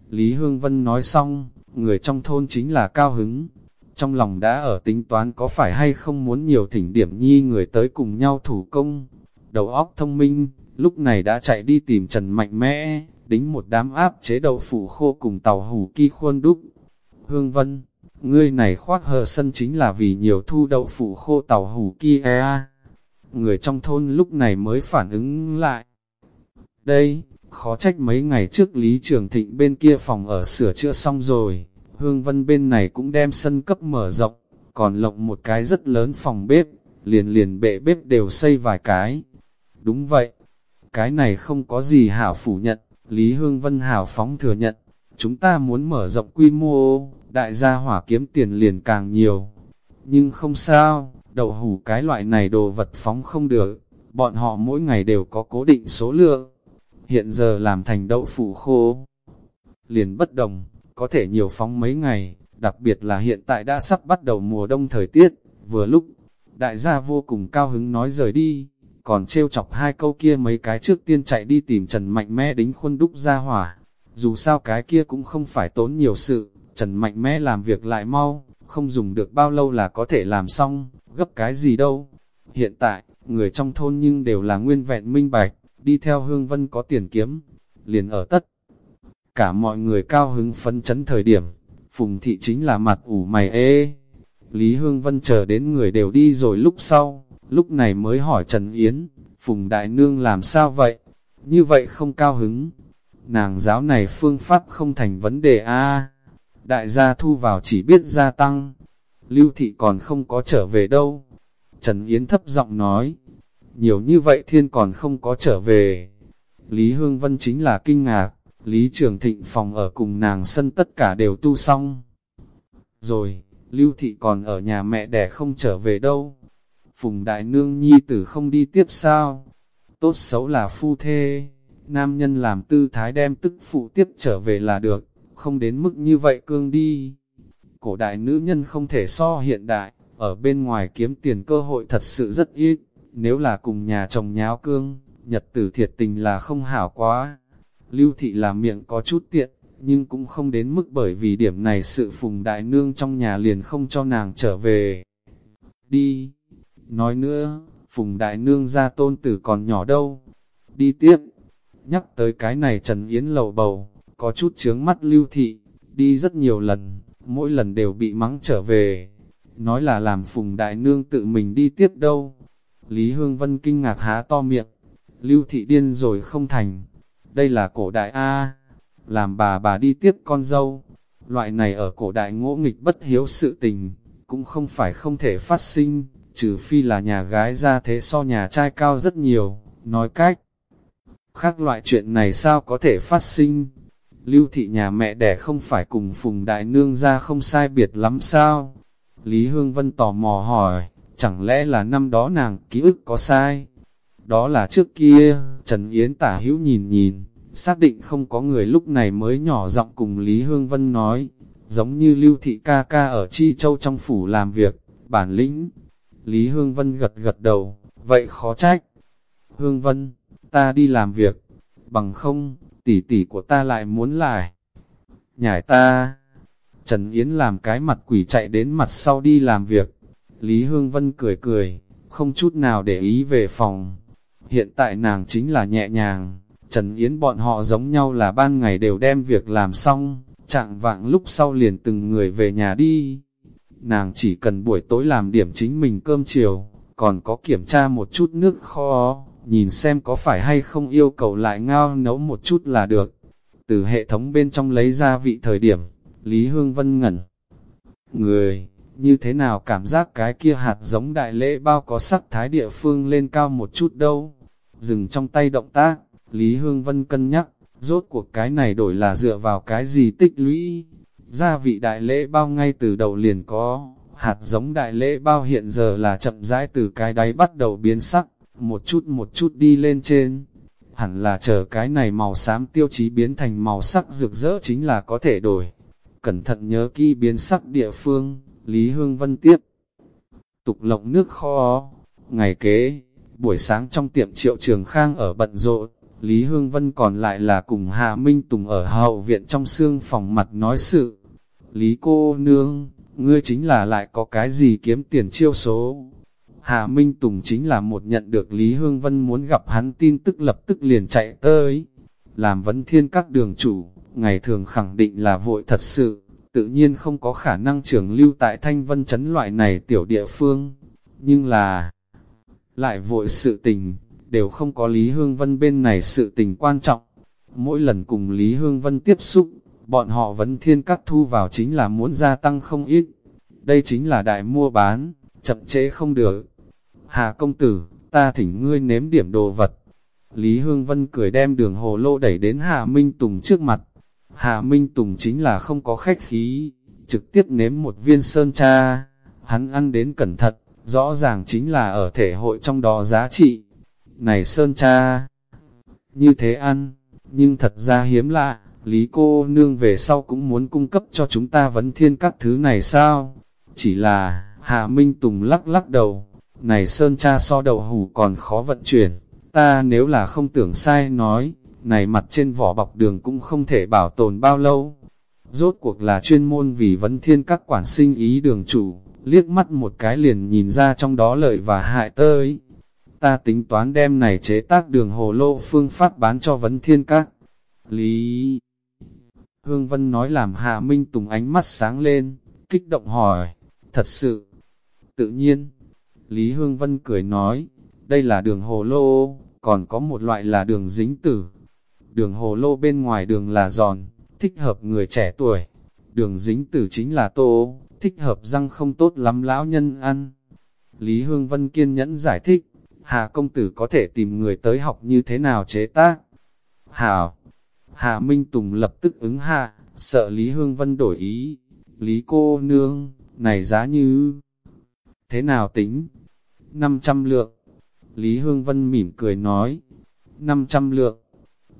Lý Hương Vân nói xong, người trong thôn chính là cao hứng. Trong lòng đã ở tính toán có phải hay không muốn nhiều thỉnh điểm nhi người tới cùng nhau thủ công. Đầu óc thông minh, lúc này đã chạy đi tìm Trần Mạnh Mẽ, đính một đám áp chế đậu phủ khô cùng tàu hủ ki khuôn đúc. Hương Vân, ngươi này khoác hờ sân chính là vì nhiều thu đậu phụ khô tàu hủ kia à. Người trong thôn lúc này mới phản ứng lại. Đây, khó trách mấy ngày trước Lý Trường Thịnh bên kia phòng ở sửa chữa xong rồi, Hương Vân bên này cũng đem sân cấp mở rộng, còn lộng một cái rất lớn phòng bếp, liền liền bệ bếp đều xây vài cái. Đúng vậy, cái này không có gì hảo phủ nhận, Lý Hương Vân hảo phóng thừa nhận, chúng ta muốn mở rộng quy mô, đại gia hỏa kiếm tiền liền càng nhiều. Nhưng không sao, đậu hủ cái loại này đồ vật phóng không được, bọn họ mỗi ngày đều có cố định số lượng. Hiện giờ làm thành đậu phụ khô, liền bất đồng, có thể nhiều phóng mấy ngày, đặc biệt là hiện tại đã sắp bắt đầu mùa đông thời tiết, vừa lúc, đại gia vô cùng cao hứng nói rời đi, còn trêu chọc hai câu kia mấy cái trước tiên chạy đi tìm Trần Mạnh Mẽ đính khuôn đúc ra hỏa, dù sao cái kia cũng không phải tốn nhiều sự, Trần Mạnh Mẽ làm việc lại mau, không dùng được bao lâu là có thể làm xong, gấp cái gì đâu. Hiện tại, người trong thôn nhưng đều là nguyên vẹn minh bạch, đi theo hương vân có tiền kiếm, liền ở tất. Cả mọi người cao hứng phấn chấn thời điểm, phùng thị chính là mặt ủ mày ê. Lý Hương Vân chờ đến người đều đi rồi lúc sau, lúc này mới hỏi Trần Yến, Phùng Đại Nương làm sao vậy? Như vậy không cao hứng. Nàng giáo này phương pháp không thành vấn đề a Đại gia thu vào chỉ biết gia tăng. Lưu thị còn không có trở về đâu. Trần Yến thấp giọng nói, nhiều như vậy thiên còn không có trở về. Lý Hương Vân chính là kinh ngạc, Lý Trường Thịnh phòng ở cùng nàng sân tất cả đều tu xong. Rồi, Lưu Thị còn ở nhà mẹ đẻ không trở về đâu. Phùng Đại Nương Nhi tử không đi tiếp sao? Tốt xấu là phu thê, nam nhân làm tư thái đem tức phụ tiếp trở về là được, không đến mức như vậy cương đi. Cổ đại nữ nhân không thể so hiện đại, ở bên ngoài kiếm tiền cơ hội thật sự rất ít. Nếu là cùng nhà chồng nháo cương, nhật tử thiệt tình là không hảo quá. Lưu thị làm miệng có chút tiện, nhưng cũng không đến mức bởi vì điểm này sự phùng đại nương trong nhà liền không cho nàng trở về. Đi! Nói nữa, phùng đại nương ra tôn tử còn nhỏ đâu. Đi tiếp! Nhắc tới cái này Trần Yến lầu bầu, có chút chướng mắt lưu thị, đi rất nhiều lần, mỗi lần đều bị mắng trở về. nói là làm Phùng Đại Nương tự mình đi tiếp đâu. Lý Hương Vân kinh ngạc há to miệng, lưu thị điên rồi không thành. Đây là cổ đại A, làm bà bà đi tiếp con dâu. Loại này ở cổ đại ngỗ nghịch bất hiếu sự tình, cũng không phải không thể phát sinh, trừ phi là nhà gái ra thế so nhà trai cao rất nhiều, nói cách. Khác loại chuyện này sao có thể phát sinh? Lưu thị nhà mẹ đẻ không phải cùng Phùng Đại Nương ra không sai biệt lắm sao? Lý Hương Vân tò mò hỏi, chẳng lẽ là năm đó nàng ký ức có sai? Đó là trước kia, Trần Yến tả hữu nhìn nhìn, xác định không có người lúc này mới nhỏ giọng cùng Lý Hương Vân nói, giống như Lưu Thị ca ca ở Chi Châu trong phủ làm việc, bản lĩnh. Lý Hương Vân gật gật đầu, vậy khó trách. Hương Vân, ta đi làm việc, bằng không, tỷ tỷ của ta lại muốn lại. Nhảy ta, Trần Yến làm cái mặt quỷ chạy đến mặt sau đi làm việc. Lý Hương Vân cười cười, không chút nào để ý về phòng. Hiện tại nàng chính là nhẹ nhàng, Trần Yến bọn họ giống nhau là ban ngày đều đem việc làm xong, trạng vạng lúc sau liền từng người về nhà đi. Nàng chỉ cần buổi tối làm điểm chính mình cơm chiều, còn có kiểm tra một chút nước kho, nhìn xem có phải hay không yêu cầu lại ngao nấu một chút là được. Từ hệ thống bên trong lấy ra vị thời điểm, Lý Hương Vân ngẩn. Người, như thế nào cảm giác cái kia hạt giống đại lễ bao có sắc thái địa phương lên cao một chút đâu. Dừng trong tay động tác, Lý Hương Vân cân nhắc, rốt cuộc cái này đổi là dựa vào cái gì tích lũy. Gia vị đại lễ bao ngay từ đầu liền có, hạt giống đại lễ bao hiện giờ là chậm rãi từ cái đáy bắt đầu biến sắc, một chút một chút đi lên trên. Hẳn là chờ cái này màu xám tiêu chí biến thành màu sắc rực rỡ chính là có thể đổi. Cẩn thận nhớ kỹ biến sắc địa phương, Lý Hương Vân tiếp. Tục lộng nước kho, ngày kế, buổi sáng trong tiệm triệu trường khang ở bận rộn, Lý Hương Vân còn lại là cùng Hà Minh Tùng ở hậu viện trong xương phòng mặt nói sự. Lý cô nương, ngươi chính là lại có cái gì kiếm tiền chiêu số. Hà Minh Tùng chính là một nhận được Lý Hương Vân muốn gặp hắn tin tức lập tức liền chạy tới. Làm vấn thiên các đường chủ, ngày thường khẳng định là vội thật sự, tự nhiên không có khả năng trưởng lưu tại Thanh Vân Trấn loại này tiểu địa phương. Nhưng là, lại vội sự tình, đều không có Lý Hương Vân bên này sự tình quan trọng. Mỗi lần cùng Lý Hương Vân tiếp xúc, bọn họ vấn thiên các thu vào chính là muốn gia tăng không ít. Đây chính là đại mua bán, chậm chế không được. Hà công tử, ta thỉnh ngươi nếm điểm đồ vật. Lý Hương Vân cười đem đường hồ lô đẩy đến Hà Minh Tùng trước mặt. Hà Minh Tùng chính là không có khách khí, trực tiếp nếm một viên sơn cha. Hắn ăn đến cẩn thận, rõ ràng chính là ở thể hội trong đó giá trị. Này Sơn cha, như thế ăn, nhưng thật ra hiếm lạ, Lý cô nương về sau cũng muốn cung cấp cho chúng ta vấn thiên các thứ này sao? Chỉ là, Hà Minh Tùng lắc lắc đầu, này Sơn cha so đầu hủ còn khó vận chuyển, ta nếu là không tưởng sai nói, này mặt trên vỏ bọc đường cũng không thể bảo tồn bao lâu. Rốt cuộc là chuyên môn vì vấn thiên các quản sinh ý đường chủ, liếc mắt một cái liền nhìn ra trong đó lợi và hại tơi ta tính toán đem này chế tác đường hồ lô phương pháp bán cho vấn thiên các. Lý Hương Vân nói làm Hạ Minh Tùng ánh mắt sáng lên, kích động hỏi, thật sự, tự nhiên. Lý Hương Vân cười nói, đây là đường hồ lô, còn có một loại là đường dính tử. Đường hồ lô bên ngoài đường là giòn, thích hợp người trẻ tuổi. Đường dính tử chính là tô, thích hợp răng không tốt lắm lão nhân ăn. Lý Hương Vân kiên nhẫn giải thích, Hà công tử có thể tìm người tới học như thế nào chế tác. Hảo, Hà Minh Tùng lập tức ứng hạ, sợ Lý Hương Vân đổi ý. Lý cô nương, này giá như... Thế nào tính? 500 lượng. Lý Hương Vân mỉm cười nói. 500 lượng.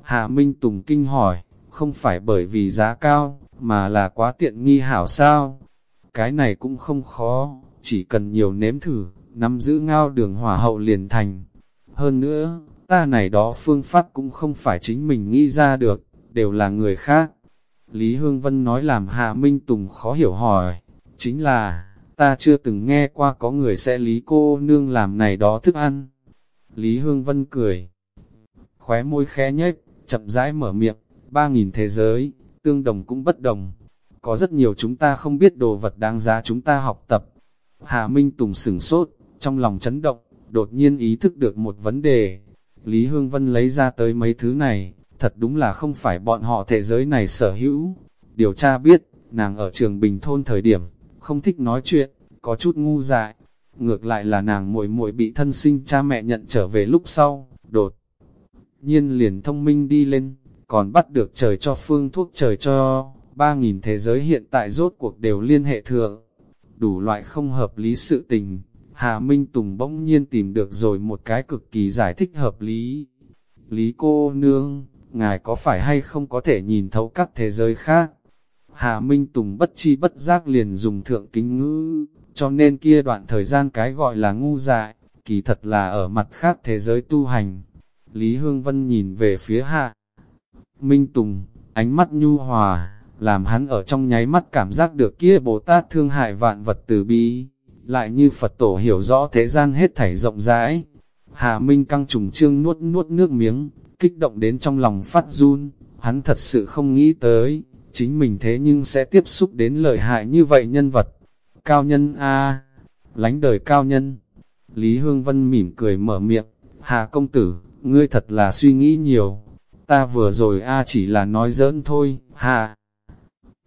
Hà Minh Tùng kinh hỏi, không phải bởi vì giá cao, mà là quá tiện nghi hảo sao? Cái này cũng không khó, chỉ cần nhiều nếm thử, nắm giữ ngao đường hỏa hậu liền thành. Hơn nữa, ta này đó phương pháp cũng không phải chính mình nghĩ ra được, đều là người khác. Lý Hương Vân nói làm Hạ Minh Tùng khó hiểu hỏi, chính là, ta chưa từng nghe qua có người sẽ lý cô nương làm này đó thức ăn. Lý Hương Vân cười, khóe môi khẽ nhếch, chậm rãi mở miệng, ba nghìn thế giới, tương đồng cũng bất đồng. Có rất nhiều chúng ta không biết đồ vật đáng giá chúng ta học tập, Hà Minh Tùng sửng sốt, trong lòng chấn động, đột nhiên ý thức được một vấn đề. Lý Hương Vân lấy ra tới mấy thứ này, thật đúng là không phải bọn họ thế giới này sở hữu. Điều tra biết, nàng ở trường Bình Thôn thời điểm, không thích nói chuyện, có chút ngu dại. Ngược lại là nàng muội muội bị thân sinh cha mẹ nhận trở về lúc sau, đột nhiên liền thông minh đi lên, còn bắt được trời cho phương thuốc trời cho, ba nghìn thế giới hiện tại rốt cuộc đều liên hệ thượng. Đủ loại không hợp lý sự tình, Hà Minh Tùng bỗng nhiên tìm được rồi một cái cực kỳ giải thích hợp lý. Lý cô nương, ngài có phải hay không có thể nhìn thấu các thế giới khác? Hà Minh Tùng bất chi bất giác liền dùng thượng kính ngữ, cho nên kia đoạn thời gian cái gọi là ngu dại, kỳ thật là ở mặt khác thế giới tu hành. Lý Hương Vân nhìn về phía Hà Minh Tùng, ánh mắt nhu hòa, làm hắn ở trong nháy mắt cảm giác được kia Bồ Tát thương hại vạn vật từ bi, lại như Phật tổ hiểu rõ thế gian hết thảy rộng rãi. Hà Minh căng trùng trương nuốt nuốt nước miếng, kích động đến trong lòng phát run, hắn thật sự không nghĩ tới, chính mình thế nhưng sẽ tiếp xúc đến lợi hại như vậy nhân vật. Cao nhân A, lánh đời cao nhân. Lý Hương Vân mỉm cười mở miệng, Hà công tử, ngươi thật là suy nghĩ nhiều. Ta vừa rồi A chỉ là nói giỡn thôi, Hà.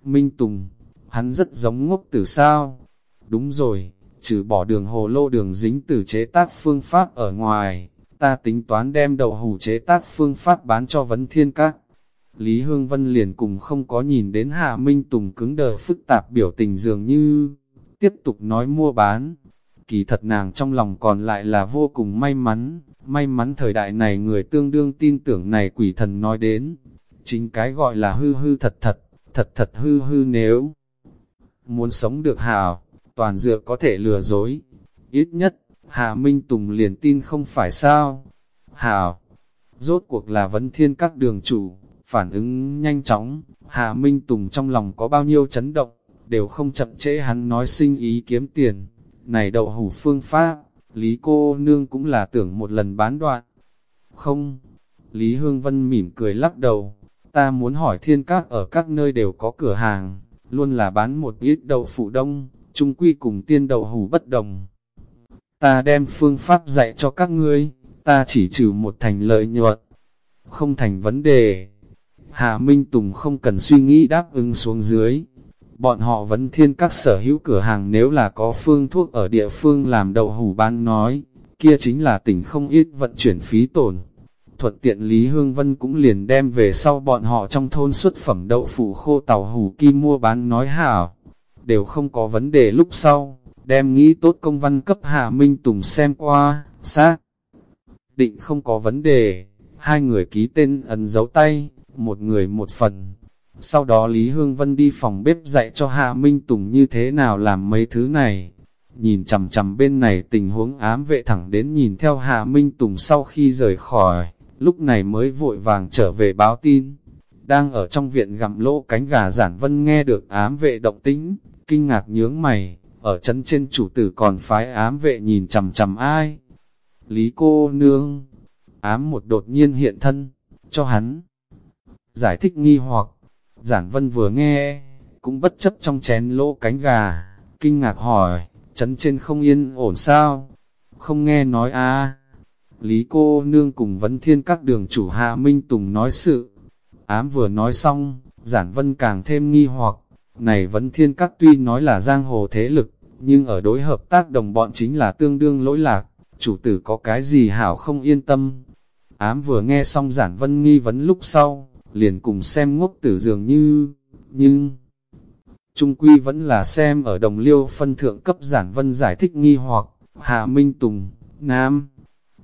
Minh Tùng, hắn rất giống ngốc tử sao? Đúng rồi, trừ bỏ đường hồ lô đường dính từ chế tác phương pháp ở ngoài, ta tính toán đem đậu hủ chế tác phương pháp bán cho vấn thiên các. Lý Hương Vân liền cùng không có nhìn đến Hạ Minh Tùng cứng đờ phức tạp biểu tình dường như, tiếp tục nói mua bán. Kỳ thật nàng trong lòng còn lại là vô cùng may mắn, may mắn thời đại này người tương đương tin tưởng này quỷ thần nói đến. Chính cái gọi là hư hư thật thật, thật thật hư hư nếu muốn sống được hào, toàn dựa có thể lừa dối. Ít nhất, Hà Minh Tùng liền tin không phải sao. Hào, rốt cuộc là vấn thiên các đường chủ, phản ứng nhanh chóng, Hà Minh Tùng trong lòng có bao nhiêu chấn động, đều không chậm trễ hắn nói sinh ý kiếm tiền. Này đậu hủ phương pháp, Lý cô nương cũng là tưởng một lần bán đoạn. Không, Lý Hương Vân mỉm cười lắc đầu, ta muốn hỏi thiên các ở các nơi đều có cửa hàng, luôn là bán một ít đậu phụ đông, trung quy cùng tiên đậu hủ bất đồng. Ta đem phương pháp dạy cho các ngươi, ta chỉ trừ một thành lợi nhuận, không thành vấn đề. Hà Minh Tùng không cần suy nghĩ đáp ứng xuống dưới. Bọn họ vẫn thiên các sở hữu cửa hàng nếu là có phương thuốc ở địa phương làm đậu hủ bán nói, kia chính là tỉnh không ít vận chuyển phí tổn. Thuận tiện Lý Hương Vân cũng liền đem về sau bọn họ trong thôn xuất phẩm đậu phụ khô tàu hủ kim mua bán nói hảo đều không có vấn đề lúc sau, đem nghĩ tốt công văn cấp Hà Minh Tùng xem qua, xác. Định không có vấn đề, hai người ký tên ấn dấu tay, một người một phần. Sau đó Lý Hương Vân đi phòng bếp dạy cho hạ Minh Tùng như thế nào làm mấy thứ này. Nhìn chầm chầm bên này tình huống ám vệ thẳng đến nhìn theo hạ Minh Tùng sau khi rời khỏi, lúc này mới vội vàng trở về báo tin. Đang ở trong viện gặm lỗ cánh gà giản vân nghe được ám vệ động tính, kinh ngạc nhướng mày, ở chân trên chủ tử còn phái ám vệ nhìn chầm chầm ai. Lý cô nương, ám một đột nhiên hiện thân, cho hắn. Giải thích nghi hoặc, giản vân vừa nghe, cũng bất chấp trong chén lỗ cánh gà, kinh ngạc hỏi, chấn trên không yên ổn sao? Không nghe nói a Lý cô nương cùng vấn thiên các đường chủ Hạ Minh Tùng nói sự. Ám vừa nói xong, giản vân càng thêm nghi hoặc, này vấn thiên các tuy nói là giang hồ thế lực, nhưng ở đối hợp tác đồng bọn chính là tương đương lỗi lạc, chủ tử có cái gì hảo không yên tâm. Ám vừa nghe xong giản vân nghi vấn lúc sau, liền cùng xem ngốc tử dường như, nhưng... Trung quy vẫn là xem ở đồng liêu phân thượng cấp giản vân giải thích nghi hoặc, Hạ Minh Tùng, Nam,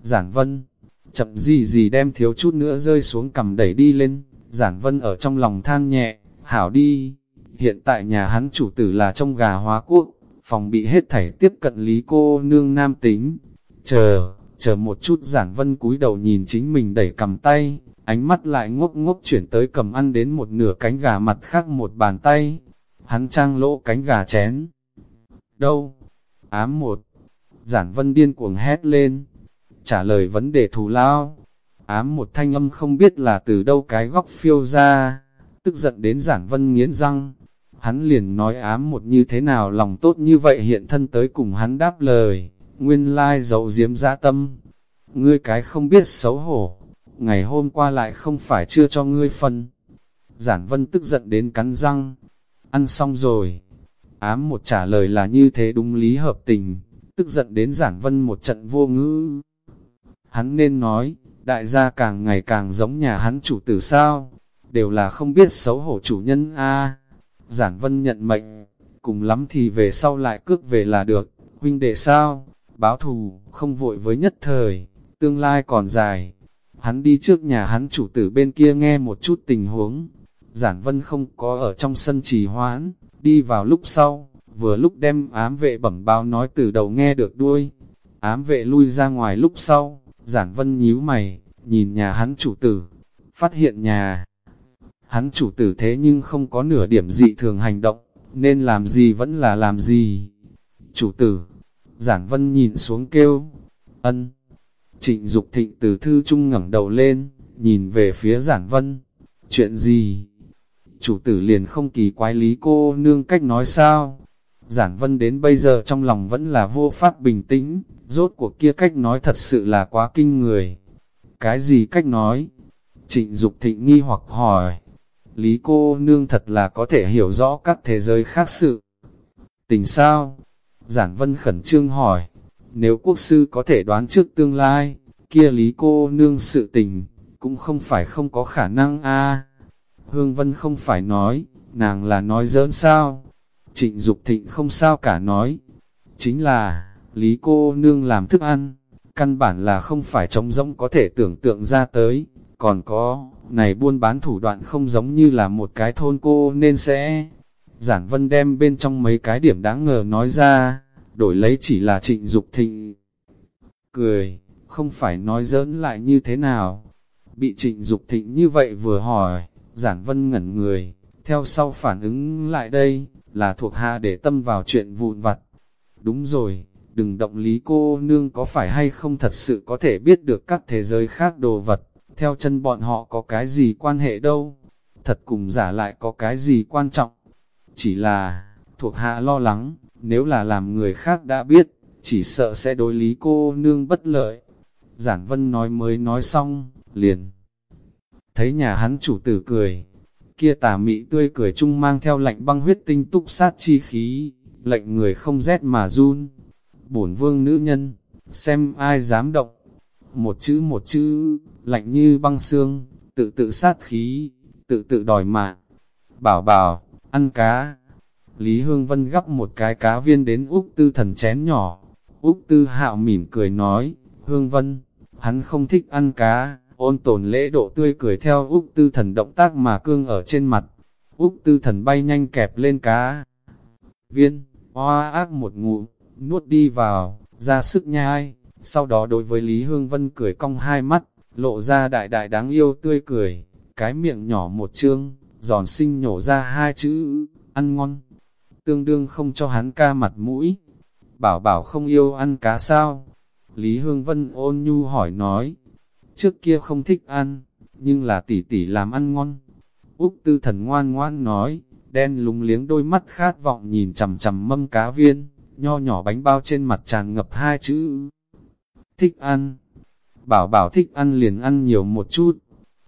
giản vân, chậm gì gì đem thiếu chút nữa rơi xuống cầm đẩy đi lên, giản vân ở trong lòng than nhẹ, hảo đi Hiện tại nhà hắn chủ tử là trong gà hóa quốc, phòng bị hết thảy tiếp cận lý cô nương nam tính. Chờ, chờ một chút giản vân cúi đầu nhìn chính mình đẩy cầm tay, ánh mắt lại ngốc ngốc chuyển tới cầm ăn đến một nửa cánh gà mặt khác một bàn tay. Hắn trang lỗ cánh gà chén. Đâu? Ám một. Giản vân điên cuồng hét lên. Trả lời vấn đề thù lao. Ám một thanh âm không biết là từ đâu cái góc phiêu ra. Tức giận đến giản vân nghiến răng hắn liền nói ám một như thế nào lòng tốt như vậy hiện thân tới cùng hắn đáp lời, nguyên lai dấu diếm ra tâm. Ngươi cái không biết xấu hổ, ngày hôm qua lại không phải chưa cho ngươi phân. Giản vân tức giận đến cắn răng, ăn xong rồi. Ám một trả lời là như thế đúng lý hợp tình, tức giận đến giản vân một trận vô ngữ. Hắn nên nói, đại gia càng ngày càng giống nhà hắn chủ tử sao, đều là không biết xấu hổ chủ nhân a Giản vân nhận mệnh, cùng lắm thì về sau lại cước về là được, huynh đệ sao, báo thù, không vội với nhất thời, tương lai còn dài. Hắn đi trước nhà hắn chủ tử bên kia nghe một chút tình huống, giản vân không có ở trong sân trì hoãn, đi vào lúc sau, vừa lúc đem ám vệ bẩm báo nói từ đầu nghe được đuôi. Ám vệ lui ra ngoài lúc sau, giản vân nhíu mày, nhìn nhà hắn chủ tử, phát hiện nhà. Hắn chủ tử thế nhưng không có nửa điểm dị thường hành động, nên làm gì vẫn là làm gì. Chủ tử, giản vân nhìn xuống kêu, ân. Trịnh Dục thịnh từ thư trung ngẩng đầu lên, nhìn về phía giản vân. Chuyện gì? Chủ tử liền không kỳ quái lý cô nương cách nói sao? Giản vân đến bây giờ trong lòng vẫn là vô pháp bình tĩnh, rốt cuộc kia cách nói thật sự là quá kinh người. Cái gì cách nói? Trịnh Dục thịnh nghi hoặc hỏi. Lý cô nương thật là có thể hiểu rõ các thế giới khác sự. Tình sao? Giản vân khẩn trương hỏi. Nếu quốc sư có thể đoán trước tương lai, kia lý cô nương sự tình, cũng không phải không có khả năng a Hương Vân không phải nói, nàng là nói giỡn sao? Trịnh Dục Thịnh không sao cả nói. Chính là, Lý cô nương làm thức ăn, căn bản là không phải trống rỗng có thể tưởng tượng ra tới. Còn có, này buôn bán thủ đoạn không giống như là một cái thôn cô nên sẽ... Giản Vân đem bên trong mấy cái điểm đáng ngờ nói ra, đổi lấy chỉ là trịnh Dục thịnh. Cười, không phải nói giỡn lại như thế nào. Bị trịnh Dục thịnh như vậy vừa hỏi, Giản Vân ngẩn người, theo sau phản ứng lại đây, là thuộc hạ để tâm vào chuyện vụn vặt. Đúng rồi, đừng động lý cô nương có phải hay không thật sự có thể biết được các thế giới khác đồ vật, theo chân bọn họ có cái gì quan hệ đâu, thật cùng giả lại có cái gì quan trọng. Chỉ là, thuộc hạ lo lắng, nếu là làm người khác đã biết, chỉ sợ sẽ đối lý cô nương bất lợi. Giản Vân nói mới nói xong, liền. Thấy nhà hắn chủ tử cười, kia tà mị tươi cười chung mang theo lạnh băng huyết tinh túc sát chi khí, lệnh người không rét mà run. Bổn vương nữ nhân, xem ai dám động. Một chữ một chữ, lạnh như băng xương, tự tự sát khí, tự tự đòi mạng. Bảo bảo, ăn cá. Lý Hương Vân gắp một cái cá viên đến Úc Tư Thần chén nhỏ. Úc Tư Hạo mỉm cười nói, Hương Vân, hắn không thích ăn cá, ôn tồn lễ độ tươi cười theo Úc Tư Thần động tác mà cương ở trên mặt. Úc Tư Thần bay nhanh kẹp lên cá. Viên, hoa ác một ngụ, nuốt đi vào, ra sức nhai, sau đó đối với Lý Hương Vân cười cong hai mắt, lộ ra đại đại đáng yêu tươi cười, cái miệng nhỏ một chương, giòn xinh nhổ ra hai chữ, ăn ngon. Tương đương không cho hắn ca mặt mũi. Bảo bảo không yêu ăn cá sao? Lý Hương Vân ôn nhu hỏi nói, trước kia không thích ăn, nhưng là tỷ tỷ làm ăn ngon. Úc tư thần ngoan ngoan nói, đen lúng liếng đôi mắt khát vọng nhìn chầm chầm mâm cá viên, nho nhỏ bánh bao trên mặt tràn ngập hai chữ. Thích ăn. Bảo bảo thích ăn liền ăn nhiều một chút.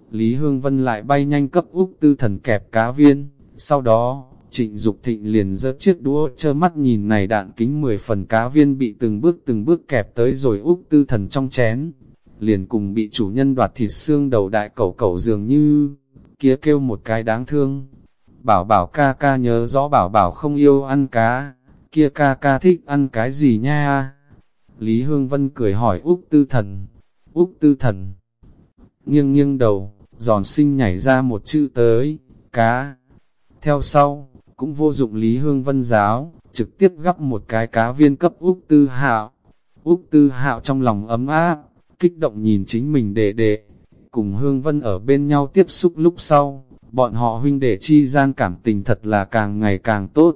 Lý Hương Vân lại bay nhanh cấp Úc tư thần kẹp cá viên, sau đó, trịnh Dục thịnh liền giơ chiếc đũa trơ mắt nhìn này đạn kính 10 phần cá viên bị từng bước từng bước kẹp tới rồi úp tư thần trong chén, liền cùng bị chủ nhân đoạt thịt xương đầu đại cẩu cẩu dường như, kia kêu một cái đáng thương. Bảo bảo ca ca nhớ rõ bảo bảo không yêu ăn cá, kia ca ca thích ăn cái gì nha? Lý Hương Vân cười hỏi Úc Tư Thần, Úc Tư Thần, nghiêng nghiêng đầu, giòn sinh nhảy ra một chữ tới, cá. Theo sau, cũng vô dụng Lý Hương Vân giáo, trực tiếp gắp một cái cá viên cấp Úc Tư Hạo. Úc Tư Hạo trong lòng ấm áp, kích động nhìn chính mình đệ đệ, cùng Hương Vân ở bên nhau tiếp xúc lúc sau, bọn họ huynh đệ chi gian cảm tình thật là càng ngày càng tốt.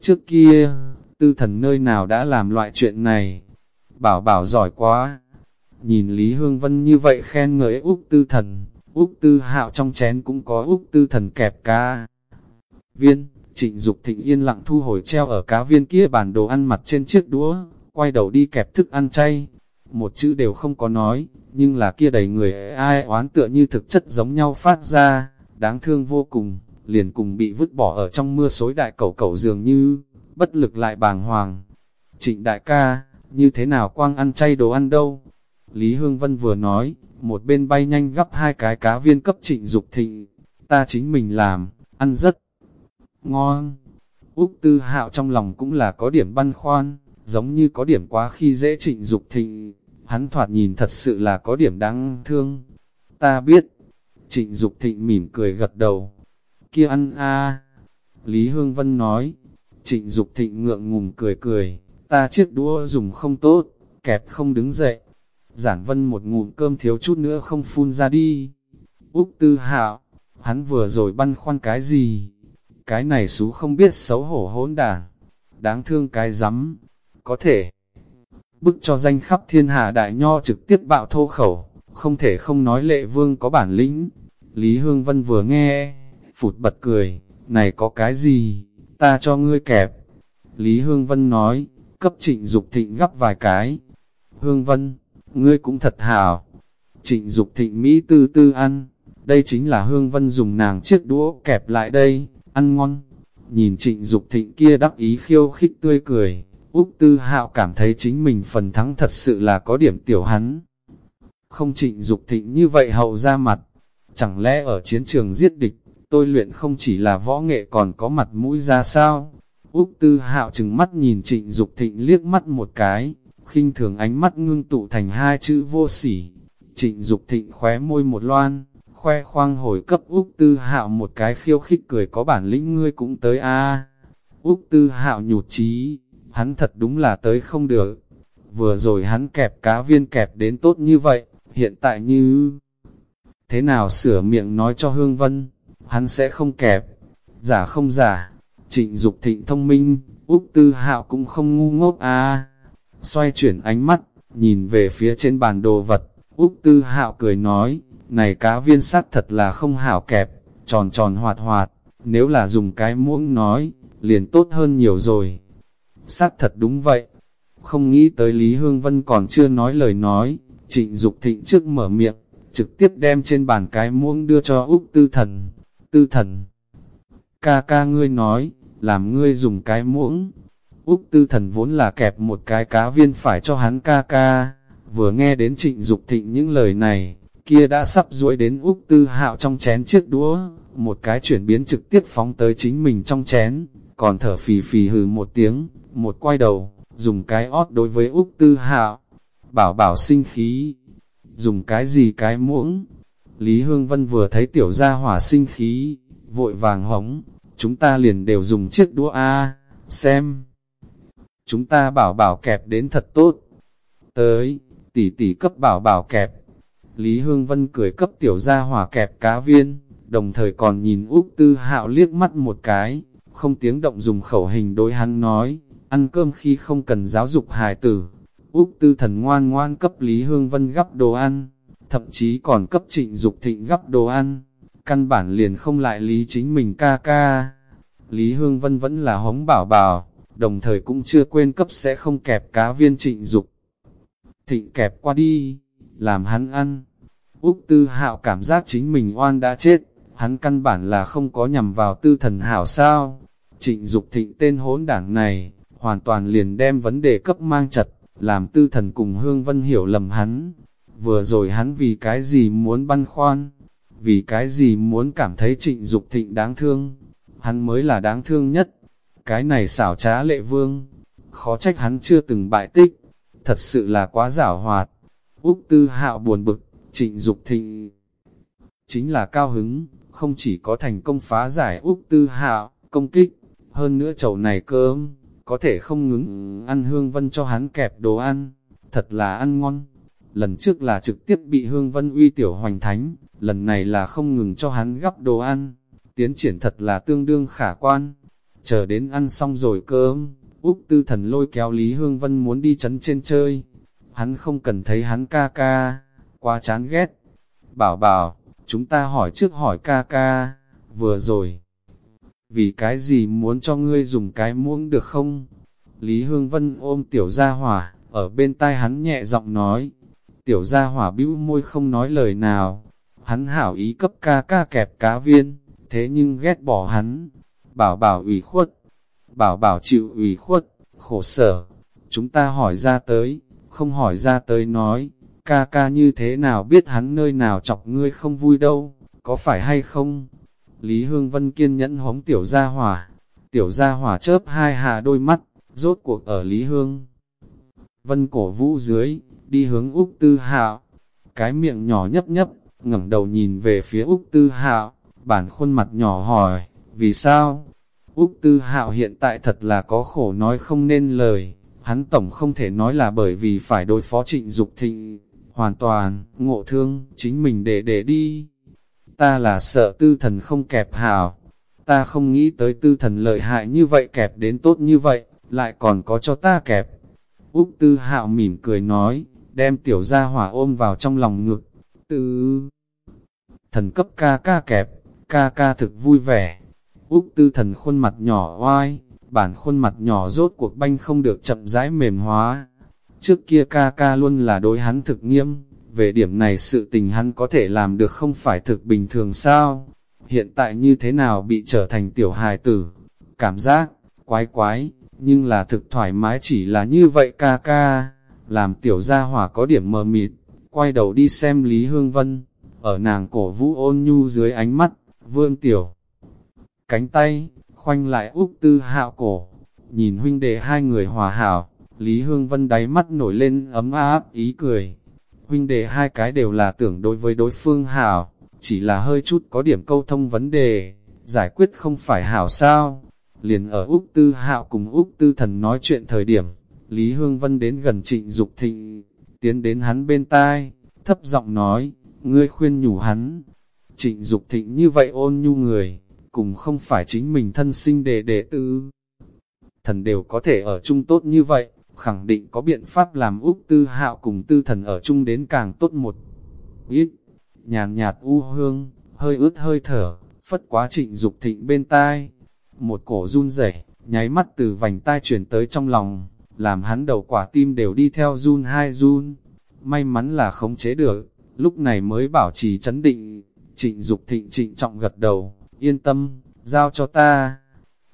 Trước kia, tư thần nơi nào đã làm loại chuyện này, bảo bảo giỏi quá. Nhìn Lý Hương Vân như vậy khen ngợi Úc tư thần, Úc tư hạo trong chén cũng có Úc tư thần kẹp ca. Viên, Trịnh Dục Thịnh yên lặng thu hồi treo ở cá viên kia bàn đồ ăn mặt trên chiếc đũa, quay đầu đi kẹp thức ăn chay. Một chữ đều không có nói, nhưng là kia đầy người ai oán tựa như thực chất giống nhau phát ra, đáng thương vô cùng, liền cùng bị vứt bỏ ở trong mưa xối đại cầu cầu dường như, bất lực lại bàng hoàng. Trịnh đại ca, như thế nào quang ăn chay đồ ăn đâu? Lý Hương Vân vừa nói, một bên bay nhanh gấp hai cái cá viên cấp trịnh Dục thịnh, ta chính mình làm, ăn rất ngon. Úc Tư Hạo trong lòng cũng là có điểm băn khoăn, giống như có điểm quá khi dễ trịnh Dục thịnh, hắn thoạt nhìn thật sự là có điểm đáng thương. Ta biết, trịnh Dục thịnh mỉm cười gật đầu, kia ăn a Lý Hương Vân nói, trịnh Dục thịnh ngượng ngùng cười cười, ta chiếc đũa dùng không tốt, kẹp không đứng dậy. Giản Vân một ngụm cơm thiếu chút nữa không phun ra đi. Úc Tư Hạo, hắn vừa rồi băn khoăn cái gì? Cái này xú không biết xấu hổ hỗn đản, đáng thương cái rắm, có thể bức cho danh khắp thiên hạ đại nho trực tiếp bạo thô khẩu, không thể không nói lệ vương có bản lĩnh. Lý Hương Vân vừa nghe, phụt bật cười, này có cái gì, ta cho ngươi kẹp. Lý Hương Vân nói, cấp trịnh Dục thịnh gấp vài cái. Hương Vân, ngươi cũng thật hảo. Trịnh Dục thịnh Mỹ tư tư ăn, đây chính là Hương Vân dùng nàng chiếc đũa kẹp lại đây, ăn ngon. Nhìn trịnh Dục thịnh kia đắc ý khiêu khích tươi cười, Úc Tư Hạo cảm thấy chính mình phần thắng thật sự là có điểm tiểu hắn. Không trịnh Dục thịnh như vậy hậu ra mặt, chẳng lẽ ở chiến trường giết địch, tôi luyện không chỉ là võ nghệ còn có mặt mũi ra sao? Úc Tư Hạo chừng mắt nhìn trịnh Dục thịnh liếc mắt một cái, khinh thường ánh mắt ngưng tụ thành hai chữ vô sỉ. Trịnh Dục thịnh khóe môi một loan, khoe khoang hồi cấp Úc Tư Hạo một cái khiêu khích cười có bản lĩnh ngươi cũng tới a. Úc Tư Hạo nhụt chí, hắn thật đúng là tới không được. Vừa rồi hắn kẹp cá viên kẹp đến tốt như vậy, hiện tại như... Thế nào sửa miệng nói cho Hương Vân, hắn sẽ không kẹp, giả không giả, trịnh Dục thịnh thông minh, Úc Tư Hạo cũng không ngu ngốc a. Xoay chuyển ánh mắt, nhìn về phía trên bàn đồ vật, Úc Tư Hạo cười nói, này cá viên sắt thật là không hảo kẹp, tròn tròn hoạt hoạt, nếu là dùng cái muỗng nói, liền tốt hơn nhiều rồi. sắt thật đúng vậy, không nghĩ tới Lý Hương Vân còn chưa nói lời nói, trịnh Dục thịnh trước mở miệng, trực tiếp đem trên bàn cái muỗng đưa cho Úc Tư Thần. Tư Thần, ca ca ngươi nói, làm ngươi dùng cái muỗng. Úc Tư Thần vốn là kẹp một cái cá viên phải cho hắn ca ca, vừa nghe đến trịnh Dục thịnh những lời này, kia đã sắp duỗi đến Úc Tư Hạo trong chén chiếc đũa, một cái chuyển biến trực tiếp phóng tới chính mình trong chén, còn thở phì phì hừ một tiếng, một quay đầu, dùng cái ót đối với Úc Tư Hạo, bảo bảo sinh khí, dùng cái gì cái muỗng. Lý Hương Vân vừa thấy tiểu gia hỏa sinh khí, vội vàng hống, chúng ta liền đều dùng chiếc đũa A, xem. Chúng ta bảo bảo kẹp đến thật tốt. Tới, tỷ tỷ cấp bảo bảo kẹp. Lý Hương Vân cười cấp tiểu gia hỏa kẹp cá viên, đồng thời còn nhìn Úc Tư Hạo liếc mắt một cái, không tiếng động dùng khẩu hình đối hắn nói, ăn cơm khi không cần giáo dục hài tử. Úc Tư Thần ngoan ngoan cấp Lý Hương Vân gắp đồ ăn, thậm chí còn cấp trịnh Dục thịnh gắp đồ ăn, căn bản liền không lại Lý chính mình ca ca. Lý Hương Vân vẫn là hống bảo bảo, đồng thời cũng chưa quên cấp sẽ không kẹp cá viên trịnh Dục Thịnh kẹp qua đi, làm hắn ăn. Úc Tư Hạo cảm giác chính mình oan đã chết, hắn căn bản là không có nhằm vào tư thần hảo sao. Trịnh Dục thịnh tên hỗn đảng này, hoàn toàn liền đem vấn đề cấp mang chặt, làm tư thần cùng Hương Vân hiểu lầm hắn. Vừa rồi hắn vì cái gì muốn băn khoan, vì cái gì muốn cảm thấy trịnh Dục thịnh đáng thương, hắn mới là đáng thương nhất. Cái này xảo trá lệ vương, khó trách hắn chưa từng bại tích, thật sự là quá giảo hoạt. Úc Tư Hạo buồn bực, trịnh Dục thịnh chính là cao hứng, không chỉ có thành công phá giải Úc Tư Hạo, công kích, hơn nữa chầu này cơm, có thể không ngứng ăn Hương Vân cho hắn kẹp đồ ăn, thật là ăn ngon. Lần trước là trực tiếp bị Hương Vân uy tiểu hoành thánh, lần này là không ngừng cho hắn gắp đồ ăn, tiến triển thật là tương đương khả quan. Chờ đến ăn xong rồi cơm, Úc Tư Thần lôi kéo Lý Hương Vân muốn đi chấn trên chơi. Hắn không cần thấy hắn ca ca, quá chán ghét. Bảo bảo, chúng ta hỏi trước hỏi ca ca, vừa rồi. vì cái gì muốn cho ngươi dùng cái muỗng được không? Lý Hương Vân ôm tiểu gia hỏa, ở bên tai hắn nhẹ giọng nói. Tiểu gia hỏa bĩu môi không nói lời nào. Hắn hảo ý cấp ca ca kẹp cá viên, thế nhưng ghét bỏ hắn. Bảo bảo ủy khuất, bảo bảo chịu ủy khuất, khổ sở. Chúng ta hỏi ra tới, không hỏi ra tới nói, ca ca như thế nào biết hắn nơi nào chọc ngươi không vui đâu, có phải hay không? Lý Hương Vân kiên nhẫn hống tiểu gia hỏa, tiểu gia hỏa chớp hai hạ đôi mắt, rốt cuộc ở Lý Hương. Vân cổ vũ dưới, đi hướng Úc Tư Hạo, cái miệng nhỏ nhấp nhấp, ngẩng đầu nhìn về phía Úc Tư Hạo, bản khuôn mặt nhỏ hỏi, vì sao? Úc Tư Hạo hiện tại thật là có khổ nói không nên lời, hắn tổng không thể nói là bởi vì phải đối phó trịnh Dục thịnh, hoàn toàn, ngộ thương, chính mình để để đi. Ta là sợ tư thần không kẹp hảo, ta không nghĩ tới tư thần lợi hại như vậy kẹp đến tốt như vậy, lại còn có cho ta kẹp. Úc tư hạo mỉm cười nói, đem tiểu gia hỏa ôm vào trong lòng ngực, tư thần cấp ca ca kẹp, ca ca thực vui vẻ. Úc tư thần khuôn mặt nhỏ oai, bản khuôn mặt nhỏ rốt cuộc banh không được chậm rãi mềm hóa. Trước kia ca ca luôn là đối hắn thực nghiêm, về điểm này sự tình hắn có thể làm được không phải thực bình thường sao? Hiện tại như thế nào bị trở thành tiểu hài tử? Cảm giác, quái quái, nhưng là thực thoải mái chỉ là như vậy ca ca. Làm tiểu gia hỏa có điểm mờ mịt, quay đầu đi xem Lý Hương Vân, ở nàng cổ vũ ôn nhu dưới ánh mắt, vương tiểu. Cánh tay, khoanh lại Úc Tư Hạo cổ, nhìn huynh đệ hai người hòa hảo, Lý Hương Vân đáy mắt nổi lên ấm áp ý cười. Huynh đệ hai cái đều là tưởng đối với đối phương hảo, chỉ là hơi chút có điểm câu thông vấn đề, giải quyết không phải hảo sao. Liền ở Úc Tư Hạo cùng Úc Tư Thần nói chuyện thời điểm, Lý Hương Vân đến gần trịnh Dục thịnh, tiến đến hắn bên tai, thấp giọng nói, ngươi khuyên nhủ hắn. Trịnh Dục thịnh như vậy ôn nhu người, cùng không phải chính mình thân sinh đệ đệ tư. Thần đều có thể ở chung tốt như vậy, khẳng định có biện pháp làm Úc Tư Hạo cùng Tư Thần ở chung đến càng tốt một ít. Nhàn nhạt u hương, hơi ướt hơi thở, phất quá trịnh Dục thịnh bên tai. Một cổ run rẩy nháy mắt từ vành tai chuyển tới trong lòng, làm hắn đầu quả tim đều đi theo run hai run. May mắn là khống chế được, lúc này mới bảo trì chấn định. Trịnh Dục thịnh trịnh trọng gật đầu, yên tâm, giao cho ta.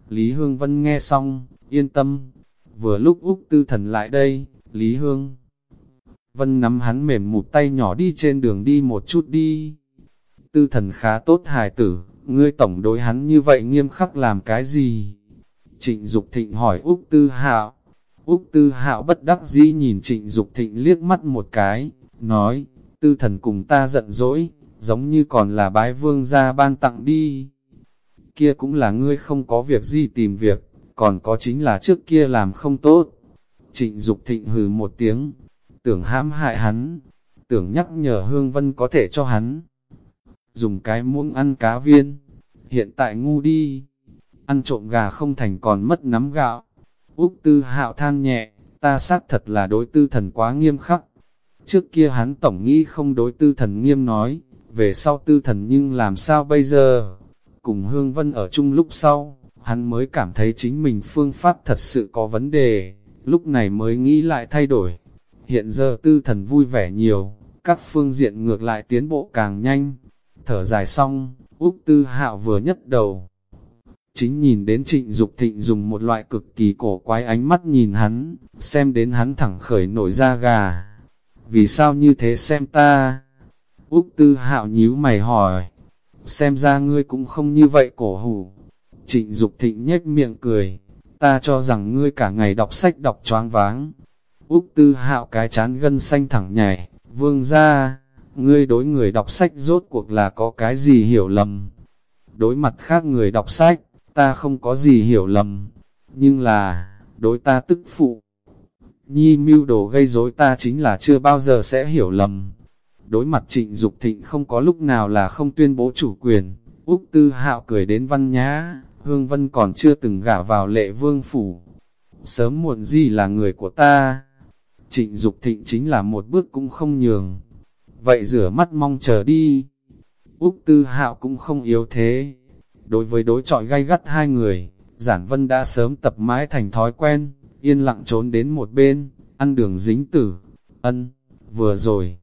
Lý Hương Vân nghe xong, yên tâm. Vừa lúc Úc Tư Thần lại đây, Lý Hương Vân nắm hắn mềm một tay nhỏ đi trên đường đi một chút đi. Tư thần khá tốt hài tử, ngươi tổng đối hắn như vậy nghiêm khắc làm cái gì? Trịnh Dục Thịnh hỏi Úc Tư Hạo. Úc Tư Hạo bất đắc dĩ nhìn Trịnh Dục Thịnh liếc mắt một cái, nói, Tư thần cùng ta giận dỗi, giống như còn là bái vương gia ban tặng đi. Kia cũng là ngươi không có việc gì tìm việc, còn có chính là trước kia làm không tốt. Trịnh Dục Thịnh hừ một tiếng, tưởng hãm hại hắn, tưởng nhắc nhở Hương Vân có thể cho hắn. Dùng cái muỗng ăn cá viên, hiện tại ngu đi, ăn trộm gà không thành còn mất nắm gạo. Úc Tư Hạo than nhẹ, ta xác thật là đối tư thần quá nghiêm khắc. Trước kia hắn tổng nghĩ không đối tư thần nghiêm nói, về sau tư thần nhưng làm sao bây giờ? Cùng Hương Vân ở chung lúc sau, hắn mới cảm thấy chính mình phương pháp thật sự có vấn đề, lúc này mới nghĩ lại thay đổi. Hiện giờ tư thần vui vẻ nhiều, các phương diện ngược lại tiến bộ càng nhanh. Thở dài xong, Úc Tư Hạo vừa nhất đầu. Chính nhìn đến trịnh Dục thịnh dùng một loại cực kỳ cổ quái ánh mắt nhìn hắn, xem đến hắn thẳng khởi nổi da gà. Vì sao như thế xem ta? Úc Tư Hạo nhíu mày hỏi, xem ra ngươi cũng không như vậy cổ hủ. Trịnh Dục thịnh nhếch miệng cười, ta cho rằng ngươi cả ngày đọc sách đọc choáng váng. Úc Tư Hạo cái chán gân xanh thẳng nhảy, vương ra, ngươi đối người đọc sách rốt cuộc là có cái gì hiểu lầm. Đối mặt khác người đọc sách, ta không có gì hiểu lầm, nhưng là, đối ta tức phụ. Nhi mưu đồ gây rối ta chính là chưa bao giờ sẽ hiểu lầm. Đối mặt trịnh Dục thịnh không có lúc nào là không tuyên bố chủ quyền, Úc Tư Hạo cười đến văn nhã, Hương Vân còn chưa từng gả vào lệ vương phủ. Sớm muộn gì là người của ta. Trịnh Dục thịnh chính là một bước cũng không nhường. Vậy rửa mắt mong chờ đi. Úc Tư Hạo cũng không yếu thế. Đối với đối trọi gay gắt hai người, Giản Vân đã sớm tập mãi thành thói quen, yên lặng trốn đến một bên, ăn đường dính tử. Ân, vừa rồi.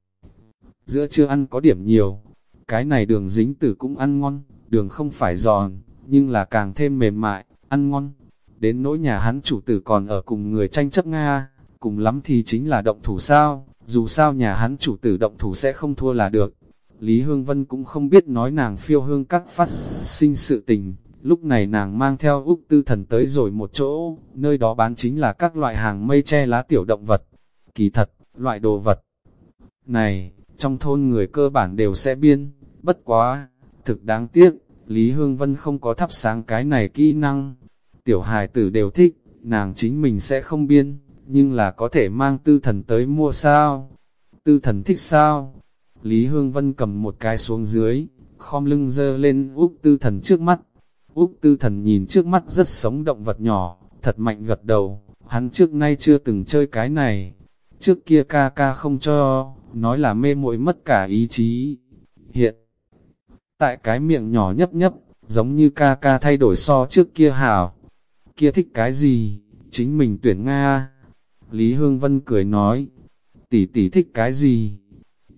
Giữa chưa ăn có điểm nhiều, cái này đường dính tử cũng ăn ngon, đường không phải giòn, nhưng là càng thêm mềm mại, ăn ngon. Đến nỗi nhà hắn chủ tử còn ở cùng người tranh chấp Nga, cùng lắm thì chính là động thủ sao, dù sao nhà hắn chủ tử động thủ sẽ không thua là được. Lý Hương Vân cũng không biết nói nàng phiêu hương các phát sinh sự tình, lúc này nàng mang theo Úc Tư Thần tới rồi một chỗ, nơi đó bán chính là các loại hàng mây che lá tiểu động vật. Kỳ thật, loại đồ vật này, trong thôn người cơ bản đều sẽ biên, bất quá, thực đáng tiếc, Lý Hương Vân không có thắp sáng cái này kỹ năng. Tiểu hài tử đều thích, nàng chính mình sẽ không biên, nhưng là có thể mang tư thần tới mua sao? Tư thần thích sao? Lý Hương Vân cầm một cái xuống dưới, khom lưng dơ lên Úc tư thần trước mắt. Úc tư thần nhìn trước mắt rất sống động vật nhỏ, thật mạnh gật đầu, hắn trước nay chưa từng chơi cái này. Trước kia ca ca không cho, nói là mê muội mất cả ý chí. Hiện, tại cái miệng nhỏ nhấp nhấp, giống như ca ca thay đổi so trước kia hảo. Kia thích cái gì, chính mình tuyển Nga. Lý Hương Vân cười nói, tỷ tỷ thích cái gì?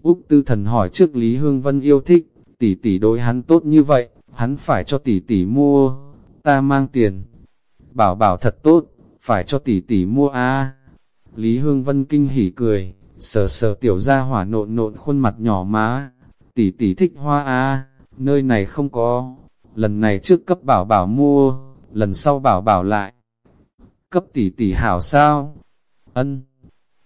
Úc Tư Thần hỏi trước Lý Hương Vân yêu thích, tỷ tỷ đối hắn tốt như vậy, hắn phải cho tỷ tỷ mua, ta mang tiền. Bảo bảo thật tốt, phải cho tỷ tỷ mua a. Lý Hương Vân kinh hỉ cười, sờ sờ tiểu ra hỏa nộn nộn khuôn mặt nhỏ má, tỷ tỷ thích hoa a, nơi này không có, lần này trước cấp bảo bảo mua, lần sau bảo bảo lại. Cấp tỷ tỷ hảo sao? Ân.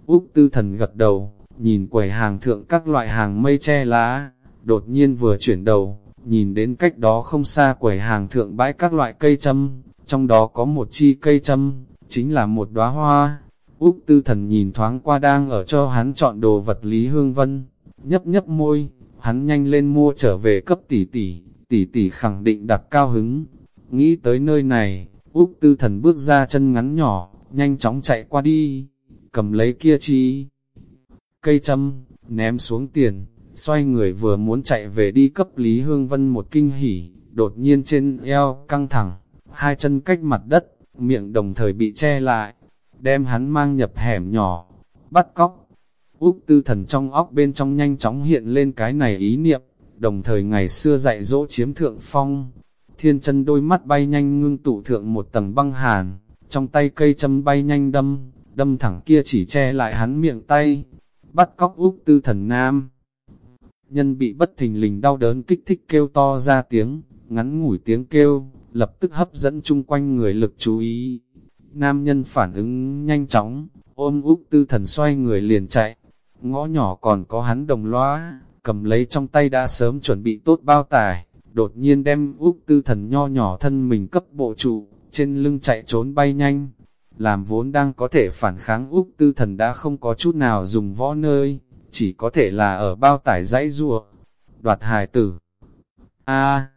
Úc tư thần gật đầu, nhìn quầy hàng thượng các loại hàng mây che lá, đột nhiên vừa chuyển đầu, nhìn đến cách đó không xa quầy hàng thượng bãi các loại cây châm, trong đó có một chi cây châm, chính là một đóa hoa. Úc tư thần nhìn thoáng qua đang ở cho hắn chọn đồ vật Lý Hương Vân, nhấp nhấp môi, hắn nhanh lên mua trở về cấp tỷ tỷ, tỷ tỷ khẳng định đặc cao hứng. Nghĩ tới nơi này, Úc tư thần bước ra chân ngắn nhỏ, nhanh chóng chạy qua đi, cầm lấy kia chi. Cây châm, ném xuống tiền, xoay người vừa muốn chạy về đi cấp Lý Hương Vân một kinh hỉ, đột nhiên trên eo căng thẳng, hai chân cách mặt đất, miệng đồng thời bị che lại, đem hắn mang nhập hẻm nhỏ, bắt cóc. Úc tư thần trong óc bên trong nhanh chóng hiện lên cái này ý niệm, đồng thời ngày xưa dạy dỗ chiếm thượng phong. Thiên chân đôi mắt bay nhanh ngưng tụ thượng một tầng băng hàn, trong tay cây châm bay nhanh đâm, đâm thẳng kia chỉ che lại hắn miệng tay, bắt cóc Úc tư thần nam. Nhân bị bất thình lình đau đớn kích thích kêu to ra tiếng, ngắn ngủi tiếng kêu, lập tức hấp dẫn chung quanh người lực chú ý. Nam nhân phản ứng nhanh chóng, ôm Úc tư thần xoay người liền chạy, ngõ nhỏ còn có hắn đồng loa, cầm lấy trong tay đã sớm chuẩn bị tốt bao tải, đột nhiên đem Úc tư thần nho nhỏ thân mình cấp bộ trụ, trên lưng chạy trốn bay nhanh. Làm vốn đang có thể phản kháng Úc tư thần đã không có chút nào dùng võ nơi, chỉ có thể là ở bao tải dãy rùa. Đoạt hài tử. a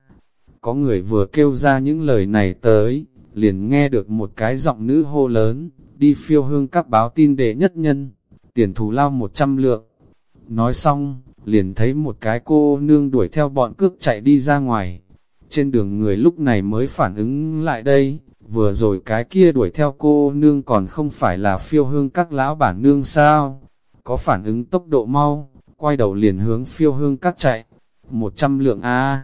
có người vừa kêu ra những lời này tới, liền nghe được một cái giọng nữ hô lớn, đi phiêu hương các báo tin đệ nhất nhân, tiền thù lao một trăm lượng. Nói xong, liền thấy một cái cô nương đuổi theo bọn cướp chạy đi ra ngoài. Trên đường người lúc này mới phản ứng lại đây, vừa rồi cái kia đuổi theo cô nương còn không phải là phiêu hương các lão bản nương sao. Có phản ứng tốc độ mau, quay đầu liền hướng phiêu hương các chạy. Một trăm lượng A,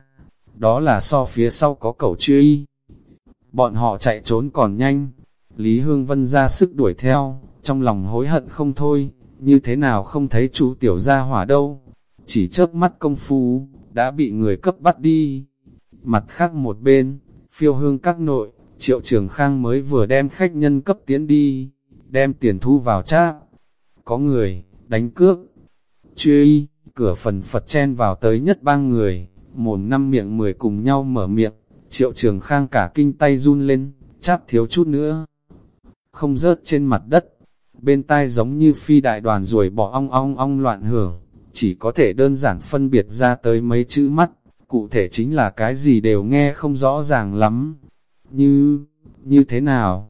đó là so phía sau có cẩu truy. Bọn họ chạy trốn còn nhanh, Lý Hương Vân ra sức đuổi theo, trong lòng hối hận không thôi, như thế nào không thấy chú tiểu gia hỏa đâu. Chỉ chớp mắt công phu, đã bị người cấp bắt đi. Mặt khác một bên, phiêu hương các nội, triệu trường khang mới vừa đem khách nhân cấp tiến đi, đem tiền thu vào cha Có người, đánh cướp, truy, cửa phần Phật chen vào tới nhất ba người, mồm năm miệng mười cùng nhau mở miệng, triệu trường khang cả kinh tay run lên, chắp thiếu chút nữa. Không rớt trên mặt đất, bên tai giống như phi đại đoàn ruồi bỏ ong ong ong loạn hưởng, chỉ có thể đơn giản phân biệt ra tới mấy chữ mắt, cụ thể chính là cái gì đều nghe không rõ ràng lắm. Như, như thế nào?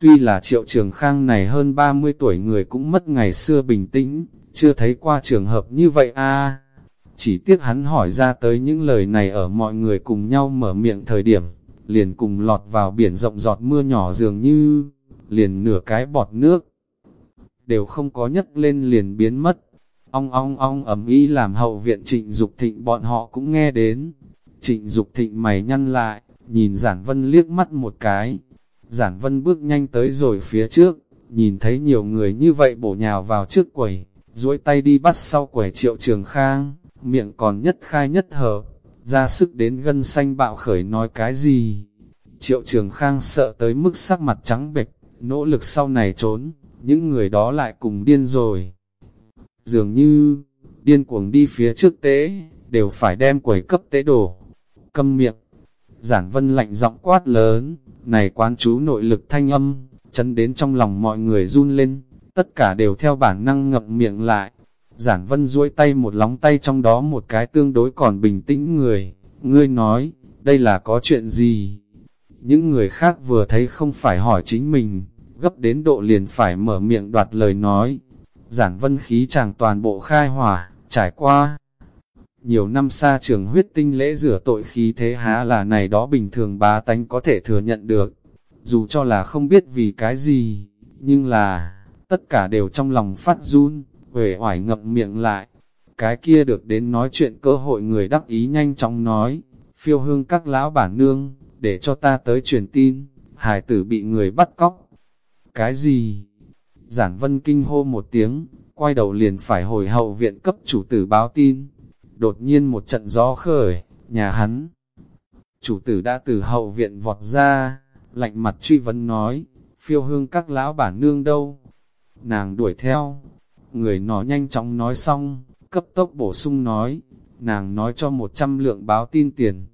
Tuy là triệu trường khang này hơn 30 tuổi người cũng mất ngày xưa bình tĩnh, chưa thấy qua trường hợp như vậy a chỉ tiếc hắn hỏi ra tới những lời này ở mọi người cùng nhau mở miệng thời điểm, liền cùng lọt vào biển rộng giọt mưa nhỏ dường như, liền nửa cái bọt nước, đều không có nhấc lên liền biến mất. Ong ong ong ẩm ý làm hậu viện trịnh Dục thịnh bọn họ cũng nghe đến. Trịnh Dục thịnh mày nhăn lại, nhìn giản vân liếc mắt một cái. Giản vân bước nhanh tới rồi phía trước, nhìn thấy nhiều người như vậy bổ nhào vào trước quầy, duỗi tay đi bắt sau quầy triệu trường khang, miệng còn nhất khai nhất hở, ra sức đến gân xanh bạo khởi nói cái gì. Triệu trường khang sợ tới mức sắc mặt trắng bệch, nỗ lực sau này trốn, những người đó lại cùng điên rồi. Dường như, điên cuồng đi phía trước tế, đều phải đem quầy cấp tế đổ. Câm miệng, giản vân lạnh giọng quát lớn, này quán chú nội lực thanh âm, chấn đến trong lòng mọi người run lên, tất cả đều theo bản năng ngậm miệng lại. Giản vân duỗi tay một lóng tay trong đó một cái tương đối còn bình tĩnh người, ngươi nói, đây là có chuyện gì? Những người khác vừa thấy không phải hỏi chính mình, gấp đến độ liền phải mở miệng đoạt lời nói. Giản vân khí chàng toàn bộ khai hỏa, trải qua. Nhiều năm xa trường huyết tinh lễ rửa tội khí thế há là này đó bình thường bá tánh có thể thừa nhận được. Dù cho là không biết vì cái gì, nhưng là, tất cả đều trong lòng phát run, uể oải ngậm miệng lại. Cái kia được đến nói chuyện cơ hội người đắc ý nhanh chóng nói, phiêu hương các lão bản nương, để cho ta tới truyền tin, hải tử bị người bắt cóc. Cái gì? Giản vân kinh hô một tiếng, quay đầu liền phải hồi hậu viện cấp chủ tử báo tin. Đột nhiên một trận gió khởi, nhà hắn. Chủ tử đã từ hậu viện vọt ra, lạnh mặt truy vấn nói, phiêu hương các lão bản nương đâu? Nàng đuổi theo, người nó nhanh chóng nói xong, cấp tốc bổ sung nói, nàng nói cho một trăm lượng báo tin tiền.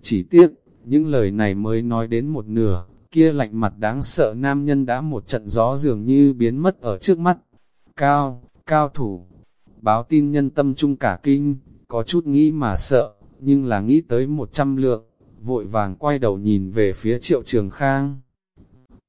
Chỉ tiếc, những lời này mới nói đến một nửa, kia lạnh mặt đáng sợ nam nhân đã một trận gió dường như biến mất ở trước mắt. Cao, cao thủ, báo tin nhân tâm trung cả kinh, có chút nghĩ mà sợ, nhưng là nghĩ tới một trăm lượng, vội vàng quay đầu nhìn về phía triệu trường khang.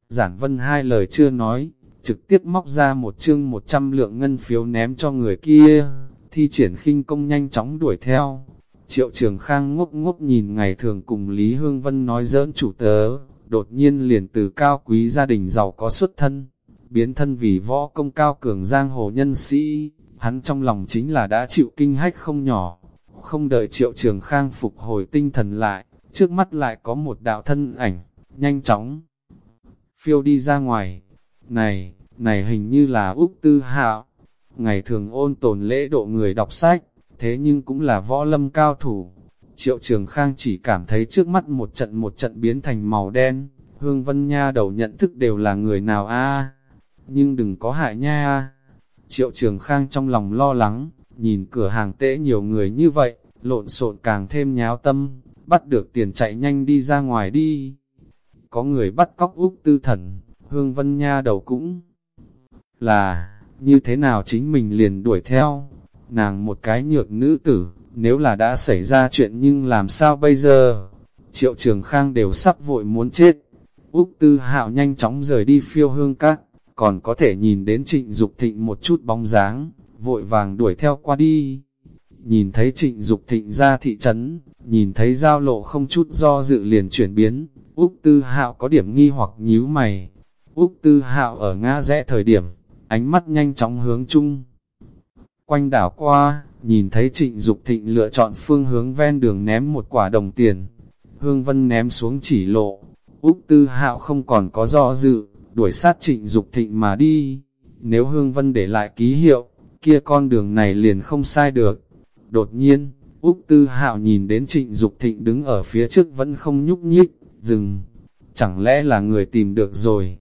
Giản vân hai lời chưa nói, trực tiếp móc ra một chương một trăm lượng ngân phiếu ném cho người kia, thi triển khinh công nhanh chóng đuổi theo. Triệu trường khang ngốc ngốc nhìn ngày thường cùng Lý Hương Vân nói giỡn chủ tớ, đột nhiên liền từ cao quý gia đình giàu có xuất thân, biến thân vì võ công cao cường giang hồ nhân sĩ, hắn trong lòng chính là đã chịu kinh hách không nhỏ, không đợi triệu trường khang phục hồi tinh thần lại, trước mắt lại có một đạo thân ảnh, nhanh chóng, phiêu đi ra ngoài, này, này hình như là Úc Tư Hạo, ngày thường ôn tồn lễ độ người đọc sách, thế nhưng cũng là võ lâm cao thủ, Triệu Trường Khang chỉ cảm thấy trước mắt một trận một trận biến thành màu đen, Hương Vân Nha đầu nhận thức đều là người nào a? Nhưng đừng có hại nha. A Triệu Trường Khang trong lòng lo lắng, nhìn cửa hàng tễ nhiều người như vậy, lộn xộn càng thêm nháo tâm, bắt được tiền chạy nhanh đi ra ngoài đi. Có người bắt cóc Úc Tư Thần, Hương Vân Nha đầu cũng là, như thế nào chính mình liền đuổi theo, nàng một cái nhược nữ tử, nếu là đã xảy ra chuyện nhưng làm sao bây giờ? Triệu Trường Khang đều sắp vội muốn chết. Úc Tư Hạo nhanh chóng rời đi phiêu hương các, còn có thể nhìn đến trịnh Dục thịnh một chút bóng dáng, vội vàng đuổi theo qua đi. Nhìn thấy trịnh Dục thịnh ra thị trấn, nhìn thấy giao lộ không chút do dự liền chuyển biến, Úc Tư Hạo có điểm nghi hoặc nhíu mày. Úc Tư Hạo ở ngã rẽ thời điểm, ánh mắt nhanh chóng hướng chung. Quanh đảo qua, nhìn thấy trịnh Dục thịnh lựa chọn phương hướng ven đường ném một quả đồng tiền. Hương Vân ném xuống chỉ lộ, Úc Tư Hạo không còn có do dự, đuổi sát trịnh Dục thịnh mà đi. Nếu Hương Vân để lại ký hiệu, kia con đường này liền không sai được. Đột nhiên, Úc Tư Hạo nhìn đến trịnh Dục thịnh đứng ở phía trước vẫn không nhúc nhích, dừng. Chẳng lẽ là người tìm được rồi?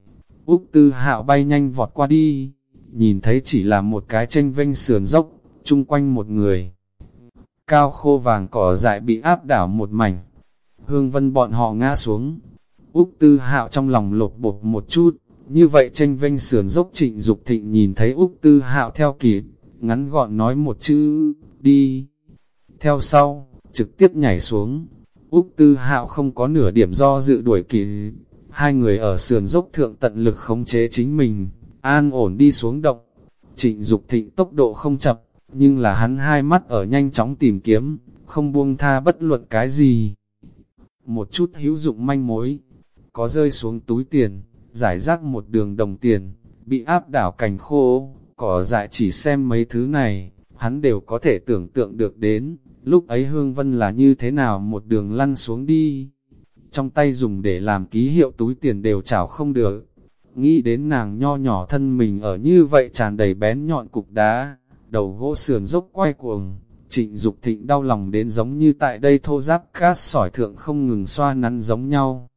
Úc Tư Hạo bay nhanh vọt qua đi, nhìn thấy chỉ là một cái tranh vênh sườn dốc, chung quanh một người. Cao khô vàng cỏ dại bị áp đảo một mảnh. Hương vân bọn họ ngã xuống. Úc tư hạo trong lòng lột bột một chút. Như vậy tranh vênh sườn dốc trịnh Dục thịnh nhìn thấy Úc tư hạo theo kịp, ngắn gọn nói một chữ, đi. Theo sau, trực tiếp nhảy xuống. Úc tư hạo không có nửa điểm do dự đuổi kịp. Hai người ở sườn dốc thượng tận lực khống chế chính mình, an ổn đi xuống động. Trịnh Dục thịnh tốc độ không chậm, nhưng là hắn hai mắt ở nhanh chóng tìm kiếm, không buông tha bất luận cái gì. Một chút hữu dụng manh mối, có rơi xuống túi tiền, giải rác một đường đồng tiền, bị áp đảo cành khô, cỏ dại chỉ xem mấy thứ này, hắn đều có thể tưởng tượng được đến, lúc ấy Hương Vân là như thế nào một đường lăn xuống đi. Trong tay dùng để làm ký hiệu túi tiền đều chảo không được. Nghĩ đến nàng nho nhỏ thân mình ở như vậy tràn đầy bén nhọn cục đá, đầu gỗ sườn dốc quay cuồng, trịnh Dục thịnh đau lòng đến giống như tại đây thô giáp cát sỏi thượng không ngừng xoa nắn giống nhau.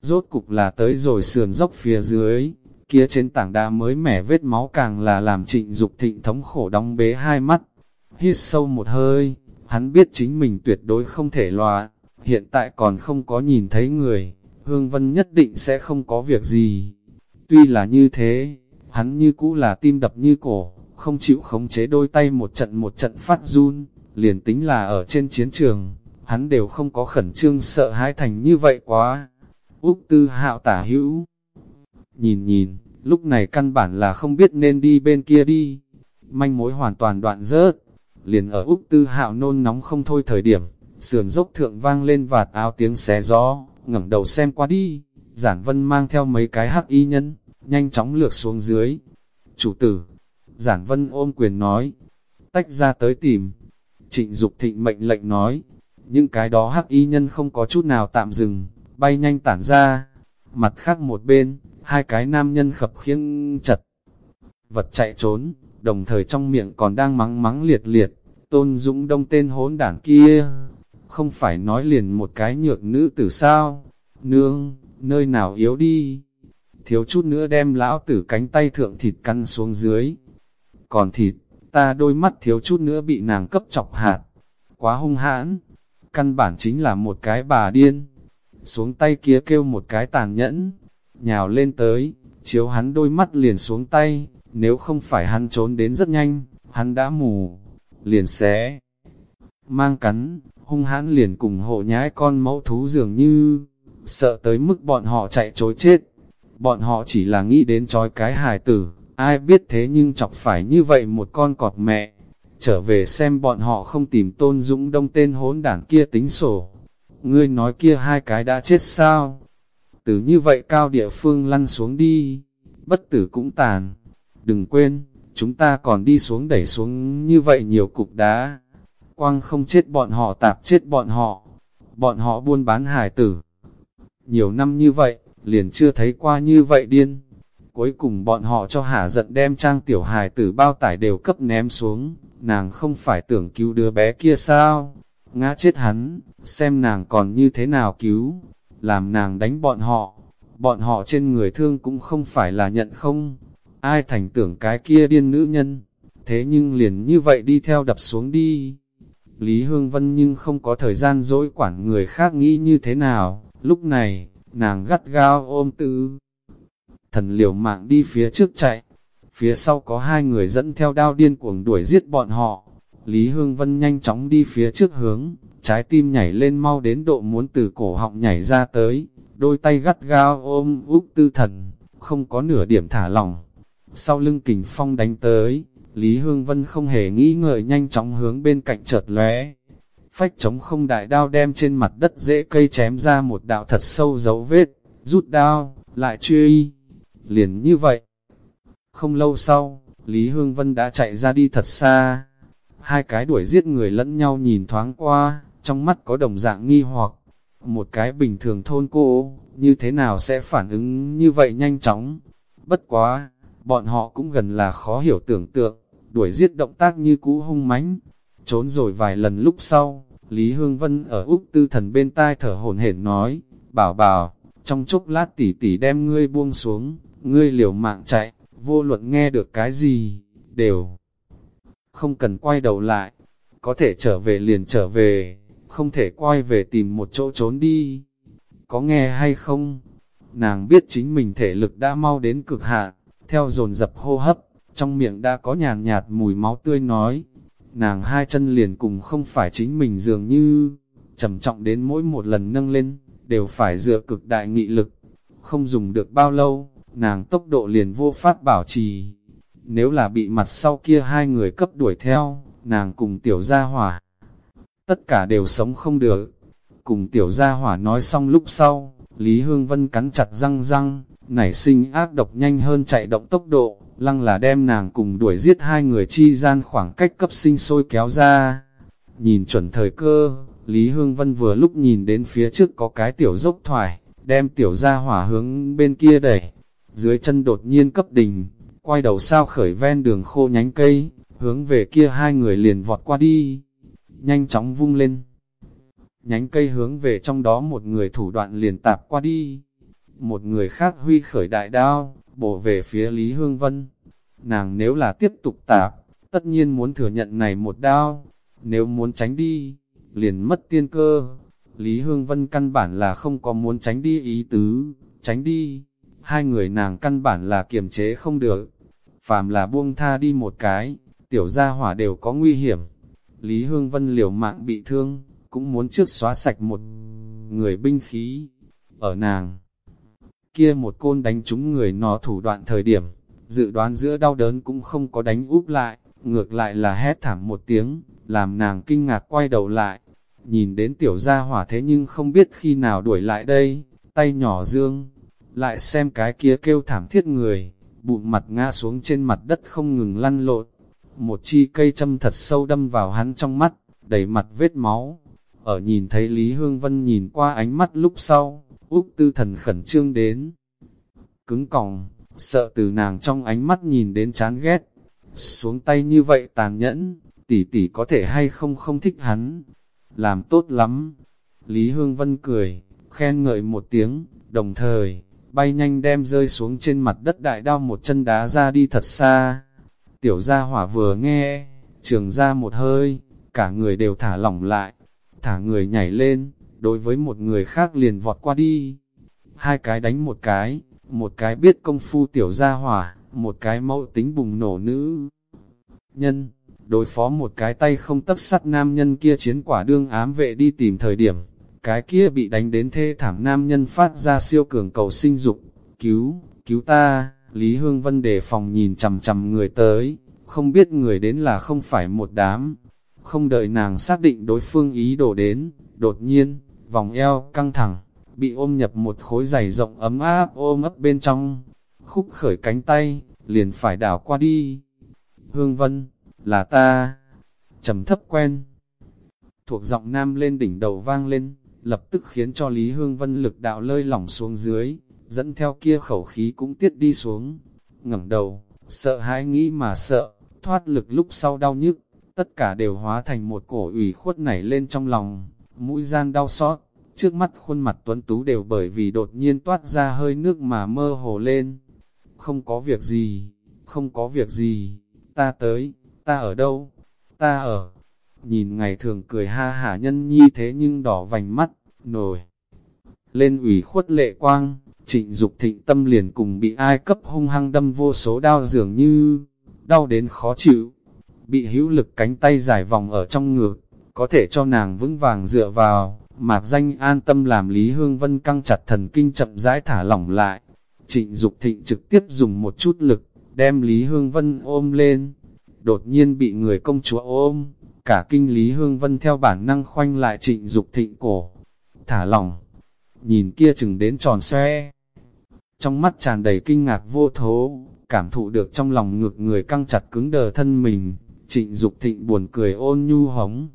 Rốt cục là tới rồi sườn dốc phía dưới, kia trên tảng đá mới mẻ vết máu càng là làm trịnh Dục thịnh thống khổ đóng bế hai mắt. Hít sâu một hơi, hắn biết chính mình tuyệt đối không thể loạn, hiện tại còn không có nhìn thấy người, Hương Vân nhất định sẽ không có việc gì. Tuy là như thế, hắn như cũ là tim đập như cổ, không chịu khống chế đôi tay một trận một trận phát run, liền tính là ở trên chiến trường, hắn đều không có khẩn trương sợ hãi thành như vậy quá. Úc tư hạo tả hữu, nhìn nhìn, lúc này căn bản là không biết nên đi bên kia đi, manh mối hoàn toàn đoạn rớt, liền ở Úc tư hạo nôn nóng không thôi thời điểm, sườn dốc thượng vang lên vạt áo tiếng xé gió, ngẩng đầu xem qua đi, giản vân mang theo mấy cái hắc y nhân, nhanh chóng lược xuống dưới. Chủ tử, Giản Vân ôm quyền nói, tách ra tới tìm. Trịnh Dục thịnh mệnh lệnh nói, những cái đó hắc y nhân không có chút nào tạm dừng, bay nhanh tản ra. Mặt khác một bên, hai cái nam nhân khập khiêng chật. Vật chạy trốn, đồng thời trong miệng còn đang mắng mắng liệt liệt, tôn dũng đông tên hốn đảng kia. Không phải nói liền một cái nhược nữ tử sao? Nương, nơi nào yếu đi? Thiếu chút nữa đem lão tử cánh tay thượng thịt căn xuống dưới, còn thịt, ta đôi mắt thiếu chút nữa bị nàng cấp chọc hạt, quá hung hãn, căn bản chính là một cái bà điên, xuống tay kia kêu một cái tàn nhẫn, nhào lên tới, chiếu hắn đôi mắt liền xuống tay, nếu không phải hắn trốn đến rất nhanh, hắn đã mù, liền xé, mang cắn, hung hãn liền cùng hộ nhái con mẫu thú dường như, sợ tới mức bọn họ chạy trối chết, bọn họ chỉ là nghĩ đến trói cái hài tử, Ai biết thế nhưng chọc phải như vậy một con cọp mẹ. Trở về xem bọn họ không tìm tôn dũng đông tên hốn đảng kia tính sổ. Ngươi nói kia hai cái đã chết sao? Từ như vậy cao địa phương lăn xuống đi. Bất tử cũng tàn. Đừng quên, chúng ta còn đi xuống đẩy xuống như vậy nhiều cục đá. Quang không chết bọn họ tạp chết bọn họ. Bọn họ buôn bán hải tử. Nhiều năm như vậy, liền chưa thấy qua như vậy điên. Cuối cùng bọn họ cho hả giận đem trang tiểu hài tử bao tải đều cấp ném xuống, nàng không phải tưởng cứu đứa bé kia sao? Ngã chết hắn, xem nàng còn như thế nào cứu, làm nàng đánh bọn họ, bọn họ trên người thương cũng không phải là nhận không, ai thành tưởng cái kia điên nữ nhân, thế nhưng liền như vậy đi theo đập xuống đi. Lý Hương Vân nhưng không có thời gian dỗi quản người khác nghĩ như thế nào, lúc này, nàng gắt gao ôm tư thần liều mạng đi phía trước chạy. Phía sau có hai người dẫn theo đao điên cuồng đuổi giết bọn họ. Lý Hương Vân nhanh chóng đi phía trước hướng, trái tim nhảy lên mau đến độ muốn từ cổ họng nhảy ra tới, đôi tay gắt gao ôm úp tư thần, không có nửa điểm thả lỏng. Sau lưng kình phong đánh tới, Lý Hương Vân không hề nghĩ ngợi nhanh chóng hướng bên cạnh chợt lóe. Phách chống không đại đao đem trên mặt đất dễ cây chém ra một đạo thật sâu dấu vết, rút đao, lại truy liền như vậy. Không lâu sau, Lý Hương Vân đã chạy ra đi thật xa. Hai cái đuổi giết người lẫn nhau nhìn thoáng qua, trong mắt có đồng dạng nghi hoặc. Một cái bình thường thôn cô, như thế nào sẽ phản ứng như vậy nhanh chóng? Bất quá, bọn họ cũng gần là khó hiểu tưởng tượng, đuổi giết động tác như cũ hung mãnh. Trốn rồi vài lần lúc sau, Lý Hương Vân ở Úc Tư Thần bên tai thở hổn hển nói, bảo bảo, trong chốc lát tỷ tỷ đem ngươi buông xuống, ngươi liều mạng chạy, vô luận nghe được cái gì, đều không cần quay đầu lại, có thể trở về liền trở về, không thể quay về tìm một chỗ trốn đi. Có nghe hay không? Nàng biết chính mình thể lực đã mau đến cực hạn, theo dồn dập hô hấp, trong miệng đã có nhàn nhạt mùi máu tươi nói. Nàng hai chân liền cùng không phải chính mình dường như, trầm trọng đến mỗi một lần nâng lên, đều phải dựa cực đại nghị lực. Không dùng được bao lâu, nàng tốc độ liền vô pháp bảo trì. nếu là bị mặt sau kia hai người cấp đuổi theo, nàng cùng tiểu gia hỏa. Tất cả đều sống không được. Cùng tiểu gia hỏa nói xong lúc sau, Lý Hương Vân cắn chặt răng răng, nảy sinh ác độc nhanh hơn chạy động tốc độ, lăng là đem nàng cùng đuổi giết hai người chi gian khoảng cách cấp sinh sôi kéo ra. Nhìn chuẩn thời cơ, Lý Hương Vân vừa lúc nhìn đến phía trước có cái tiểu dốc thoải, đem tiểu gia hỏa hướng bên kia đẩy. Dưới chân đột nhiên cấp đình, quay đầu sao khởi ven đường khô nhánh cây, hướng về kia hai người liền vọt qua đi, nhanh chóng vung lên. Nhánh cây hướng về trong đó một người thủ đoạn liền tạp qua đi, một người khác huy khởi đại đao, bổ về phía Lý Hương Vân. Nàng nếu là tiếp tục tạp, tất nhiên muốn thừa nhận này một đao, nếu muốn tránh đi, liền mất tiên cơ. Lý Hương Vân căn bản là không có muốn tránh đi ý tứ, tránh đi, hai người nàng căn bản là kiềm chế không được. Phàm là buông tha đi một cái, tiểu gia hỏa đều có nguy hiểm. Lý Hương Vân liều mạng bị thương, cũng muốn trước xóa sạch một người binh khí. Ở nàng, kia một côn đánh trúng người nó thủ đoạn thời điểm, dự đoán giữa đau đớn cũng không có đánh úp lại, ngược lại là hét thảm một tiếng, làm nàng kinh ngạc quay đầu lại. Nhìn đến tiểu gia hỏa thế nhưng không biết khi nào đuổi lại đây, tay nhỏ dương, lại xem cái kia kêu thảm thiết người, bụng mặt ngã xuống trên mặt đất không ngừng lăn lộn. Một chi cây châm thật sâu đâm vào hắn trong mắt, đầy mặt vết máu. Ở nhìn thấy Lý Hương Vân nhìn qua ánh mắt lúc sau, Úc tư thần khẩn trương đến. Cứng còng, sợ từ nàng trong ánh mắt nhìn đến chán ghét. Xuống tay như vậy tàn nhẫn, tỷ tỷ có thể hay không không thích hắn. Làm tốt lắm. Lý Hương Vân cười, khen ngợi một tiếng, đồng thời, bay nhanh đem rơi xuống trên mặt đất đại đao một chân đá ra đi thật xa. Tiểu gia hỏa vừa nghe, trường ra một hơi, cả người đều thả lỏng lại, thả người nhảy lên, đối với một người khác liền vọt qua đi. Hai cái đánh một cái, một cái biết công phu tiểu gia hỏa, một cái mẫu tính bùng nổ nữ. Nhân, đối phó một cái tay không tất sắt nam nhân kia chiến quả đương ám vệ đi tìm thời điểm, cái kia bị đánh đến thê thảm nam nhân phát ra siêu cường cầu sinh dục, cứu, cứu ta, Lý Hương Vân đề phòng nhìn chầm chầm người tới, không biết người đến là không phải một đám, không đợi nàng xác định đối phương ý đồ đến, đột nhiên, vòng eo căng thẳng, bị ôm nhập một khối giày rộng ấm áp ôm ấp bên trong, khúc khởi cánh tay, liền phải đảo qua đi. Hương Vân, là ta, trầm thấp quen, thuộc giọng nam lên đỉnh đầu vang lên, lập tức khiến cho Lý Hương Vân lực đạo lơi lỏng xuống dưới, dẫn theo kia khẩu khí cũng tiết đi xuống. ngẩng đầu, sợ hãi nghĩ mà sợ, thoát lực lúc sau đau nhức, tất cả đều hóa thành một cổ ủy khuất nảy lên trong lòng, mũi gian đau xót, trước mắt khuôn mặt tuấn tú đều bởi vì đột nhiên toát ra hơi nước mà mơ hồ lên. Không có việc gì, không có việc gì, ta tới, ta ở đâu, ta ở, nhìn ngày thường cười ha hả nhân nhi thế nhưng đỏ vành mắt, nổi. Lên ủy khuất lệ quang, trịnh Dục thịnh tâm liền cùng bị ai cấp hung hăng đâm vô số đau dường như, đau đến khó chịu, bị hữu lực cánh tay giải vòng ở trong ngực, có thể cho nàng vững vàng dựa vào, mạc danh an tâm làm Lý Hương Vân căng chặt thần kinh chậm rãi thả lỏng lại. Trịnh Dục thịnh trực tiếp dùng một chút lực, đem Lý Hương Vân ôm lên, đột nhiên bị người công chúa ôm, cả kinh Lý Hương Vân theo bản năng khoanh lại trịnh Dục thịnh cổ, thả lỏng, nhìn kia chừng đến tròn xoe. Trong mắt tràn đầy kinh ngạc vô thố, cảm thụ được trong lòng ngực người căng chặt cứng đờ thân mình, trịnh Dục thịnh buồn cười ôn nhu hống.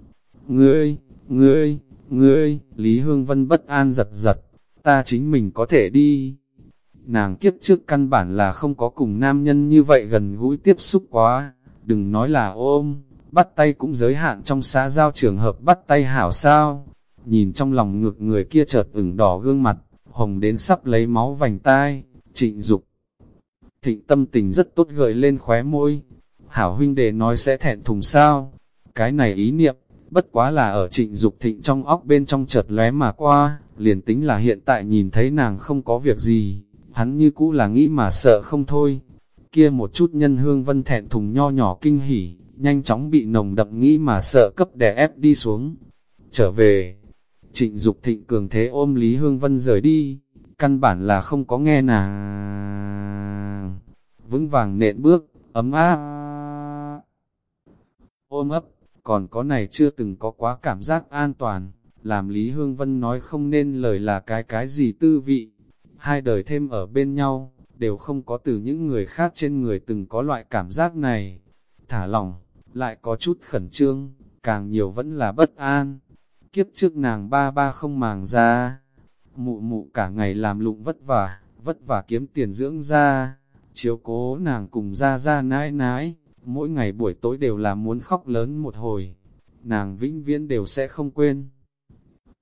Ngươi, ngươi, ngươi, Lý Hương Vân bất an giật giật, ta chính mình có thể đi. Nàng kiếp trước căn bản là không có cùng nam nhân như vậy gần gũi tiếp xúc quá, đừng nói là ôm, bắt tay cũng giới hạn trong xã giao trường hợp bắt tay hảo sao. Nhìn trong lòng ngực người kia chợt ửng đỏ gương mặt, hồng đến sắp lấy máu vành tai, trịnh dục. Thịnh tâm tình rất tốt gợi lên khóe môi, hảo huynh đệ nói sẽ thẹn thùng sao. Cái này ý niệm, bất quá là ở trịnh dục thịnh trong óc bên trong chợt lóe mà qua, liền tính là hiện tại nhìn thấy nàng không có việc gì, hắn như cũ là nghĩ mà sợ không thôi. Kia một chút nhân hương vân thẹn thùng nho nhỏ kinh hỉ, nhanh chóng bị nồng đậm nghĩ mà sợ cấp đè ép đi xuống. Trở về, trịnh Dục thịnh cường thế ôm Lý Hương Vân rời đi, căn bản là không có nghe nàng. Vững vàng nện bước, ấm áp. Ôm ấp, còn có này chưa từng có quá cảm giác an toàn, làm Lý Hương Vân nói không nên lời là cái cái gì tư vị. Hai đời thêm ở bên nhau, đều không có từ những người khác trên người từng có loại cảm giác này. Thả lỏng, lại có chút khẩn trương, càng nhiều vẫn là bất an. Kiếp trước nàng ba ba không màng ra, mụ mụ cả ngày làm lụng vất vả, vất vả kiếm tiền dưỡng ra, chiếu cố nàng cùng ra ra nãi nãi, mỗi ngày buổi tối đều là muốn khóc lớn một hồi, nàng vĩnh viễn đều sẽ không quên.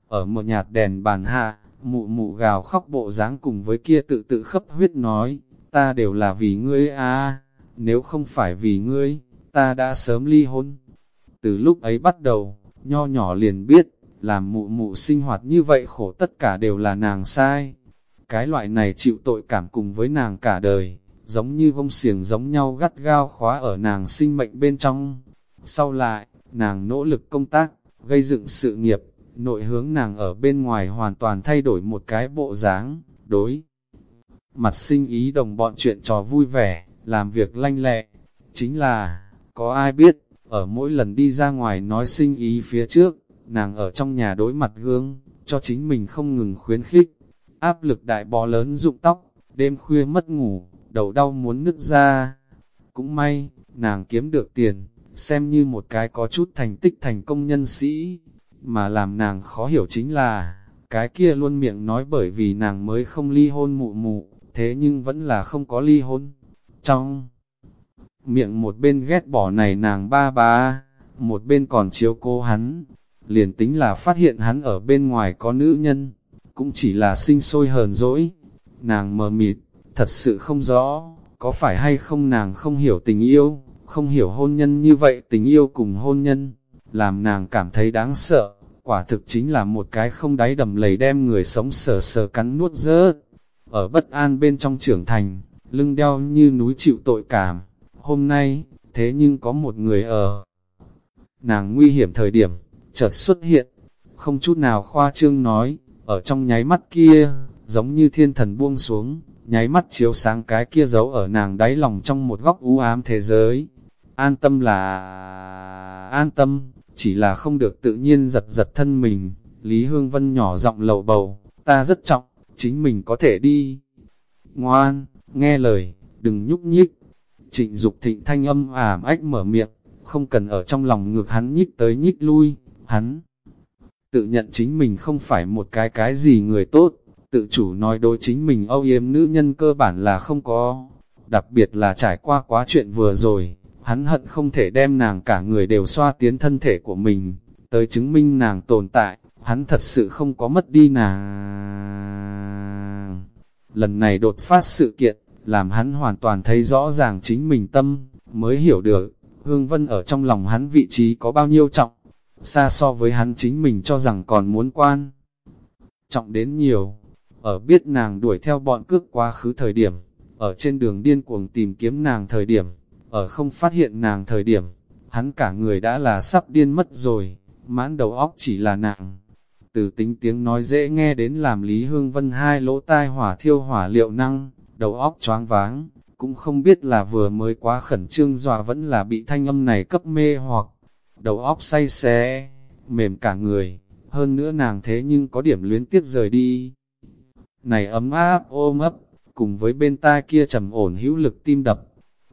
Ở một nhạt đèn bàn hạ, mụ mụ gào khóc bộ dáng cùng với kia tự tự khấp huyết nói, ta đều là vì ngươi à, nếu không phải vì ngươi, ta đã sớm ly hôn. Từ lúc ấy bắt đầu, nho nhỏ liền biết, làm mụ mụ sinh hoạt như vậy khổ tất cả đều là nàng sai. Cái loại này chịu tội cảm cùng với nàng cả đời, giống như gông xiềng giống nhau gắt gao khóa ở nàng sinh mệnh bên trong. Sau lại, nàng nỗ lực công tác, gây dựng sự nghiệp, nội hướng nàng ở bên ngoài hoàn toàn thay đổi một cái bộ dáng, đối. Mặt sinh ý đồng bọn chuyện trò vui vẻ, làm việc lanh lẹ, chính là, có ai biết, ở mỗi lần đi ra ngoài nói sinh ý phía trước, nàng ở trong nhà đối mặt gương, cho chính mình không ngừng khuyến khích, áp lực đại bò lớn rụng tóc, đêm khuya mất ngủ, đầu đau muốn nứt ra. Cũng may, nàng kiếm được tiền, xem như một cái có chút thành tích thành công nhân sĩ, mà làm nàng khó hiểu chính là, cái kia luôn miệng nói bởi vì nàng mới không ly hôn mụ mụ, thế nhưng vẫn là không có ly hôn. Trong miệng một bên ghét bỏ này nàng ba ba, một bên còn chiếu cô hắn, liền tính là phát hiện hắn ở bên ngoài có nữ nhân, cũng chỉ là sinh sôi hờn dỗi. Nàng mờ mịt, thật sự không rõ, có phải hay không nàng không hiểu tình yêu, không hiểu hôn nhân như vậy tình yêu cùng hôn nhân, làm nàng cảm thấy đáng sợ, quả thực chính là một cái không đáy đầm lầy đem người sống sờ sờ cắn nuốt rớt. Ở bất an bên trong trưởng thành, lưng đeo như núi chịu tội cảm, hôm nay, thế nhưng có một người ở. Nàng nguy hiểm thời điểm, chợt xuất hiện, không chút nào khoa trương nói, ở trong nháy mắt kia, giống như thiên thần buông xuống, nháy mắt chiếu sáng cái kia giấu ở nàng đáy lòng trong một góc u ám thế giới. An tâm là an tâm, chỉ là không được tự nhiên giật giật thân mình. Lý Hương Vân nhỏ giọng lầu bầu, ta rất trọng, chính mình có thể đi. Ngoan, nghe lời, đừng nhúc nhích. Trịnh Dục thịnh thanh âm ảm ách mở miệng, không cần ở trong lòng ngược hắn nhích tới nhích lui, hắn tự nhận chính mình không phải một cái cái gì người tốt, tự chủ nói đối chính mình âu yếm nữ nhân cơ bản là không có, đặc biệt là trải qua quá chuyện vừa rồi, hắn hận không thể đem nàng cả người đều xoa tiến thân thể của mình, tới chứng minh nàng tồn tại, hắn thật sự không có mất đi nàng. Lần này đột phát sự kiện, làm hắn hoàn toàn thấy rõ ràng chính mình tâm, mới hiểu được, Hương Vân ở trong lòng hắn vị trí có bao nhiêu trọng, xa so với hắn chính mình cho rằng còn muốn quan. Trọng đến nhiều, ở biết nàng đuổi theo bọn cướp quá khứ thời điểm, ở trên đường điên cuồng tìm kiếm nàng thời điểm, ở không phát hiện nàng thời điểm, hắn cả người đã là sắp điên mất rồi, mãn đầu óc chỉ là nàng. Từ tính tiếng nói dễ nghe đến làm Lý Hương Vân hai lỗ tai hỏa thiêu hỏa liệu năng, đầu óc choáng váng, cũng không biết là vừa mới quá khẩn trương dọa vẫn là bị thanh âm này cấp mê hoặc đầu óc say xé, mềm cả người, hơn nữa nàng thế nhưng có điểm luyến tiếc rời đi. Này ấm áp ôm ấp, cùng với bên tai kia trầm ổn hữu lực tim đập,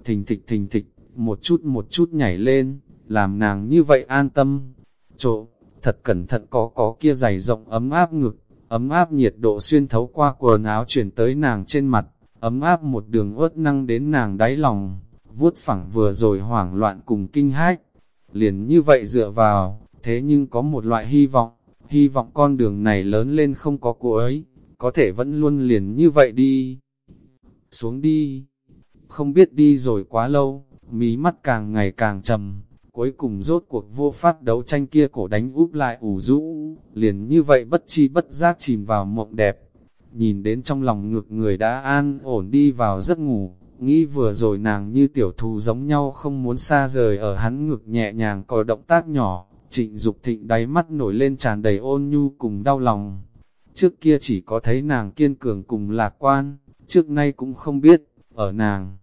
thình thịch thình thịch, một chút một chút nhảy lên, làm nàng như vậy an tâm. Chỗ, thật cẩn thận có có kia dày rộng ấm áp ngực, ấm áp nhiệt độ xuyên thấu qua quần áo chuyển tới nàng trên mặt, ấm áp một đường ớt năng đến nàng đáy lòng, vuốt phẳng vừa rồi hoảng loạn cùng kinh hách. Liền như vậy dựa vào, thế nhưng có một loại hy vọng, hy vọng con đường này lớn lên không có cô ấy có thể vẫn luôn liền như vậy đi. Xuống đi, không biết đi rồi quá lâu, mí mắt càng ngày càng trầm, cuối cùng rốt cuộc vô pháp đấu tranh kia cổ đánh úp lại ủ rũ, liền như vậy bất chi bất giác chìm vào mộng đẹp. Nhìn đến trong lòng ngực người đã an ổn đi vào giấc ngủ, Nghĩ vừa rồi nàng như tiểu thù giống nhau không muốn xa rời ở hắn ngực nhẹ nhàng có động tác nhỏ, trịnh Dục thịnh đáy mắt nổi lên tràn đầy ôn nhu cùng đau lòng. Trước kia chỉ có thấy nàng kiên cường cùng lạc quan, trước nay cũng không biết, ở nàng.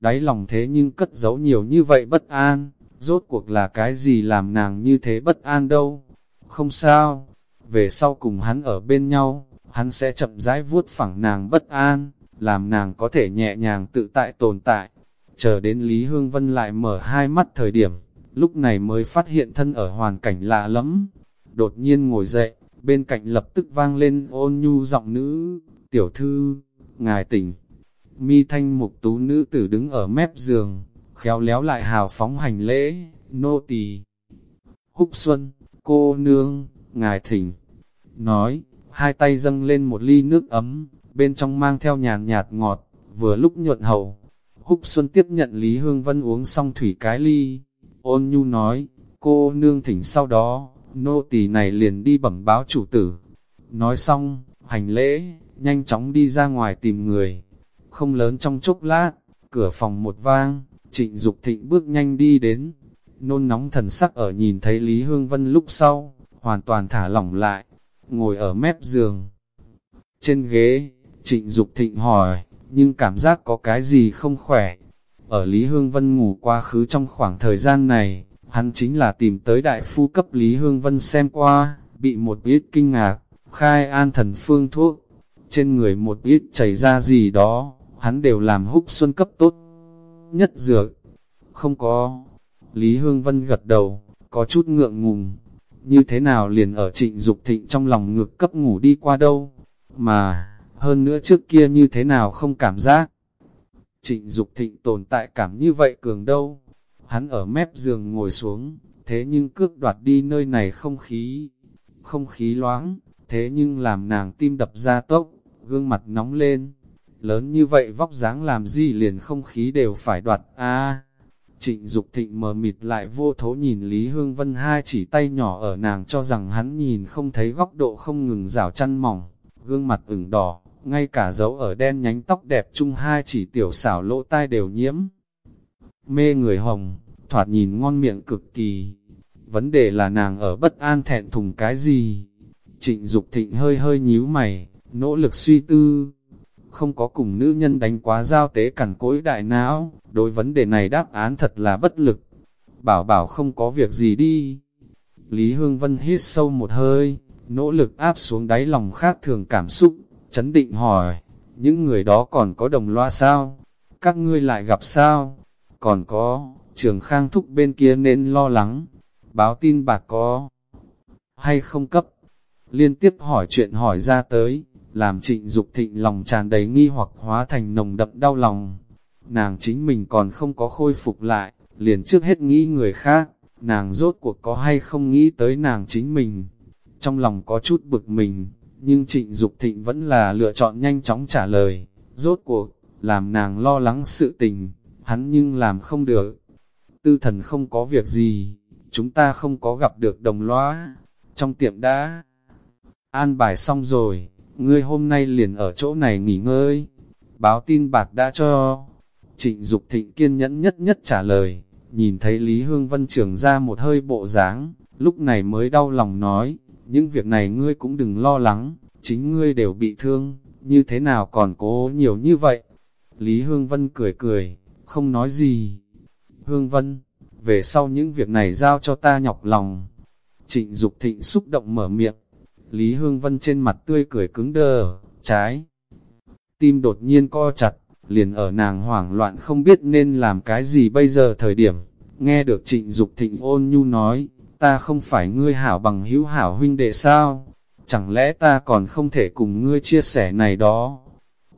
đáy lòng thế nhưng cất giấu nhiều như vậy bất an, rốt cuộc là cái gì làm nàng như thế bất an đâu. Không sao, về sau cùng hắn ở bên nhau, hắn sẽ chậm rãi vuốt phẳng nàng bất an, làm nàng có thể nhẹ nhàng tự tại tồn tại. Chờ đến Lý Hương Vân lại mở hai mắt thời điểm, lúc này mới phát hiện thân ở hoàn cảnh lạ lắm. Đột nhiên ngồi dậy, bên cạnh lập tức vang lên ôn nhu giọng nữ, tiểu thư, ngài tỉnh. Mi thanh mục tú nữ tử đứng ở mép giường, khéo léo lại hào phóng hành lễ, nô tỳ. Húc Xuân, cô nương, ngài thỉnh. Nói, hai tay dâng lên một ly nước ấm, bên trong mang theo nhàn nhạt ngọt, vừa lúc nhuận hậu. Húc Xuân tiếp nhận Lý Hương Vân uống xong thủy cái ly, ôn nhu nói, cô nương thỉnh sau đó, nô tỳ này liền đi bẩm báo chủ tử. Nói xong, hành lễ, nhanh chóng đi ra ngoài tìm người. Không lớn trong chốc lát, cửa phòng một vang, trịnh Dục thịnh bước nhanh đi đến. Nôn nóng thần sắc ở nhìn thấy Lý Hương Vân lúc sau, hoàn toàn thả lỏng lại, ngồi ở mép giường. Trên ghế, trịnh Dục thịnh hỏi, nhưng cảm giác có cái gì không khỏe. Ở Lý Hương Vân ngủ quá khứ trong khoảng thời gian này, hắn chính là tìm tới đại phu cấp Lý Hương Vân xem qua, bị một ít kinh ngạc, khai an thần phương thuốc, trên người một ít chảy ra gì đó, hắn đều làm húc xuân cấp tốt. Nhất dược, không có. Lý Hương Vân gật đầu, có chút ngượng ngùng. Như thế nào liền ở trịnh Dục thịnh trong lòng ngược cấp ngủ đi qua đâu. Mà, hơn nữa trước kia như thế nào không cảm giác. Trịnh Dục thịnh tồn tại cảm như vậy cường đâu. Hắn ở mép giường ngồi xuống, thế nhưng cước đoạt đi nơi này không khí. Không khí loáng, thế nhưng làm nàng tim đập ra tốc, gương mặt nóng lên lớn như vậy vóc dáng làm gì liền không khí đều phải đoạt a Trịnh Dục thịnh mờ mịt lại vô thố nhìn Lý Hương Vân hai chỉ tay nhỏ ở nàng cho rằng hắn nhìn không thấy góc độ không ngừng rào chăn mỏng, gương mặt ửng đỏ, ngay cả dấu ở đen nhánh tóc đẹp chung hai chỉ tiểu xảo lỗ tai đều nhiễm. Mê người hồng, thoạt nhìn ngon miệng cực kỳ. Vấn đề là nàng ở bất an thẹn thùng cái gì? Trịnh Dục thịnh hơi hơi nhíu mày, nỗ lực suy tư, không có cùng nữ nhân đánh quá giao tế cằn cỗi đại não, đối vấn đề này đáp án thật là bất lực. Bảo bảo không có việc gì đi. Lý Hương Vân hít sâu một hơi, nỗ lực áp xuống đáy lòng khác thường cảm xúc, chấn định hỏi, những người đó còn có đồng loa sao? Các ngươi lại gặp sao? Còn có, trường khang thúc bên kia nên lo lắng, báo tin bạc có hay không cấp? Liên tiếp hỏi chuyện hỏi ra tới, làm trịnh Dục thịnh lòng tràn đầy nghi hoặc hóa thành nồng đậm đau lòng. Nàng chính mình còn không có khôi phục lại, liền trước hết nghĩ người khác, nàng rốt cuộc có hay không nghĩ tới nàng chính mình. Trong lòng có chút bực mình, nhưng trịnh Dục thịnh vẫn là lựa chọn nhanh chóng trả lời, rốt cuộc, làm nàng lo lắng sự tình, hắn nhưng làm không được. Tư thần không có việc gì, chúng ta không có gặp được đồng loa, trong tiệm đã an bài xong rồi, ngươi hôm nay liền ở chỗ này nghỉ ngơi. Báo tin bạc đã cho. Trịnh Dục thịnh kiên nhẫn nhất nhất trả lời, nhìn thấy Lý Hương Vân trưởng ra một hơi bộ dáng, lúc này mới đau lòng nói, những việc này ngươi cũng đừng lo lắng, chính ngươi đều bị thương, như thế nào còn cố nhiều như vậy. Lý Hương Vân cười cười, không nói gì. Hương Vân, về sau những việc này giao cho ta nhọc lòng. Trịnh Dục thịnh xúc động mở miệng, Lý Hương Vân trên mặt tươi cười cứng đờ, trái. Tim đột nhiên co chặt, liền ở nàng hoảng loạn không biết nên làm cái gì bây giờ thời điểm. Nghe được trịnh Dục thịnh ôn nhu nói, ta không phải ngươi hảo bằng hữu hảo huynh đệ sao? Chẳng lẽ ta còn không thể cùng ngươi chia sẻ này đó?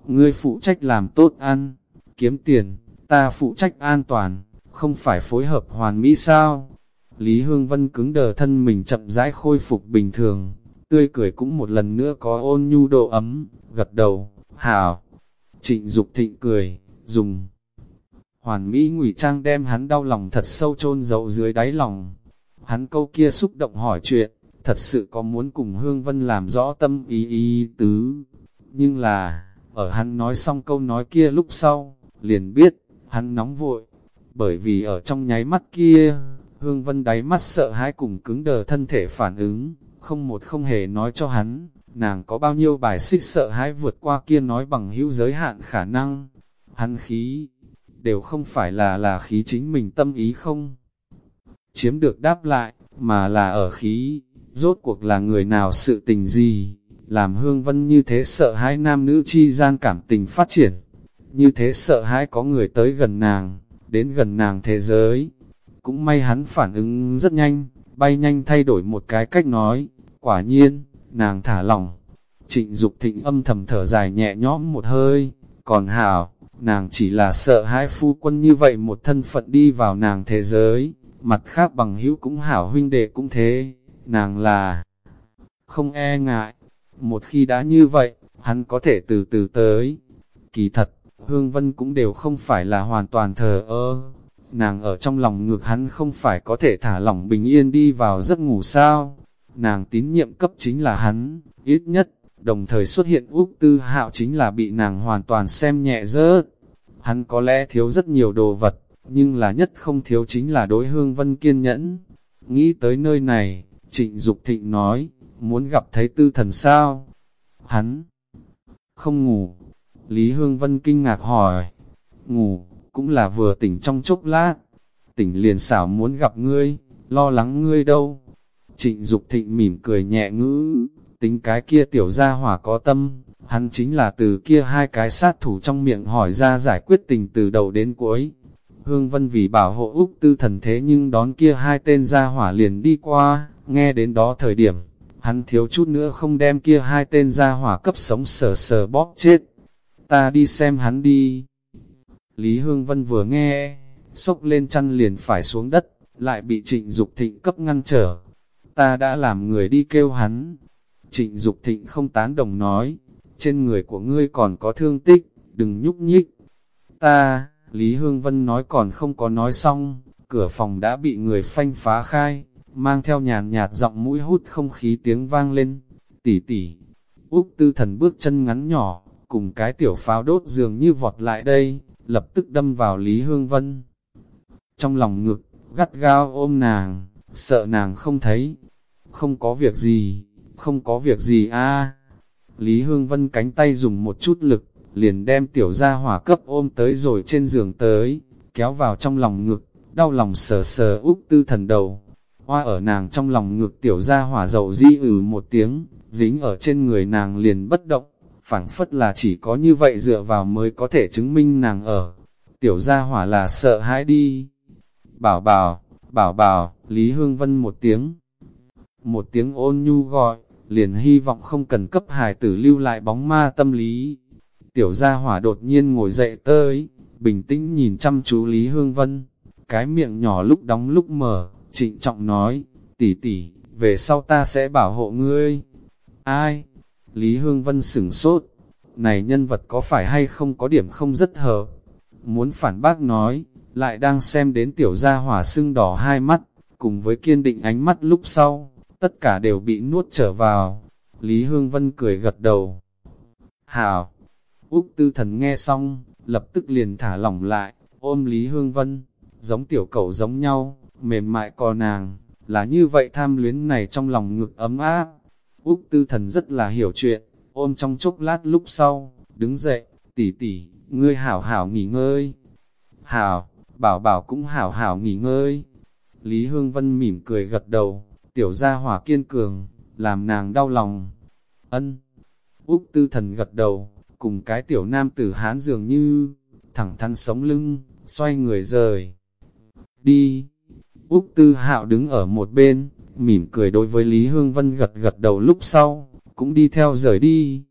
Ngươi phụ trách làm tốt ăn, kiếm tiền, ta phụ trách an toàn, không phải phối hợp hoàn mỹ sao? Lý Hương Vân cứng đờ thân mình chậm rãi khôi phục bình thường, tươi cười cũng một lần nữa có ôn nhu độ ấm, gật đầu, hảo. Trịnh Dục thịnh cười, dùng hoàn mỹ ngụy trang đem hắn đau lòng thật sâu chôn dậu dưới đáy lòng. Hắn câu kia xúc động hỏi chuyện, thật sự có muốn cùng Hương Vân làm rõ tâm ý ý tứ. Nhưng là, ở hắn nói xong câu nói kia lúc sau, liền biết, hắn nóng vội, bởi vì ở trong nháy mắt kia, Hương Vân đáy mắt sợ hãi cùng cứng đờ thân thể phản ứng, không một không hề nói cho hắn, nàng có bao nhiêu bài xích sợ hãi vượt qua kia nói bằng hữu giới hạn khả năng. Hắn khí, đều không phải là là khí chính mình tâm ý không. Chiếm được đáp lại, mà là ở khí, rốt cuộc là người nào sự tình gì, làm hương vân như thế sợ hãi nam nữ chi gian cảm tình phát triển, như thế sợ hãi có người tới gần nàng, đến gần nàng thế giới. Cũng may hắn phản ứng rất nhanh, bay nhanh thay đổi một cái cách nói, quả nhiên, nàng thả lỏng. Trịnh Dục thịnh âm thầm thở dài nhẹ nhõm một hơi, còn hảo, nàng chỉ là sợ hai phu quân như vậy một thân phận đi vào nàng thế giới, mặt khác bằng hữu cũng hảo huynh đệ cũng thế, nàng là không e ngại, một khi đã như vậy, hắn có thể từ từ tới. Kỳ thật, Hương Vân cũng đều không phải là hoàn toàn thờ ơ, nàng ở trong lòng ngược hắn không phải có thể thả lỏng bình yên đi vào giấc ngủ sao, nàng tín nhiệm cấp chính là hắn, ít nhất, đồng thời xuất hiện Úc Tư Hạo chính là bị nàng hoàn toàn xem nhẹ rớt. Hắn có lẽ thiếu rất nhiều đồ vật, nhưng là nhất không thiếu chính là đối hương vân kiên nhẫn. Nghĩ tới nơi này, trịnh Dục thịnh nói, muốn gặp thấy tư thần sao? Hắn không ngủ. Lý Hương Vân kinh ngạc hỏi, ngủ, cũng là vừa tỉnh trong chốc lát. Tỉnh liền xảo muốn gặp ngươi, lo lắng ngươi đâu. Trịnh Dục thịnh mỉm cười nhẹ ngữ, tính cái kia tiểu gia hỏa có tâm, hắn chính là từ kia hai cái sát thủ trong miệng hỏi ra giải quyết tình từ đầu đến cuối. Hương Vân vì bảo hộ Úc Tư thần thế nhưng đón kia hai tên gia hỏa liền đi qua, nghe đến đó thời điểm, hắn thiếu chút nữa không đem kia hai tên gia hỏa cấp sống sờ sờ bóp chết. Ta đi xem hắn đi. Lý Hương Vân vừa nghe, sốc lên chăn liền phải xuống đất, lại bị trịnh Dục thịnh cấp ngăn trở. Ta đã làm người đi kêu hắn, Trịnh Dục Thịnh không tán đồng nói, trên người của ngươi còn có thương tích, đừng nhúc nhích. Ta, Lý Hương Vân nói còn không có nói xong, cửa phòng đã bị người phanh phá khai, mang theo nhàn nhạt giọng mũi hút không khí tiếng vang lên. Tỷ tỷ, Úc Tư Thần bước chân ngắn nhỏ, cùng cái tiểu pháo đốt dường như vọt lại đây, lập tức đâm vào Lý Hương Vân. Trong lòng ngực, gắt gao ôm nàng, sợ nàng không thấy, không có việc gì, không có việc gì a à. Lý Hương Vân cánh tay dùng một chút lực, liền đem tiểu gia hỏa cấp ôm tới rồi trên giường tới, kéo vào trong lòng ngực, đau lòng sờ sờ úc tư thần đầu. Hoa ở nàng trong lòng ngực tiểu gia hỏa dầu di ử một tiếng, dính ở trên người nàng liền bất động, phảng phất là chỉ có như vậy dựa vào mới có thể chứng minh nàng ở. Tiểu gia hỏa là sợ hãi đi. Bảo bảo, bảo bảo, Lý Hương Vân một tiếng. Một tiếng ôn nhu gọi, liền hy vọng không cần cấp hài tử lưu lại bóng ma tâm lý. Tiểu gia hỏa đột nhiên ngồi dậy tới, bình tĩnh nhìn chăm chú Lý Hương Vân, cái miệng nhỏ lúc đóng lúc mở, trịnh trọng nói, tỷ tỷ, về sau ta sẽ bảo hộ ngươi. Ai? Lý Hương Vân sửng sốt, này nhân vật có phải hay không có điểm không rất hợp. Muốn phản bác nói, lại đang xem đến tiểu gia hỏa sưng đỏ hai mắt, cùng với kiên định ánh mắt lúc sau, tất cả đều bị nuốt trở vào. Lý Hương Vân cười gật đầu. Hảo! Úc Tư Thần nghe xong, lập tức liền thả lỏng lại, ôm Lý Hương Vân, giống tiểu cẩu giống nhau, mềm mại cò nàng, là như vậy tham luyến này trong lòng ngực ấm áp. Úc Tư Thần rất là hiểu chuyện, ôm trong chốc lát lúc sau, đứng dậy, tỷ tỷ, ngươi hảo hảo nghỉ ngơi. Hảo, bảo bảo cũng hảo hảo nghỉ ngơi. Lý Hương Vân mỉm cười gật đầu, tiểu gia hỏa kiên cường, làm nàng đau lòng. Ân. Úc tư thần gật đầu, cùng cái tiểu nam tử hán dường như, thẳng thắn sống lưng, xoay người rời. Đi. Úc tư hạo đứng ở một bên, mỉm cười đối với Lý Hương Vân gật gật đầu lúc sau, cũng đi theo rời đi.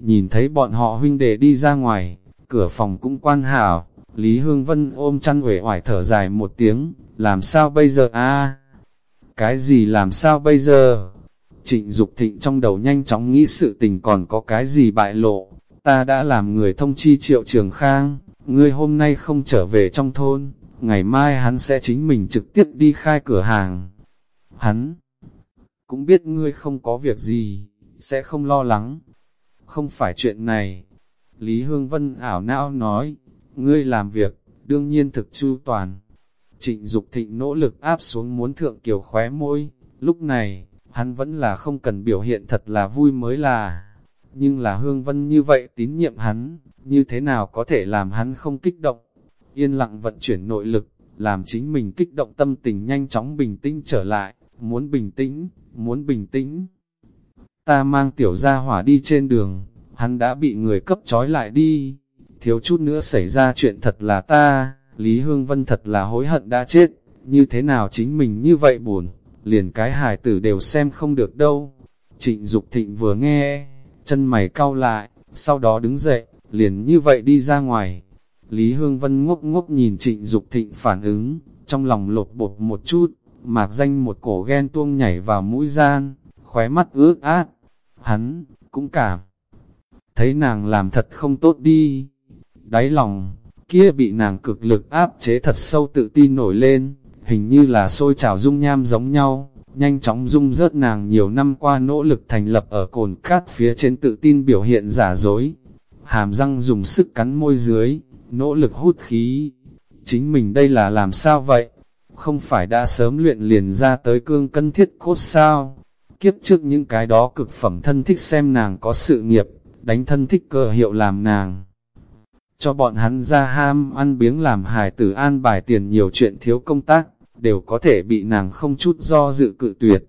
Nhìn thấy bọn họ huynh đệ đi ra ngoài, cửa phòng cũng quan hảo, Lý Hương Vân ôm chăn uể oải thở dài một tiếng, làm sao bây giờ a cái gì làm sao bây giờ? Trịnh Dục thịnh trong đầu nhanh chóng nghĩ sự tình còn có cái gì bại lộ. Ta đã làm người thông chi triệu trường khang, ngươi hôm nay không trở về trong thôn, ngày mai hắn sẽ chính mình trực tiếp đi khai cửa hàng. Hắn cũng biết ngươi không có việc gì, sẽ không lo lắng. Không phải chuyện này. Lý Hương Vân ảo não nói, ngươi làm việc, đương nhiên thực chu toàn. Trịnh Dục thịnh nỗ lực áp xuống muốn thượng kiều khóe môi, lúc này, hắn vẫn là không cần biểu hiện thật là vui mới là. Nhưng là Hương Vân như vậy tín nhiệm hắn, như thế nào có thể làm hắn không kích động. yên lặng vận chuyển nội lực, làm chính mình kích động tâm tình nhanh chóng bình tĩnh trở lại, muốn bình tĩnh, muốn bình tĩnh. Ta mang tiểu gia hỏa đi trên đường, hắn đã bị người cấp trói lại đi, thiếu chút nữa xảy ra chuyện thật là ta, Lý Hương Vân thật là hối hận đã chết, như thế nào chính mình như vậy buồn, liền cái hài tử đều xem không được đâu. Trịnh Dục Thịnh vừa nghe, chân mày cau lại, sau đó đứng dậy, liền như vậy đi ra ngoài. Lý Hương Vân ngốc ngốc nhìn Trịnh Dục Thịnh phản ứng, trong lòng lột bột một chút, mạc danh một cổ ghen tuông nhảy vào mũi gian, khóe mắt ướt át. Hắn, cũng cảm, thấy nàng làm thật không tốt đi. Đáy lòng, kia bị nàng cực lực áp chế thật sâu tự tin nổi lên, hình như là sôi trào dung nham giống nhau, nhanh chóng dung rớt nàng nhiều năm qua nỗ lực thành lập ở cồn cát phía trên tự tin biểu hiện giả dối. Hàm răng dùng sức cắn môi dưới, nỗ lực hút khí. Chính mình đây là làm sao vậy? Không phải đã sớm luyện liền ra tới cương cân thiết cốt sao? Kiếp trước những cái đó cực phẩm thân thích xem nàng có sự nghiệp, đánh thân thích cơ hiệu làm nàng cho bọn hắn ra ham ăn biếng làm hài tử an bài tiền nhiều chuyện thiếu công tác, đều có thể bị nàng không chút do dự cự tuyệt.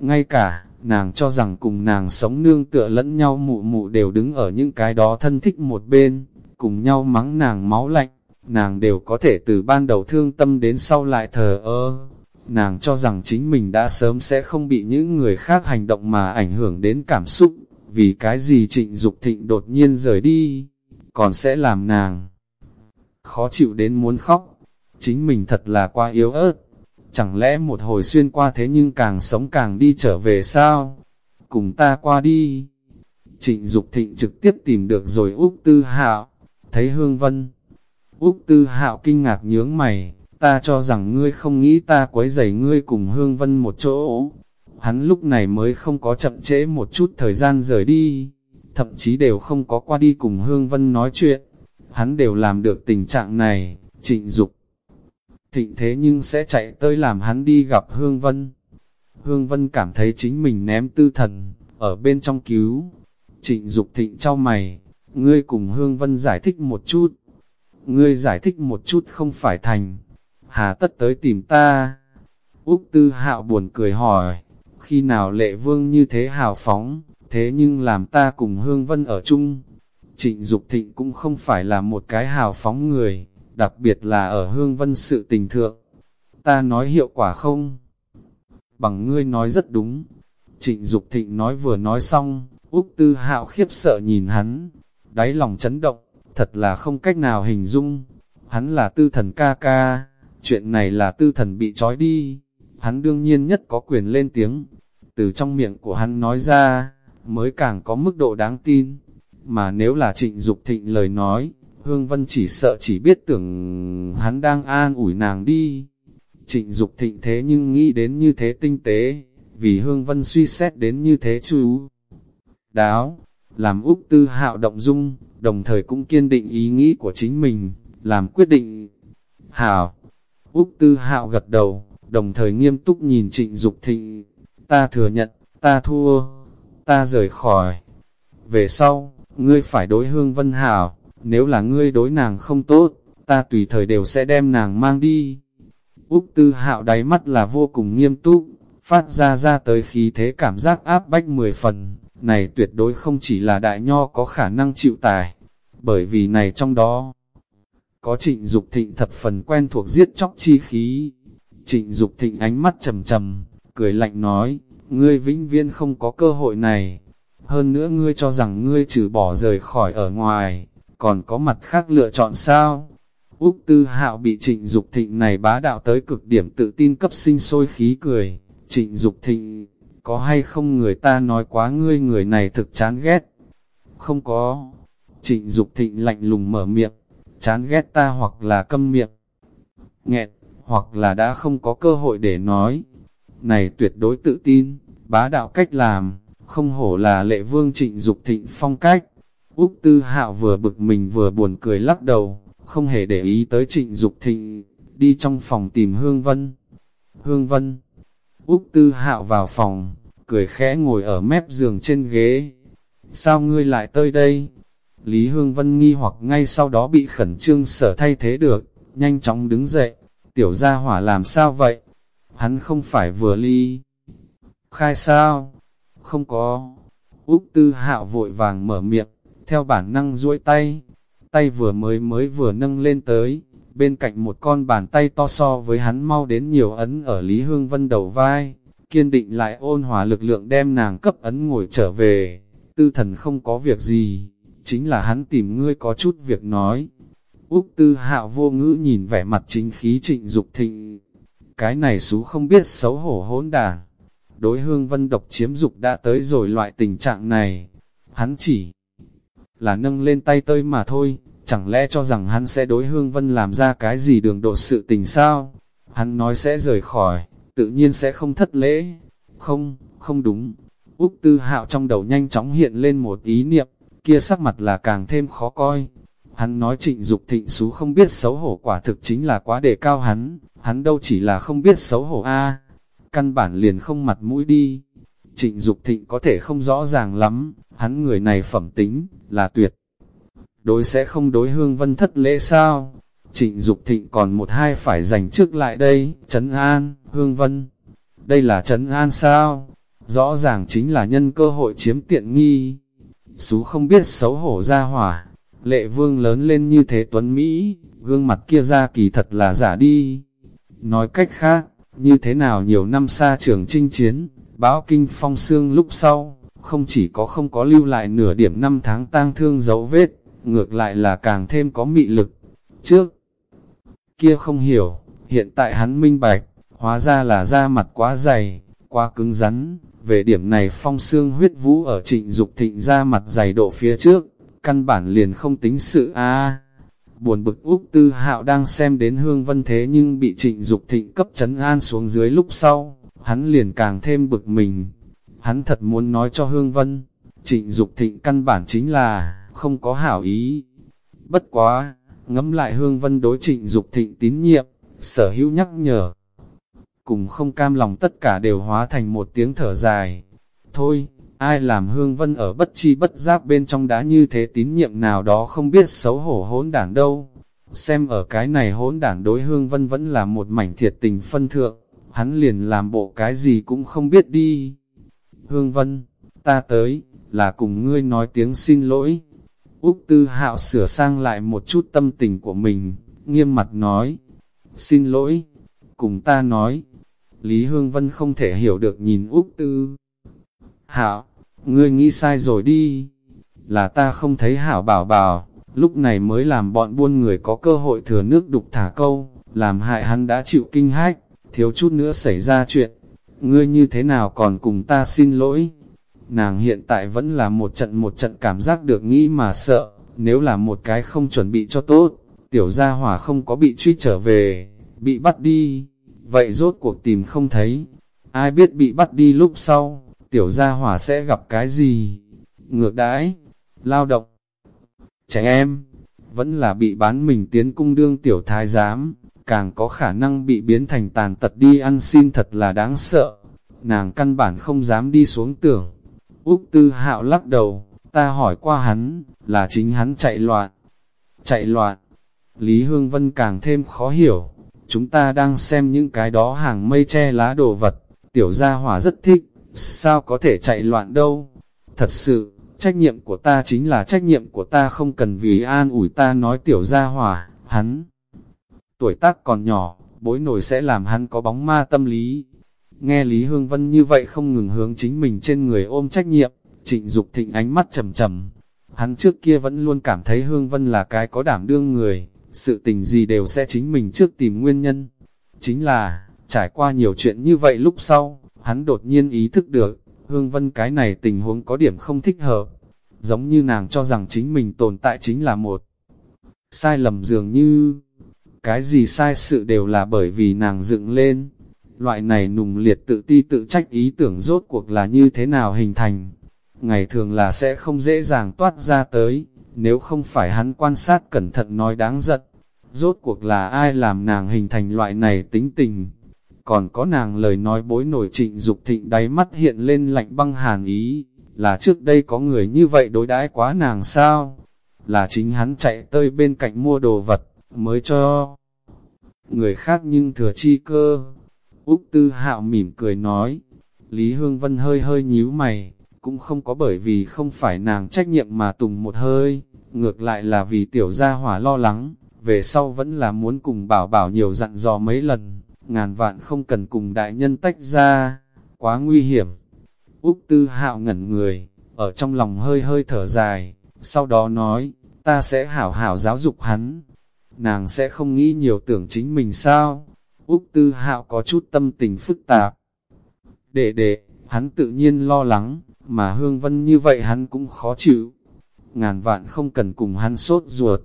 Ngay cả, nàng cho rằng cùng nàng sống nương tựa lẫn nhau mụ mụ đều đứng ở những cái đó thân thích một bên, cùng nhau mắng nàng máu lạnh, nàng đều có thể từ ban đầu thương tâm đến sau lại thờ ơ. Nàng cho rằng chính mình đã sớm sẽ không bị những người khác hành động mà ảnh hưởng đến cảm xúc, vì cái gì trịnh Dục thịnh đột nhiên rời đi còn sẽ làm nàng khó chịu đến muốn khóc. Chính mình thật là quá yếu ớt. Chẳng lẽ một hồi xuyên qua thế nhưng càng sống càng đi trở về sao? Cùng ta qua đi. Trịnh Dục Thịnh trực tiếp tìm được rồi Úc Tư Hạo, thấy Hương Vân. Úc Tư Hạo kinh ngạc nhướng mày, ta cho rằng ngươi không nghĩ ta quấy rầy ngươi cùng Hương Vân một chỗ. Hắn lúc này mới không có chậm trễ một chút thời gian rời đi thậm chí đều không có qua đi cùng Hương Vân nói chuyện. Hắn đều làm được tình trạng này, trịnh Dục Thịnh thế nhưng sẽ chạy tới làm hắn đi gặp Hương Vân. Hương Vân cảm thấy chính mình ném tư thần, ở bên trong cứu. Trịnh Dục thịnh trao mày, ngươi cùng Hương Vân giải thích một chút. Ngươi giải thích một chút không phải thành. Hà tất tới tìm ta. Úc Tư Hạo buồn cười hỏi, khi nào lệ vương như thế hào phóng, thế nhưng làm ta cùng Hương Vân ở chung. Trịnh Dục Thịnh cũng không phải là một cái hào phóng người, đặc biệt là ở Hương Vân sự tình thượng. Ta nói hiệu quả không? Bằng ngươi nói rất đúng. Trịnh Dục Thịnh nói vừa nói xong, Úc Tư Hạo khiếp sợ nhìn hắn, đáy lòng chấn động, thật là không cách nào hình dung. Hắn là tư thần ca ca, chuyện này là tư thần bị trói đi, hắn đương nhiên nhất có quyền lên tiếng. Từ trong miệng của hắn nói ra, mới càng có mức độ đáng tin. Mà nếu là trịnh Dục thịnh lời nói, Hương Vân chỉ sợ chỉ biết tưởng hắn đang an ủi nàng đi. Trịnh Dục thịnh thế nhưng nghĩ đến như thế tinh tế, vì Hương Vân suy xét đến như thế chú. Đáo, làm Úc Tư Hạo động dung, đồng thời cũng kiên định ý nghĩ của chính mình, làm quyết định. Hảo, Úc Tư Hạo gật đầu, đồng thời nghiêm túc nhìn Trịnh Dục Thịnh, ta thừa nhận, ta thua ta rời khỏi. Về sau, ngươi phải đối hương vân hảo, nếu là ngươi đối nàng không tốt, ta tùy thời đều sẽ đem nàng mang đi. Úc tư hạo đáy mắt là vô cùng nghiêm túc, phát ra ra tới khí thế cảm giác áp bách mười phần, này tuyệt đối không chỉ là đại nho có khả năng chịu tài, bởi vì này trong đó, có trịnh Dục thịnh thập phần quen thuộc giết chóc chi khí. Trịnh Dục thịnh ánh mắt trầm trầm, cười lạnh nói, ngươi vĩnh viễn không có cơ hội này. Hơn nữa ngươi cho rằng ngươi trừ bỏ rời khỏi ở ngoài, còn có mặt khác lựa chọn sao? Úc Tư Hạo bị Trịnh Dục Thịnh này bá đạo tới cực điểm tự tin cấp sinh sôi khí cười. Trịnh Dục Thịnh, có hay không người ta nói quá ngươi người này thực chán ghét? Không có. Trịnh Dục Thịnh lạnh lùng mở miệng, chán ghét ta hoặc là câm miệng. Nghẹt, hoặc là đã không có cơ hội để nói. Này tuyệt đối tự tin, bá đạo cách làm, không hổ là lệ vương trịnh Dục thịnh phong cách. Úc Tư Hạo vừa bực mình vừa buồn cười lắc đầu, không hề để ý tới trịnh Dục thịnh, đi trong phòng tìm Hương Vân. Hương Vân, Úc Tư Hạo vào phòng, cười khẽ ngồi ở mép giường trên ghế. Sao ngươi lại tới đây? Lý Hương Vân nghi hoặc ngay sau đó bị khẩn trương sở thay thế được, nhanh chóng đứng dậy, tiểu gia hỏa làm sao vậy? Hắn không phải vừa ly. Khai sao? Không có. Úc tư hạo vội vàng mở miệng, theo bản năng duỗi tay. Tay vừa mới mới vừa nâng lên tới, bên cạnh một con bàn tay to so với hắn mau đến nhiều ấn ở Lý Hương Vân đầu vai, kiên định lại ôn hòa lực lượng đem nàng cấp ấn ngồi trở về. Tư thần không có việc gì, chính là hắn tìm ngươi có chút việc nói. Úc tư hạo vô ngữ nhìn vẻ mặt chính khí trịnh Dục thịnh. Cái này xú không biết xấu hổ hỗn đảng. Đối hương vân độc chiếm dục đã tới rồi loại tình trạng này. Hắn chỉ là nâng lên tay tơi mà thôi, chẳng lẽ cho rằng hắn sẽ đối hương vân làm ra cái gì đường độ sự tình sao? Hắn nói sẽ rời khỏi, tự nhiên sẽ không thất lễ. Không, không đúng. Úc tư hạo trong đầu nhanh chóng hiện lên một ý niệm, kia sắc mặt là càng thêm khó coi. Hắn nói trịnh Dục thịnh xú không biết xấu hổ quả thực chính là quá đề cao hắn, hắn đâu chỉ là không biết xấu hổ a căn bản liền không mặt mũi đi. Trịnh Dục thịnh có thể không rõ ràng lắm, hắn người này phẩm tính, là tuyệt. Đối sẽ không đối hương vân thất lễ sao? Trịnh Dục thịnh còn một hai phải dành trước lại đây, Trấn An, Hương Vân. Đây là Trấn An sao? Rõ ràng chính là nhân cơ hội chiếm tiện nghi. Sú không biết xấu hổ ra hỏa, lệ vương lớn lên như thế tuấn Mỹ, gương mặt kia ra kỳ thật là giả đi. Nói cách khác, như thế nào nhiều năm xa trường chinh chiến, báo kinh phong xương lúc sau, không chỉ có không có lưu lại nửa điểm năm tháng tang thương dấu vết, ngược lại là càng thêm có mị lực. Trước kia không hiểu, hiện tại hắn minh bạch, hóa ra là da mặt quá dày, quá cứng rắn, về điểm này phong xương huyết vũ ở trịnh Dục thịnh ra mặt dày độ phía trước, căn bản liền không tính sự a à, Buồn bực Úc Tư Hạo đang xem đến hương vân thế nhưng bị trịnh Dục thịnh cấp chấn an xuống dưới lúc sau, hắn liền càng thêm bực mình. Hắn thật muốn nói cho hương vân, trịnh Dục thịnh căn bản chính là, không có hảo ý. Bất quá, ngẫm lại hương vân đối trịnh Dục thịnh tín nhiệm, sở hữu nhắc nhở, cùng không cam lòng tất cả đều hóa thành một tiếng thở dài. Thôi, ai làm hương vân ở bất chi bất giác bên trong đá như thế tín nhiệm nào đó không biết xấu hổ hỗn đản đâu. Xem ở cái này hỗn đản đối hương vân vẫn là một mảnh thiệt tình phân thượng, hắn liền làm bộ cái gì cũng không biết đi. Hương vân, ta tới, là cùng ngươi nói tiếng xin lỗi. Úc Tư Hạo sửa sang lại một chút tâm tình của mình, nghiêm mặt nói, xin lỗi, cùng ta nói, Lý Hương Vân không thể hiểu được nhìn Úc Tư. Hạo, ngươi nghĩ sai rồi đi, là ta không thấy Hảo bảo bảo, lúc này mới làm bọn buôn người có cơ hội thừa nước đục thả câu, làm hại hắn đã chịu kinh hách, thiếu chút nữa xảy ra chuyện. Ngươi như thế nào còn cùng ta xin lỗi? Nàng hiện tại vẫn là một trận một trận cảm giác được nghĩ mà sợ, nếu là một cái không chuẩn bị cho tốt, tiểu gia hỏa không có bị truy trở về, bị bắt đi vậy rốt cuộc tìm không thấy. Ai biết bị bắt đi lúc sau, tiểu gia hỏa sẽ gặp cái gì? Ngược đãi, lao động, trẻ em, vẫn là bị bán mình tiến cung đương tiểu thái giám, càng có khả năng bị biến thành tàn tật đi ăn xin thật là đáng sợ. Nàng căn bản không dám đi xuống tưởng. Úc tư hạo lắc đầu, ta hỏi qua hắn, là chính hắn chạy loạn. Chạy loạn, Lý Hương Vân càng thêm khó hiểu, chúng ta đang xem những cái đó hàng mây che lá đồ vật, tiểu gia hỏa rất thích, sao có thể chạy loạn đâu. Thật sự, trách nhiệm của ta chính là trách nhiệm của ta không cần vì an ủi ta nói tiểu gia hỏa, hắn. Tuổi tác còn nhỏ, bối nổi sẽ làm hắn có bóng ma tâm lý. Nghe Lý Hương Vân như vậy không ngừng hướng chính mình trên người ôm trách nhiệm, trịnh Dục thịnh ánh mắt trầm trầm. Hắn trước kia vẫn luôn cảm thấy Hương Vân là cái có đảm đương người, sự tình gì đều sẽ chính mình trước tìm nguyên nhân. Chính là, trải qua nhiều chuyện như vậy lúc sau, hắn đột nhiên ý thức được, Hương Vân cái này tình huống có điểm không thích hợp. Giống như nàng cho rằng chính mình tồn tại chính là một sai lầm dường như, cái gì sai sự đều là bởi vì nàng dựng lên. Loại này nùng liệt tự ti tự trách ý tưởng rốt cuộc là như thế nào hình thành. Ngày thường là sẽ không dễ dàng toát ra tới, nếu không phải hắn quan sát cẩn thận nói đáng giận, rốt cuộc là ai làm nàng hình thành loại này tính tình. Còn có nàng lời nói bối nổi trịnh Dục thịnh đáy mắt hiện lên lạnh băng hàn ý, là trước đây có người như vậy đối đãi quá nàng sao? Là chính hắn chạy tới bên cạnh mua đồ vật, mới cho người khác nhưng thừa chi cơ. Úc Tư Hạo mỉm cười nói, Lý Hương Vân hơi hơi nhíu mày, cũng không có bởi vì không phải nàng trách nhiệm mà tùng một hơi, ngược lại là vì tiểu gia hỏa lo lắng, về sau vẫn là muốn cùng bảo bảo nhiều dặn dò mấy lần, ngàn vạn không cần cùng đại nhân tách ra, quá nguy hiểm. Úc Tư Hạo ngẩn người, ở trong lòng hơi hơi thở dài, sau đó nói, ta sẽ hảo hảo giáo dục hắn. Nàng sẽ không nghĩ nhiều tưởng chính mình sao? Úc Tư Hạo có chút tâm tình phức tạp. Đệ đệ, hắn tự nhiên lo lắng, mà Hương Vân như vậy hắn cũng khó chịu. Ngàn vạn không cần cùng hắn sốt ruột.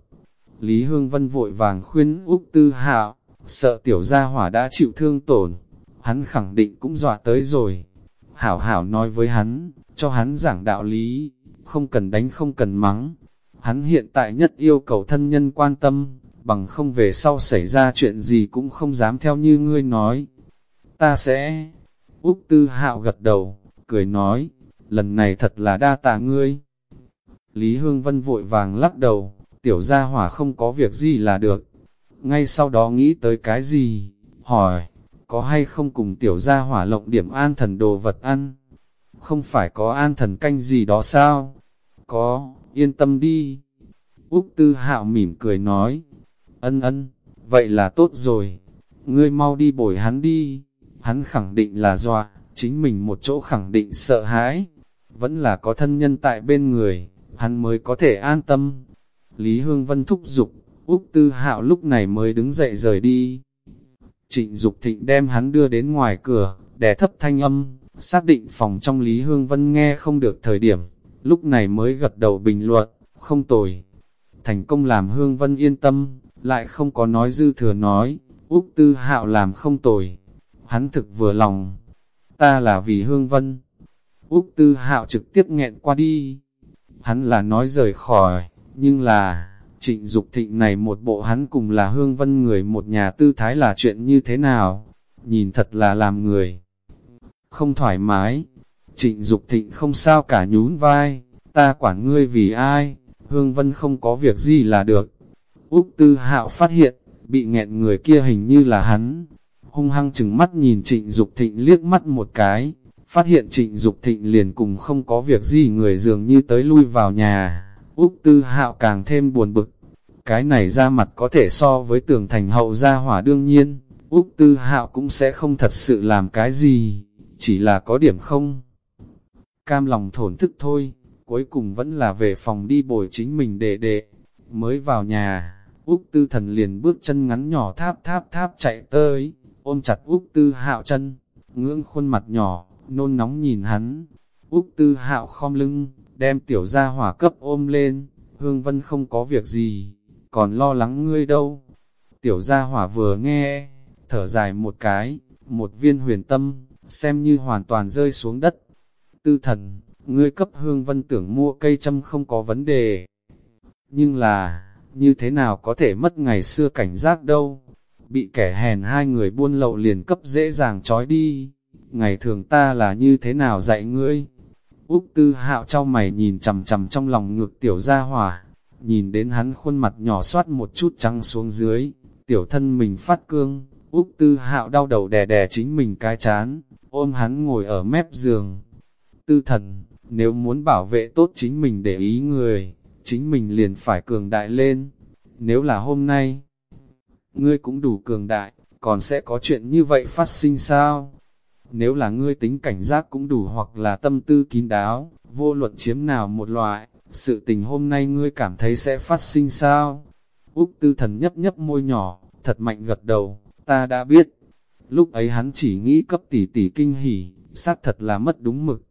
Lý Hương Vân vội vàng khuyên Úc Tư Hạo, sợ tiểu gia hỏa đã chịu thương tổn. Hắn khẳng định cũng dọa tới rồi. Hảo hảo nói với hắn, cho hắn giảng đạo lý, không cần đánh không cần mắng. Hắn hiện tại nhất yêu cầu thân nhân quan tâm, bằng không về sau xảy ra chuyện gì cũng không dám theo như ngươi nói. Ta sẽ... Úc Tư Hạo gật đầu, cười nói, lần này thật là đa tạ ngươi. Lý Hương Vân vội vàng lắc đầu, tiểu gia hỏa không có việc gì là được. Ngay sau đó nghĩ tới cái gì, hỏi, có hay không cùng tiểu gia hỏa lộng điểm an thần đồ vật ăn? Không phải có an thần canh gì đó sao? Có, yên tâm đi. Úc Tư Hạo mỉm cười nói, ân ân, vậy là tốt rồi, ngươi mau đi bồi hắn đi, hắn khẳng định là dọa, chính mình một chỗ khẳng định sợ hãi, vẫn là có thân nhân tại bên người, hắn mới có thể an tâm. Lý Hương Vân thúc giục, Úc Tư Hạo lúc này mới đứng dậy rời đi. Trịnh Dục Thịnh đem hắn đưa đến ngoài cửa, đè thấp thanh âm, xác định phòng trong Lý Hương Vân nghe không được thời điểm, lúc này mới gật đầu bình luận, không tồi. Thành công làm Hương Vân yên tâm, lại không có nói dư thừa nói, Úc Tư Hạo làm không tồi. Hắn thực vừa lòng, ta là vì Hương Vân. Úc Tư Hạo trực tiếp nghẹn qua đi. Hắn là nói rời khỏi, nhưng là, trịnh Dục thịnh này một bộ hắn cùng là Hương Vân người một nhà tư thái là chuyện như thế nào? Nhìn thật là làm người. Không thoải mái. Trịnh Dục thịnh không sao cả nhún vai, ta quản ngươi vì ai, Hương Vân không có việc gì là được. Úc Tư Hạo phát hiện, bị nghẹn người kia hình như là hắn. Hung hăng chừng mắt nhìn Trịnh Dục Thịnh liếc mắt một cái, phát hiện Trịnh Dục Thịnh liền cùng không có việc gì người dường như tới lui vào nhà. Úc Tư Hạo càng thêm buồn bực. Cái này ra mặt có thể so với tường thành hậu gia hỏa đương nhiên, Úc Tư Hạo cũng sẽ không thật sự làm cái gì, chỉ là có điểm không. Cam lòng thổn thức thôi, cuối cùng vẫn là về phòng đi bồi chính mình để đệ. Mới vào nhà, Úc Tư Thần liền bước chân ngắn nhỏ tháp tháp tháp chạy tới, ôm chặt Úc Tư Hạo chân, ngưỡng khuôn mặt nhỏ, nôn nóng nhìn hắn. Úc Tư Hạo khom lưng, đem tiểu gia hỏa cấp ôm lên, Hương Vân không có việc gì, còn lo lắng ngươi đâu. Tiểu gia hỏa vừa nghe, thở dài một cái, một viên huyền tâm, xem như hoàn toàn rơi xuống đất. Tư thần, ngươi cấp Hương Vân tưởng mua cây châm không có vấn đề. Nhưng là, như thế nào có thể mất ngày xưa cảnh giác đâu. Bị kẻ hèn hai người buôn lậu liền cấp dễ dàng trói đi. Ngày thường ta là như thế nào dạy ngươi? Úc tư hạo trao mày nhìn chầm chầm trong lòng ngược tiểu gia hỏa. Nhìn đến hắn khuôn mặt nhỏ soát một chút trắng xuống dưới. Tiểu thân mình phát cương. Úc tư hạo đau đầu đè đè chính mình cái chán. Ôm hắn ngồi ở mép giường. Tư thần, nếu muốn bảo vệ tốt chính mình để ý người, chính mình liền phải cường đại lên. Nếu là hôm nay, ngươi cũng đủ cường đại, còn sẽ có chuyện như vậy phát sinh sao? Nếu là ngươi tính cảnh giác cũng đủ hoặc là tâm tư kín đáo, vô luận chiếm nào một loại, sự tình hôm nay ngươi cảm thấy sẽ phát sinh sao? Úc tư thần nhấp nhấp môi nhỏ, thật mạnh gật đầu, ta đã biết. Lúc ấy hắn chỉ nghĩ cấp tỷ tỷ kinh hỉ, xác thật là mất đúng mực.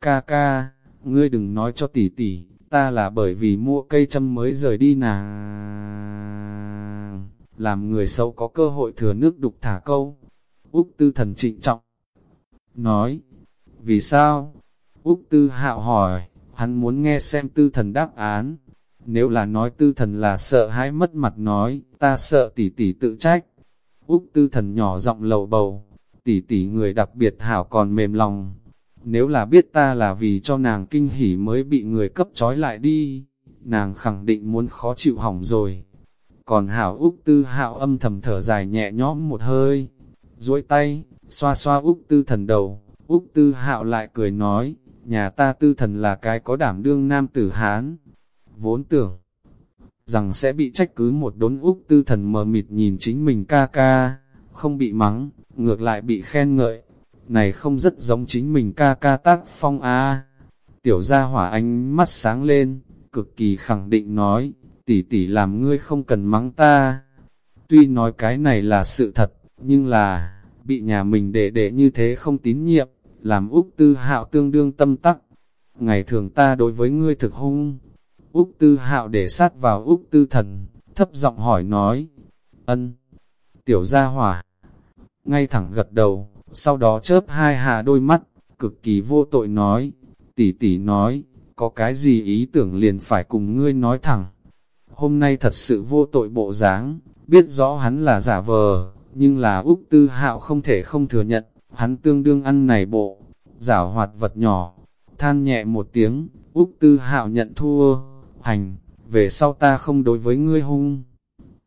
Ca ca, ngươi đừng nói cho tỷ tỷ, ta là bởi vì mua cây châm mới rời đi nàng. Làm người xấu có cơ hội thừa nước đục thả câu. Úc tư thần trịnh trọng. Nói, vì sao? Úc tư hạo hỏi, hắn muốn nghe xem tư thần đáp án. Nếu là nói tư thần là sợ hãi mất mặt nói, ta sợ tỷ tỷ tự trách. Úc tư thần nhỏ giọng lầu bầu, tỷ tỷ người đặc biệt hảo còn mềm lòng, nếu là biết ta là vì cho nàng kinh hỉ mới bị người cấp trói lại đi, nàng khẳng định muốn khó chịu hỏng rồi. còn hảo Úc Tư Hạo âm thầm thở dài nhẹ nhõm một hơi, duỗi tay, xoa xoa Úc Tư Thần đầu, Úc Tư Hạo lại cười nói, nhà ta Tư Thần là cái có đảm đương nam tử Hán, vốn tưởng rằng sẽ bị trách cứ một đốn. Úc Tư Thần mờ mịt nhìn chính mình ca ca, không bị mắng, ngược lại bị khen ngợi, này không rất giống chính mình ca ca tác phong a Tiểu gia hỏa ánh mắt sáng lên, cực kỳ khẳng định nói, tỷ tỷ làm ngươi không cần mắng ta. Tuy nói cái này là sự thật, nhưng là, bị nhà mình để để như thế không tín nhiệm, làm Úc Tư Hạo tương đương tâm tắc. Ngày thường ta đối với ngươi thực hung. Úc Tư Hạo để sát vào Úc Tư Thần, thấp giọng hỏi nói, ân, tiểu gia hỏa, ngay thẳng gật đầu, sau đó chớp hai hà đôi mắt, cực kỳ vô tội nói, tỷ tỷ nói, có cái gì ý tưởng liền phải cùng ngươi nói thẳng. Hôm nay thật sự vô tội bộ dáng, biết rõ hắn là giả vờ, nhưng là Úc Tư Hạo không thể không thừa nhận, hắn tương đương ăn này bộ, giả hoạt vật nhỏ. Than nhẹ một tiếng, Úc Tư Hạo nhận thua, hành, về sau ta không đối với ngươi hung.